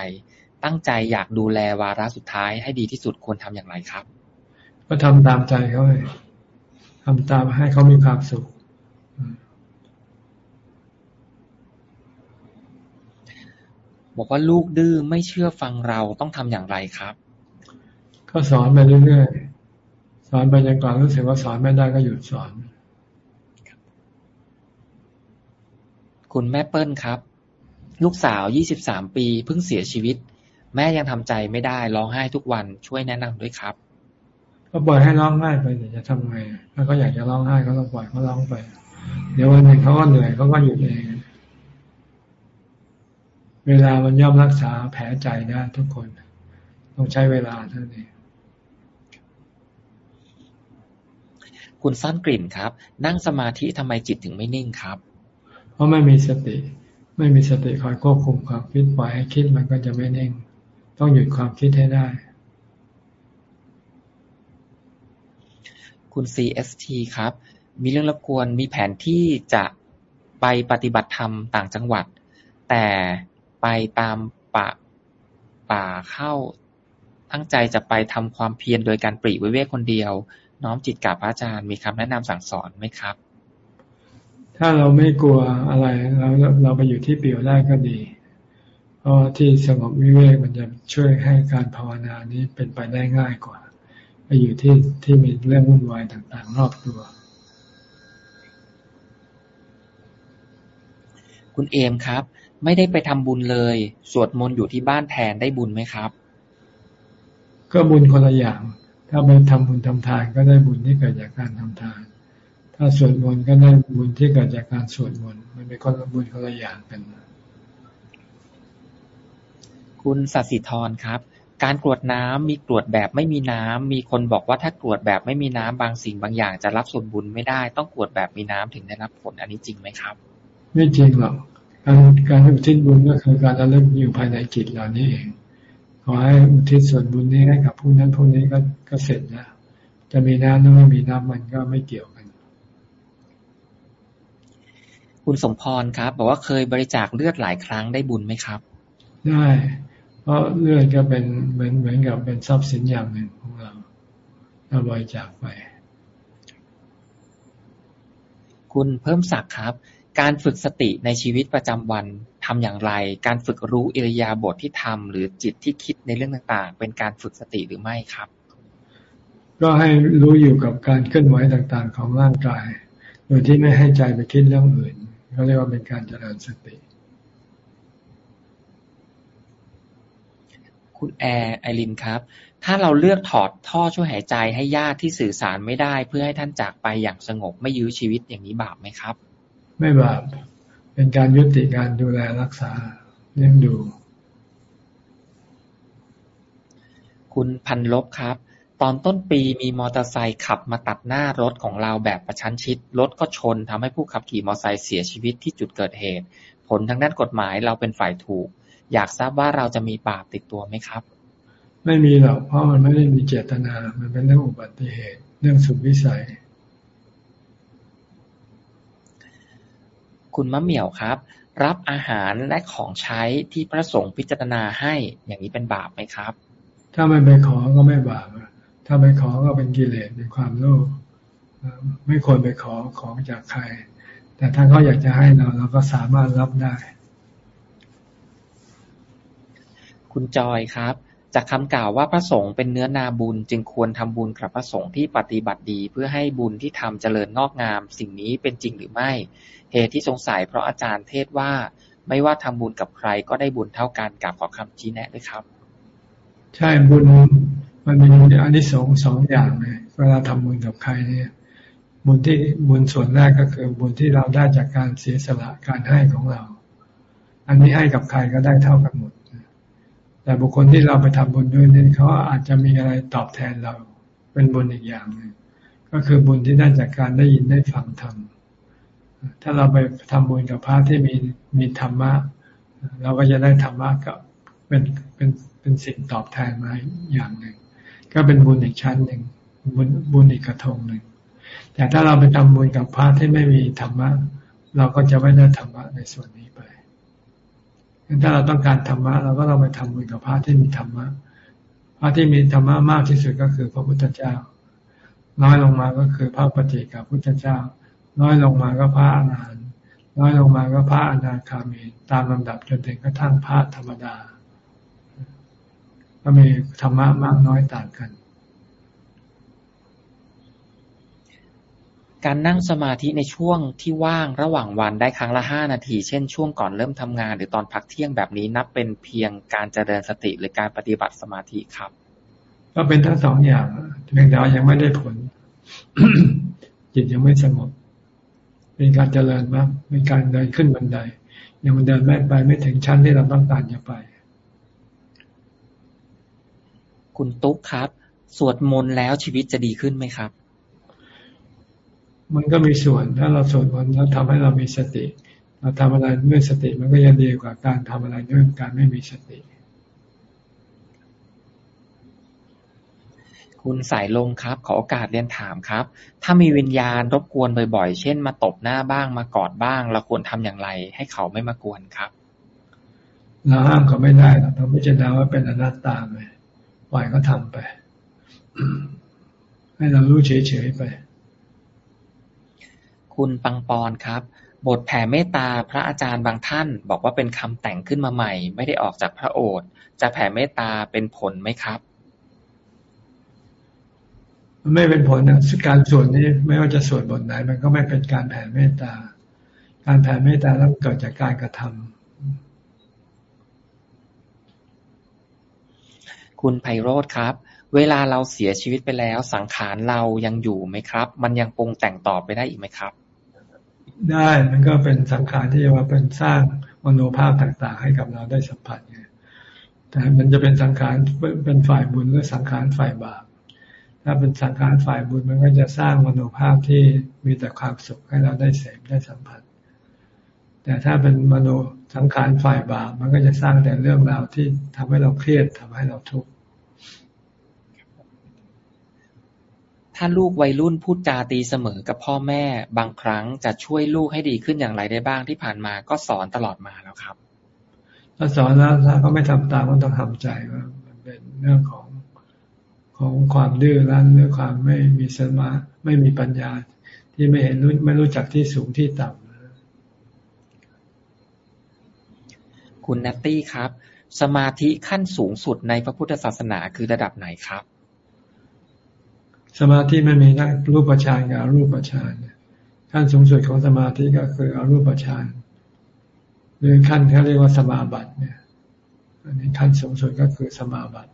ตั้งใจอยากดูแลวาระสุดท้ายให้ดีที่สุดควรทำอย่างไรครับ ก็ทำตามใจเขาเลย ทำตามให้เขามีความสุข บอกว่าลูกดื้อไม่เชื่อฟังเราต้องทำอย่างไรครับ ก็สอนไปเรื่อยๆ สอนไปจนกว่ารู้สึกว่าสอนไม่ได้ก็หยุดสอน คุณแม่เปิ้ลครับ ลูกสาวยี่สิบสามปีเพิ่งเสียชีวิต แม่ยังทำใจไม่ได้ร้องไห้ทุกวันช่วยแนะนำด้วยครับ ก็ปล่อยให้ร้องไห้ไปเดี๋ยวจะทำไงถ้าเขาอยากจะร้องไห้ก็ต้องปล่อยเขาร้องไป เดี๋ยววันหนึ่งเขาก็เหนื่อยเขาก็หยุดเอง เวลามันย่อมรักษาแผลใจได้ทุกคน ต้องใช้เวลาเท่านี้คุณซ่อนกลิ่นครับ นั่งสมาธิทำไมจิตถึงไม่นิ่งครับ เพราะไม่มีสติ ไม่มีสติคอยควบคุมความคิดปล่อยให้คิดมันก็จะไม่นิ่ง ต้องหยุดความคิดให้ได้ คุณ CST ครับ มีเรื่องรบกวน มีแผนที่จะไปปฏิบัติธรรมต่างจังหวัด แต่ไปตามป่าป่าเข้า ตั้งใจจะไปทำความเพียรโดยการปรีวิเวกคนเดียว น้อมจิตกับพระอาจารย์ มีคำแนะนำสั่งสอนไหมครับ ถ้าเราไม่กลัวอะไรเราเราไปอยู่ที่เปี่ยวได้ก็ดี เพราะที่สงบวิเวกมันจะช่วยให้การภาวนานี้เป็นไปได้ง่ายกว่า ไปอยู่ที่ที่มีเรื่องวุ่นวายต่างๆ รอบตัว คุณเอมครับ ไม่ได้ไปทำบุญเลย สวดมนต์อยู่ที่บ้านแทนได้บุญไหมครับ ก็บุญคนละอย่าง ถ้าไปทำบุญทำทานก็ได้บุญที่เกิดจากการทำทาน ถ้าสวดมนต์ก็ได้บุญที่เกิดจากการสวดมนต์มันเป็นคนละบุญคนละอย่างกัน คุณสัสิธรครับ การกรวดน้ำ มีกรวดแบบไม่มีน้ำ มีคนบอกว่าถ้ากรวดแบบไม่มีน้ำบางสิ่งบางอย่างจะรับส่วนบุญไม่ได้ ต้องกรวดแบบมีน้ำถึงได้รับผล อันนี้จริงไหมครับ ไม่จริงหรอก การการอุทิศบุญก็คือการระลึกอยู่ภายในจิตเรานี่เอง ขอให้อุทิศส่วนบุญนี้ให้กับผู้นั้นผู้นี้ก็ก็เสร็จแล้ว จะมีน้ำหรือไม่มีน้ำมันก็ไม่เกี่ยวกันคุณสมพรครับ บอกว่าเคยบริจาคเลือดหลายครั้งได้บุญไหมครับ ได้เพ ราะเลือดก็เป็นเหมือนเหมือนกับเป็นทรัพย์สินอย่างหนึ่งของเราเราบริจาคไป คุณเพิ่มศักดิ์ครับ การฝึกสติในชีวิตประจำวันทำอย่างไร การฝึกรู้อิริยาบถทที่ทำหรือจิตที่คิดในเรื่องต่างๆ เป็นการฝึกสติหรือไม่ครับ ก็ให้รู้อยู่กับการเคลื่อนไหวต่างๆ ของร่างกาย โดยที่ไม่ให้ใจไปคิดเรื่องอื่นเขาเรียกว่าเป็นการเจริญสติ คุณแอร์ ไอรินครับ ถ้าเราเลือกถอดท่อช่วยหายใจให้ญาติที่สื่อสารไม่ได้ เพื่อให้ท่านจากไปอย่างสงบไม่ยื้อชีวิตอย่างนี้บาปไหมครับ ไม่บาป เป็นการยุติการดูแลรักษาเลี้ยงดู คุณพันลบครับ ตอนต้นปีมีมอเตอร์ไซค์ขับมาตัดหน้ารถของเราแบบประชันชิด รถก็ชนทำให้ผู้ขับขี่มอเตอร์ไซค์เสียชีวิตที่จุดเกิดเหตุ ผลทางด้านกฎหมายเราเป็นฝ่ายถูก อยากทราบว่าเราจะมีบาปติดตัวไหมครับ ไม่มีหรอกเพราะมันไม่ได้มีเจตนา มันเป็นเรื่องอุบัติเหตุ เรื่องสุดวิสัย คุณมะเหมี่ยวครับ รับอาหารและของใช้ที่พระสงฆ์พิจารณาให้อย่างนี้เป็นบาปไหมครับ ถ้าไม่ไปขอก็ไม่บาปถ้าไปขอก็เป็นกิเลสเป็นความโลภไม่ควรไปขอของจากใคร แต่ถ้าเขาอยากจะให้เราเราก็สามารถรับได้ คุณจอยครับ จากคำกล่าวว่าพระสงฆ์เป็นเนื้อนาบุญ จึงควรทำบุญกับพระสงฆ์ที่ปฏิบัติดี เพื่อให้บุญที่ทำเจริญงอกงาม สิ่งนี้เป็นจริงหรือไม่ เหตุที่สงสัยเพราะอาจารย์เทศว่า ไม่ว่าทำบุญกับใครก็ได้บุญเท่ากันกับขอคำชี้แนะด้วยครับ ใช่บุญมันมีอันที่สองสองอย่างเลยเวลาทำบุญกับใครเนี่ยบุญที่บุญส่วนแรกก็คือบุญที่เราได้จากการเสียสละการให้ของเรา อันนี้ให้กับใครก็ได้เท่ากันหมด แต่บุคคลที่เราไปทำบุญด้วยนี่เขาอาจจะมีอะไรตอบแทนเรา เป็นบุญอีกอย่างหนึ่งก็คือบุญที่ได้จากการได้ยินได้ฟังธรรมถ้าเราไปทำบุญกับพระที่มีมีธรรมะ เราก็จะได้ธรรมะกับเป็นเป็นเป็นสิ่งตอบแทนมาอย่างหนึ่งก็เป็นบุญอีกชั้นหนึ่งบุญบุญอีกกระทงหนึ่งแต่ถ้าเราไปทำบุญกับพระที่ไม่มีธรรมะ เราก็จะไม่ได้ธรรมะในส่วนนี้ ถ้าเราต้องการธรรมะเราก็ต้องไปทำบุญกับพระที่มีธรรมะ พระที่มีธรรมะมากที่สุดก็คือพระพุทธเจ้า น้อยลงมาก็คือพระปฏิกับพุทธเจ้า น้อยลงมาก็พระอรหันต์น้อยลงมาก็พระอนาคามี ตามลำดับจนถึงกระทั่งพระธรรมดา ก็มีธรรมะมากน้อยต่างกัน การนั่งสมาธิในช่วงที่ว่างระหว่างวันได้ครั้งละห้านาที เช่น ช่วงก่อนเริ่มทำงาน หรือตอนพักเที่ยงแบบนี้นับเป็นเพียงการเจริญสติหรือการปฏิบัติสมาธิครับ ก็เป็นทั้งสองอย่างเพียงแต่ยังไม่ได้ผล จิตยังไม่สงบเป็นการเจริญมากเป็นการเดินขึ้นบันได ยังมันเดินไม่ไปไม่ถึงชั้นที่เราต้องการจะไป คุณตุ๊กครับ สวดมนต์แล้วชีวิตจะดีขึ้นไหมครับ มันก็มีส่วนถ้าเราสวดมนต์แล้วทำให้เรามีสติ เราทำอะไรด้วยสติมันก็ยังดีกว่าการทำอะไรด้วยการไม่มีสติ คุณสายลมครับ ขอโอกาสเรียนถามครับ ถ้ามีวิญญาณรบกวนบ่อยๆ เช่น มาตบหน้าบ้างมากอดบ้าง เราควรทำอย่างไร ให้เขาไม่มากวนครับเราห้ามเขาไม่ได้เราต้องพิจารณาว่าเป็นอนัตตาไปปล่อยก็ทำไป ให้เรารู้เฉยๆไป คุณปังปอนครับ บทแผ่เมตตาพระอาจารย์บางท่าน บอกว่าเป็นคำแต่งขึ้นมาใหม่ ไม่ได้ออกจากพระโอษฐ์จะแผ่เมตตาเป็นผลไหมครับมันไม่เป็นผลนะการสวดนี้ไม่ว่าจะสวดบทไหน มันก็ไม่เป็นการแผ่เมตตา การแผ่เมตตาต้องเกิดจากการกระทำคุณไพโรธครับ เวลาเราเสียชีวิตไปแล้วสังขารเรายังอยู่ไหมครับ มันยังปรุงแต่งต่อไปได้อีกไหมครับ ได้มันก็เป็นสังขารที่ว่าเป็นสร้างมโนภาพต่าง ๆ ให้กับเราได้สัมผัสไงแต่มันจะเป็นสังขารเป็นฝ่ายบุญหรือสังขารฝ่ายบาปถ้าเป็นสังขารฝ่ายบุญมันก็จะสร้างมโนภาพที่มีแต่ความสุขให้เราได้เสพได้สัมผัส แต่ถ้าเป็นมโนสังขารฝ่ายบาปมันก็จะสร้างแต่เรื่องราวที่ทำให้เราเครียดทำให้เราทุกข์ ถ้าลูกวัยรุ่นพูดจาตีเสมอกับพ่อแม่ บางครั้งจะช่วยลูกให้ดีขึ้นอย่างไรได้บ้างที่ผ่านมาก็สอนตลอดมาแล้วครับถ้าสอนแล้วถ้าเขาไม่ทำตามก็ต้องทำใจว่ามันเป็นเรื่องของของความดื้อรั้นหรือความไม่มีสมาไม่มีปัญญา ที่ไม่เห็นรู้ไม่รู้จักที่สูงที่ต่ำคุณนัตตี้ครับ สมาธิขั้นสูงสุดในพระพุทธศาสนาคือระดับไหนครับ สมาธิมันมีทั้งรูปฌานกับอรูปฌานขั้นสูงสุดของสมาธิก็คืออรูปฌานหรือขั้นเขาเรียกว่าสมาบัติเนี่ย อันนี้ขั้นสูงสุดก็คือสมาบัติ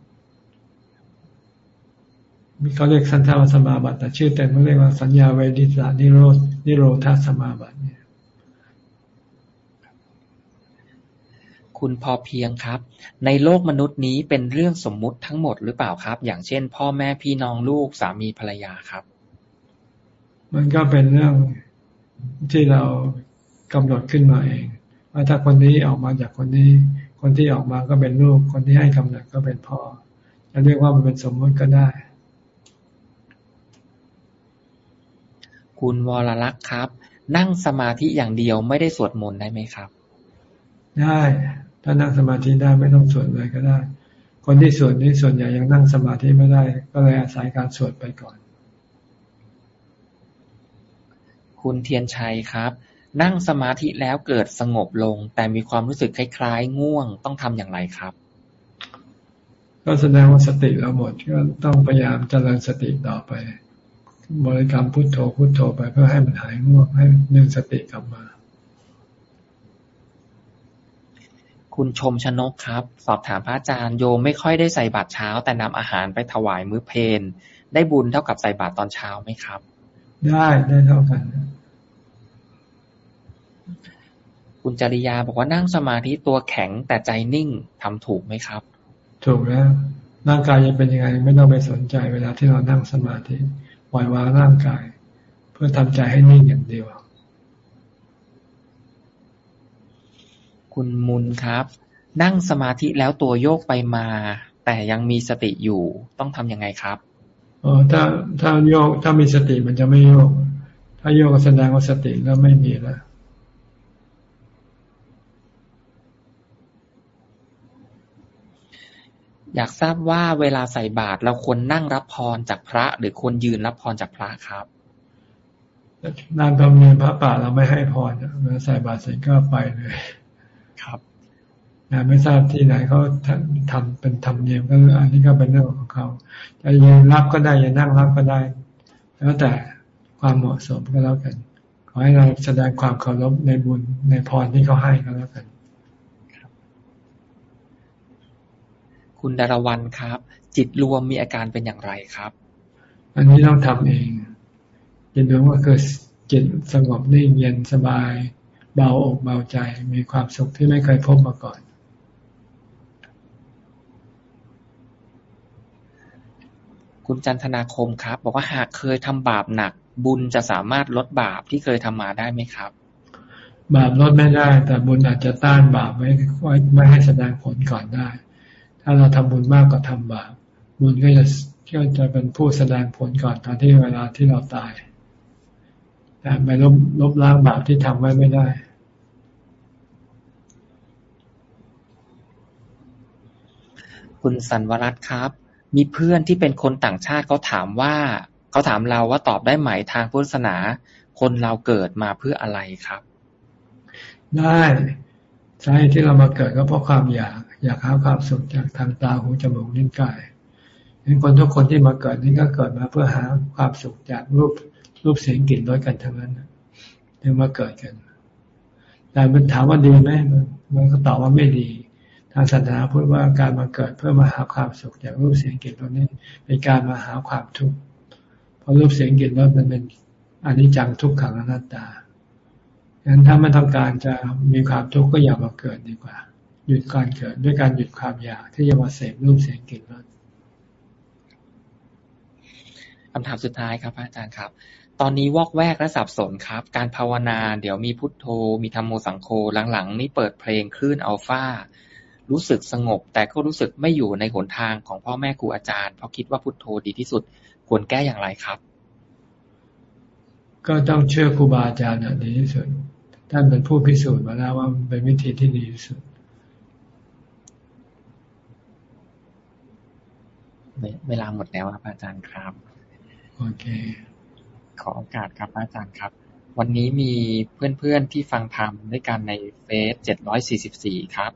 มีเขาเรียกสันทาวสมาบัติแต่ชื่อเต็มเขาเรียกว่าสัญญาเวดิสานิโรธนิโรธาสมาบัติเนี่ย คุณพอเพียงครับ ในโลกมนุษย์นี้เป็นเรื่องสมมุติทั้งหมดหรือเปล่าครับ อย่างเช่น พ่อแม่พี่น้องลูกสามีภรรยาครับ มันก็เป็นเรื่องที่เรากำหนดขึ้นมาเองว่าถ้าคนนี้ออกมาจากคนนี้ คนที่ออกมาก็เป็นลูก คนที่ให้กำเนิดก็เป็นพ่อจะเรียกว่ามันเป็นสมมติก็ได้ คุณวรลักษ์ครับ นั่งสมาธิอย่างเดียวไม่ได้สวดมนต์ได้ไหมครับ ได้ ถ้านั่งสมาธิได้ไม่ต้องสวดเลยก็ได้ คนที่สวดนี้ส่วนใหญ่ยังนั่งสมาธิไม่ได้ ก็เลยอาศัยการสวดไปก่อน คุณเทียนชัยครับ นั่งสมาธิแล้วเกิดสงบลง แต่มีความรู้สึกคล้ายๆ ง่วงต้องทำอย่างไรครับ ก็แสดงว่าสติเราหมดก็ต้องพยายามเจริญสติต่อไป บริกรรมพุทโธพุทโธไปเพื่อให้มันหายง่วงให้ดึงสติกลับมา คุณชมชนกครับ สอบถามพระอาจารย์โยมไม่ค่อยได้ใส่บาตรเช้า แต่นำอาหารไปถวายมื้อเพลได้บุญเท่ากับใส่บาตรตอนเช้าไหมครับ ได้ได้เท่ากัน คุณจริยาบอกว่านั่งสมาธิตัวแข็งแต่ใจนิ่งทำถูกไหมครับ ถูกแล้วร่างกายจะเป็นยังไง ไม่ต้องไปสนใจเวลาที่เรานั่งสมาธิปล่อยวางร่างกาย เพื่อทำใจให้นิ่งอย่างเดียว คุณมุนครับ นั่งสมาธิแล้วตัวโยกไปมา แต่ยังมีสติอยู่ ต้องทำยังไงครับอ๋อถ้าถ้าโยกถ้ามีสติมันจะไม่โยก ถ้าโยกก็แสดงว่าสติแล้วไม่มีแล้วอยากทราบว่าเวลาใส่บาตรเราควรนั่งรับพรจากพระ หรือควรยืนรับพรจากพระครับนานธรรมเนียมพระป่าเราไม่ให้พรเวลาใส่บาตรเสร็จก็ไปเลยครับ นะไม่ทราบที่ไหนเขาทำเป็นธรรมเนียมก็อันนี้ก็เป็นเรื่องของเขาจะยืนรับก็ได้จะนั่งรับก็ได้ แล้วแต่ความเหมาะสมก็แล้วกัน ขอให้เราแสดงความเคารพในบุญในพรที่เขาให้ก็แล้วกันคุณดารวันครับ จิตรวมมีอาการเป็นอย่างไรครับ อันนี้ต้องทำเองจิตรวมก็คือจิตสงบนิ่งเย็นสบาย เบาอกเบาใจ มีความสุขที่ไม่เคยพบมาก่อน คุณจันทนาคมครับ บอกว่าหากเคยทำบาปหนัก บุญจะสามารถลดบาปที่เคยทำมาได้ไหมครับ บาปลดไม่ได้ แต่บุญอาจจะต้านบาปไว้ไว้ไม่ให้แสดงผลก่อนได้ ถ้าเราทำบุญมากกว่าทาบาป บุญก็จะก็จะเป็นผู้แสดงผลก่อนตอนที่เวลาที่เราตายแต่ไปลบลบล้างบาปที่ทำไว้ไม่ได้คุณสันวรัตน์ครับ มีเพื่อนที่เป็นคนต่างชาติเขาถามว่า เขาถามเราว่าตอบได้ไหมทางพุทธศาสนา คนเราเกิดมาเพื่ออะไรครับ ได้สาเหตุที่เรามาเกิดก็เพราะความอยากอยากหาความสุขจากทางตาหูจมูกนิ้วกายเห็นคนทุกคนที่มาเกิดนี่ก็เกิดมาเพื่อหาความสุขจากรูปรูปเสียงกลิ่นรสกันทั้งนั้นถึงมาเกิดกัน แต่มันถามว่าดีไหมมันก็ตอบว่าไม่ดี ทางศาสนาพูดว่าการมาเกิดเพื่อมาหาความสุขจากรูปเสียงกลิ่นรสนี่เป็นการมาหาความทุกข์เพราะรูปเสียงกลิ่นรสมันเป็นอนิจจังทุกขังอนัตตาดังนั้นถ้าไม่ต้องการจะมีความทุกข์ก็อย่ามาเกิดดีกว่า หยุดการเกิดด้วยการหยุดความอยากที่จะมาเสพรูปเสียงกลิ่นรสคำถามสุดท้ายครับอาจารย์ครับ ตอนนี้วอกแวกและสับสนครับ การภาวนา เดี๋ยวมีพุทโธ มีธรรมโมสังโฆหลังๆ นี่เปิดเพลงคลื่นอัลฟา รู้สึกสงบ แต่ก็รู้สึกไม่อยู่ในหนทางของพ่อแม่ครูอาจารย์ เพราะคิดว่าพุทโธดีที่สุด ควรแก้อย่างไรครับ ก็ต้องเชื่อครูบาอาจารย์ดีที่สุด ท่านเป็นผู้พิสูจน์มาแล้วว่าเป็นวิธีที่ดีที่สุดเวลาหมดแล้วครับอาจารย์ครับ โอเค ขอโอกาสครับอาจารย์ครับ วันนี้มีเพื่อนๆที่ฟังธรรมด้วยกันใน Face เจ็ดร้อยสี่สิบสี่ครับ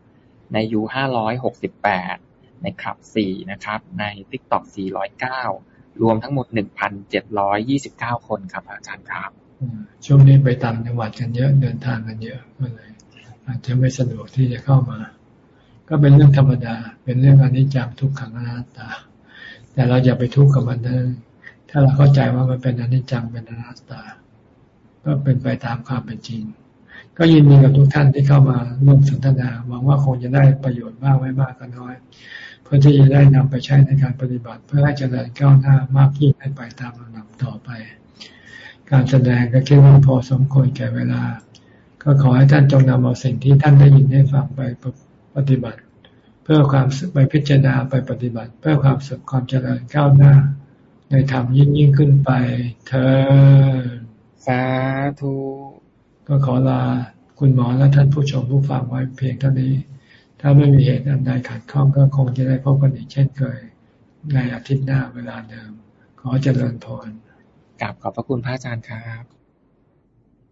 ใน You ห้าร้อยหกสิบแปดในคลับสี่นะครับ ใน TikTok สี่ร้อยเก้ารวมทั้งหมดหนึ่งพันเจ็ดร้อยยี่สิบเก้าคนครับ อาจารย์ครับช่วงนี้ไปต่างจังหวัดกันเยอะเดินทางกันเยอะก็เลยอาจจะไม่สะดวกที่จะเข้ามา ก็เป็นเรื่องธรรมดา เป็นเรื่องอนิจจังทุกขังอนัตตา แต่เราอย่าไปทุกข์กับมันนะถ้าเราเข้าใจว่ามันเป็นอนิจจังเป็นอนัตตา ก็เป็นไปตามความเป็นจริง ก็ยินดีกับทุกท่านที่เข้ามาร่วมสนทนา หวังว่าคงจะได้ประโยชน์มากไว้มากก็น้อย เพื่อที่จะได้นำไปใช้ในการปฏิบัติ เพื่อให้เจริญก้าวหน้ามากยิ่งให้ไปตามลำดับต่อไป การแสดงก็คิดว่าพอสมควรแก่เวลา ก็ขอให้ท่านจงนำเอาสิ่งที่ท่านได้ยินได้ฟังไปปฏิบัติ เพื่อความไปพิจารณาไปปฏิบัติ เพื่อความสุขความเจริญก้าวหน้า ในธรรมยิ่งยิ่งขึ้นไป เธอสาธุ ก็ขอลาคุณหมอและท่านผู้ชมผู้ฟังไว้เพียงเท่านี้ ถ้าไม่มีเหตุอันใดขัดข้องก็คงจะได้พบกันอีกเช่นเคย ในอาทิตย์หน้าเวลาเดิม ขอเจริญพรกลับขอบพระคุณพระอาจารย์ครับ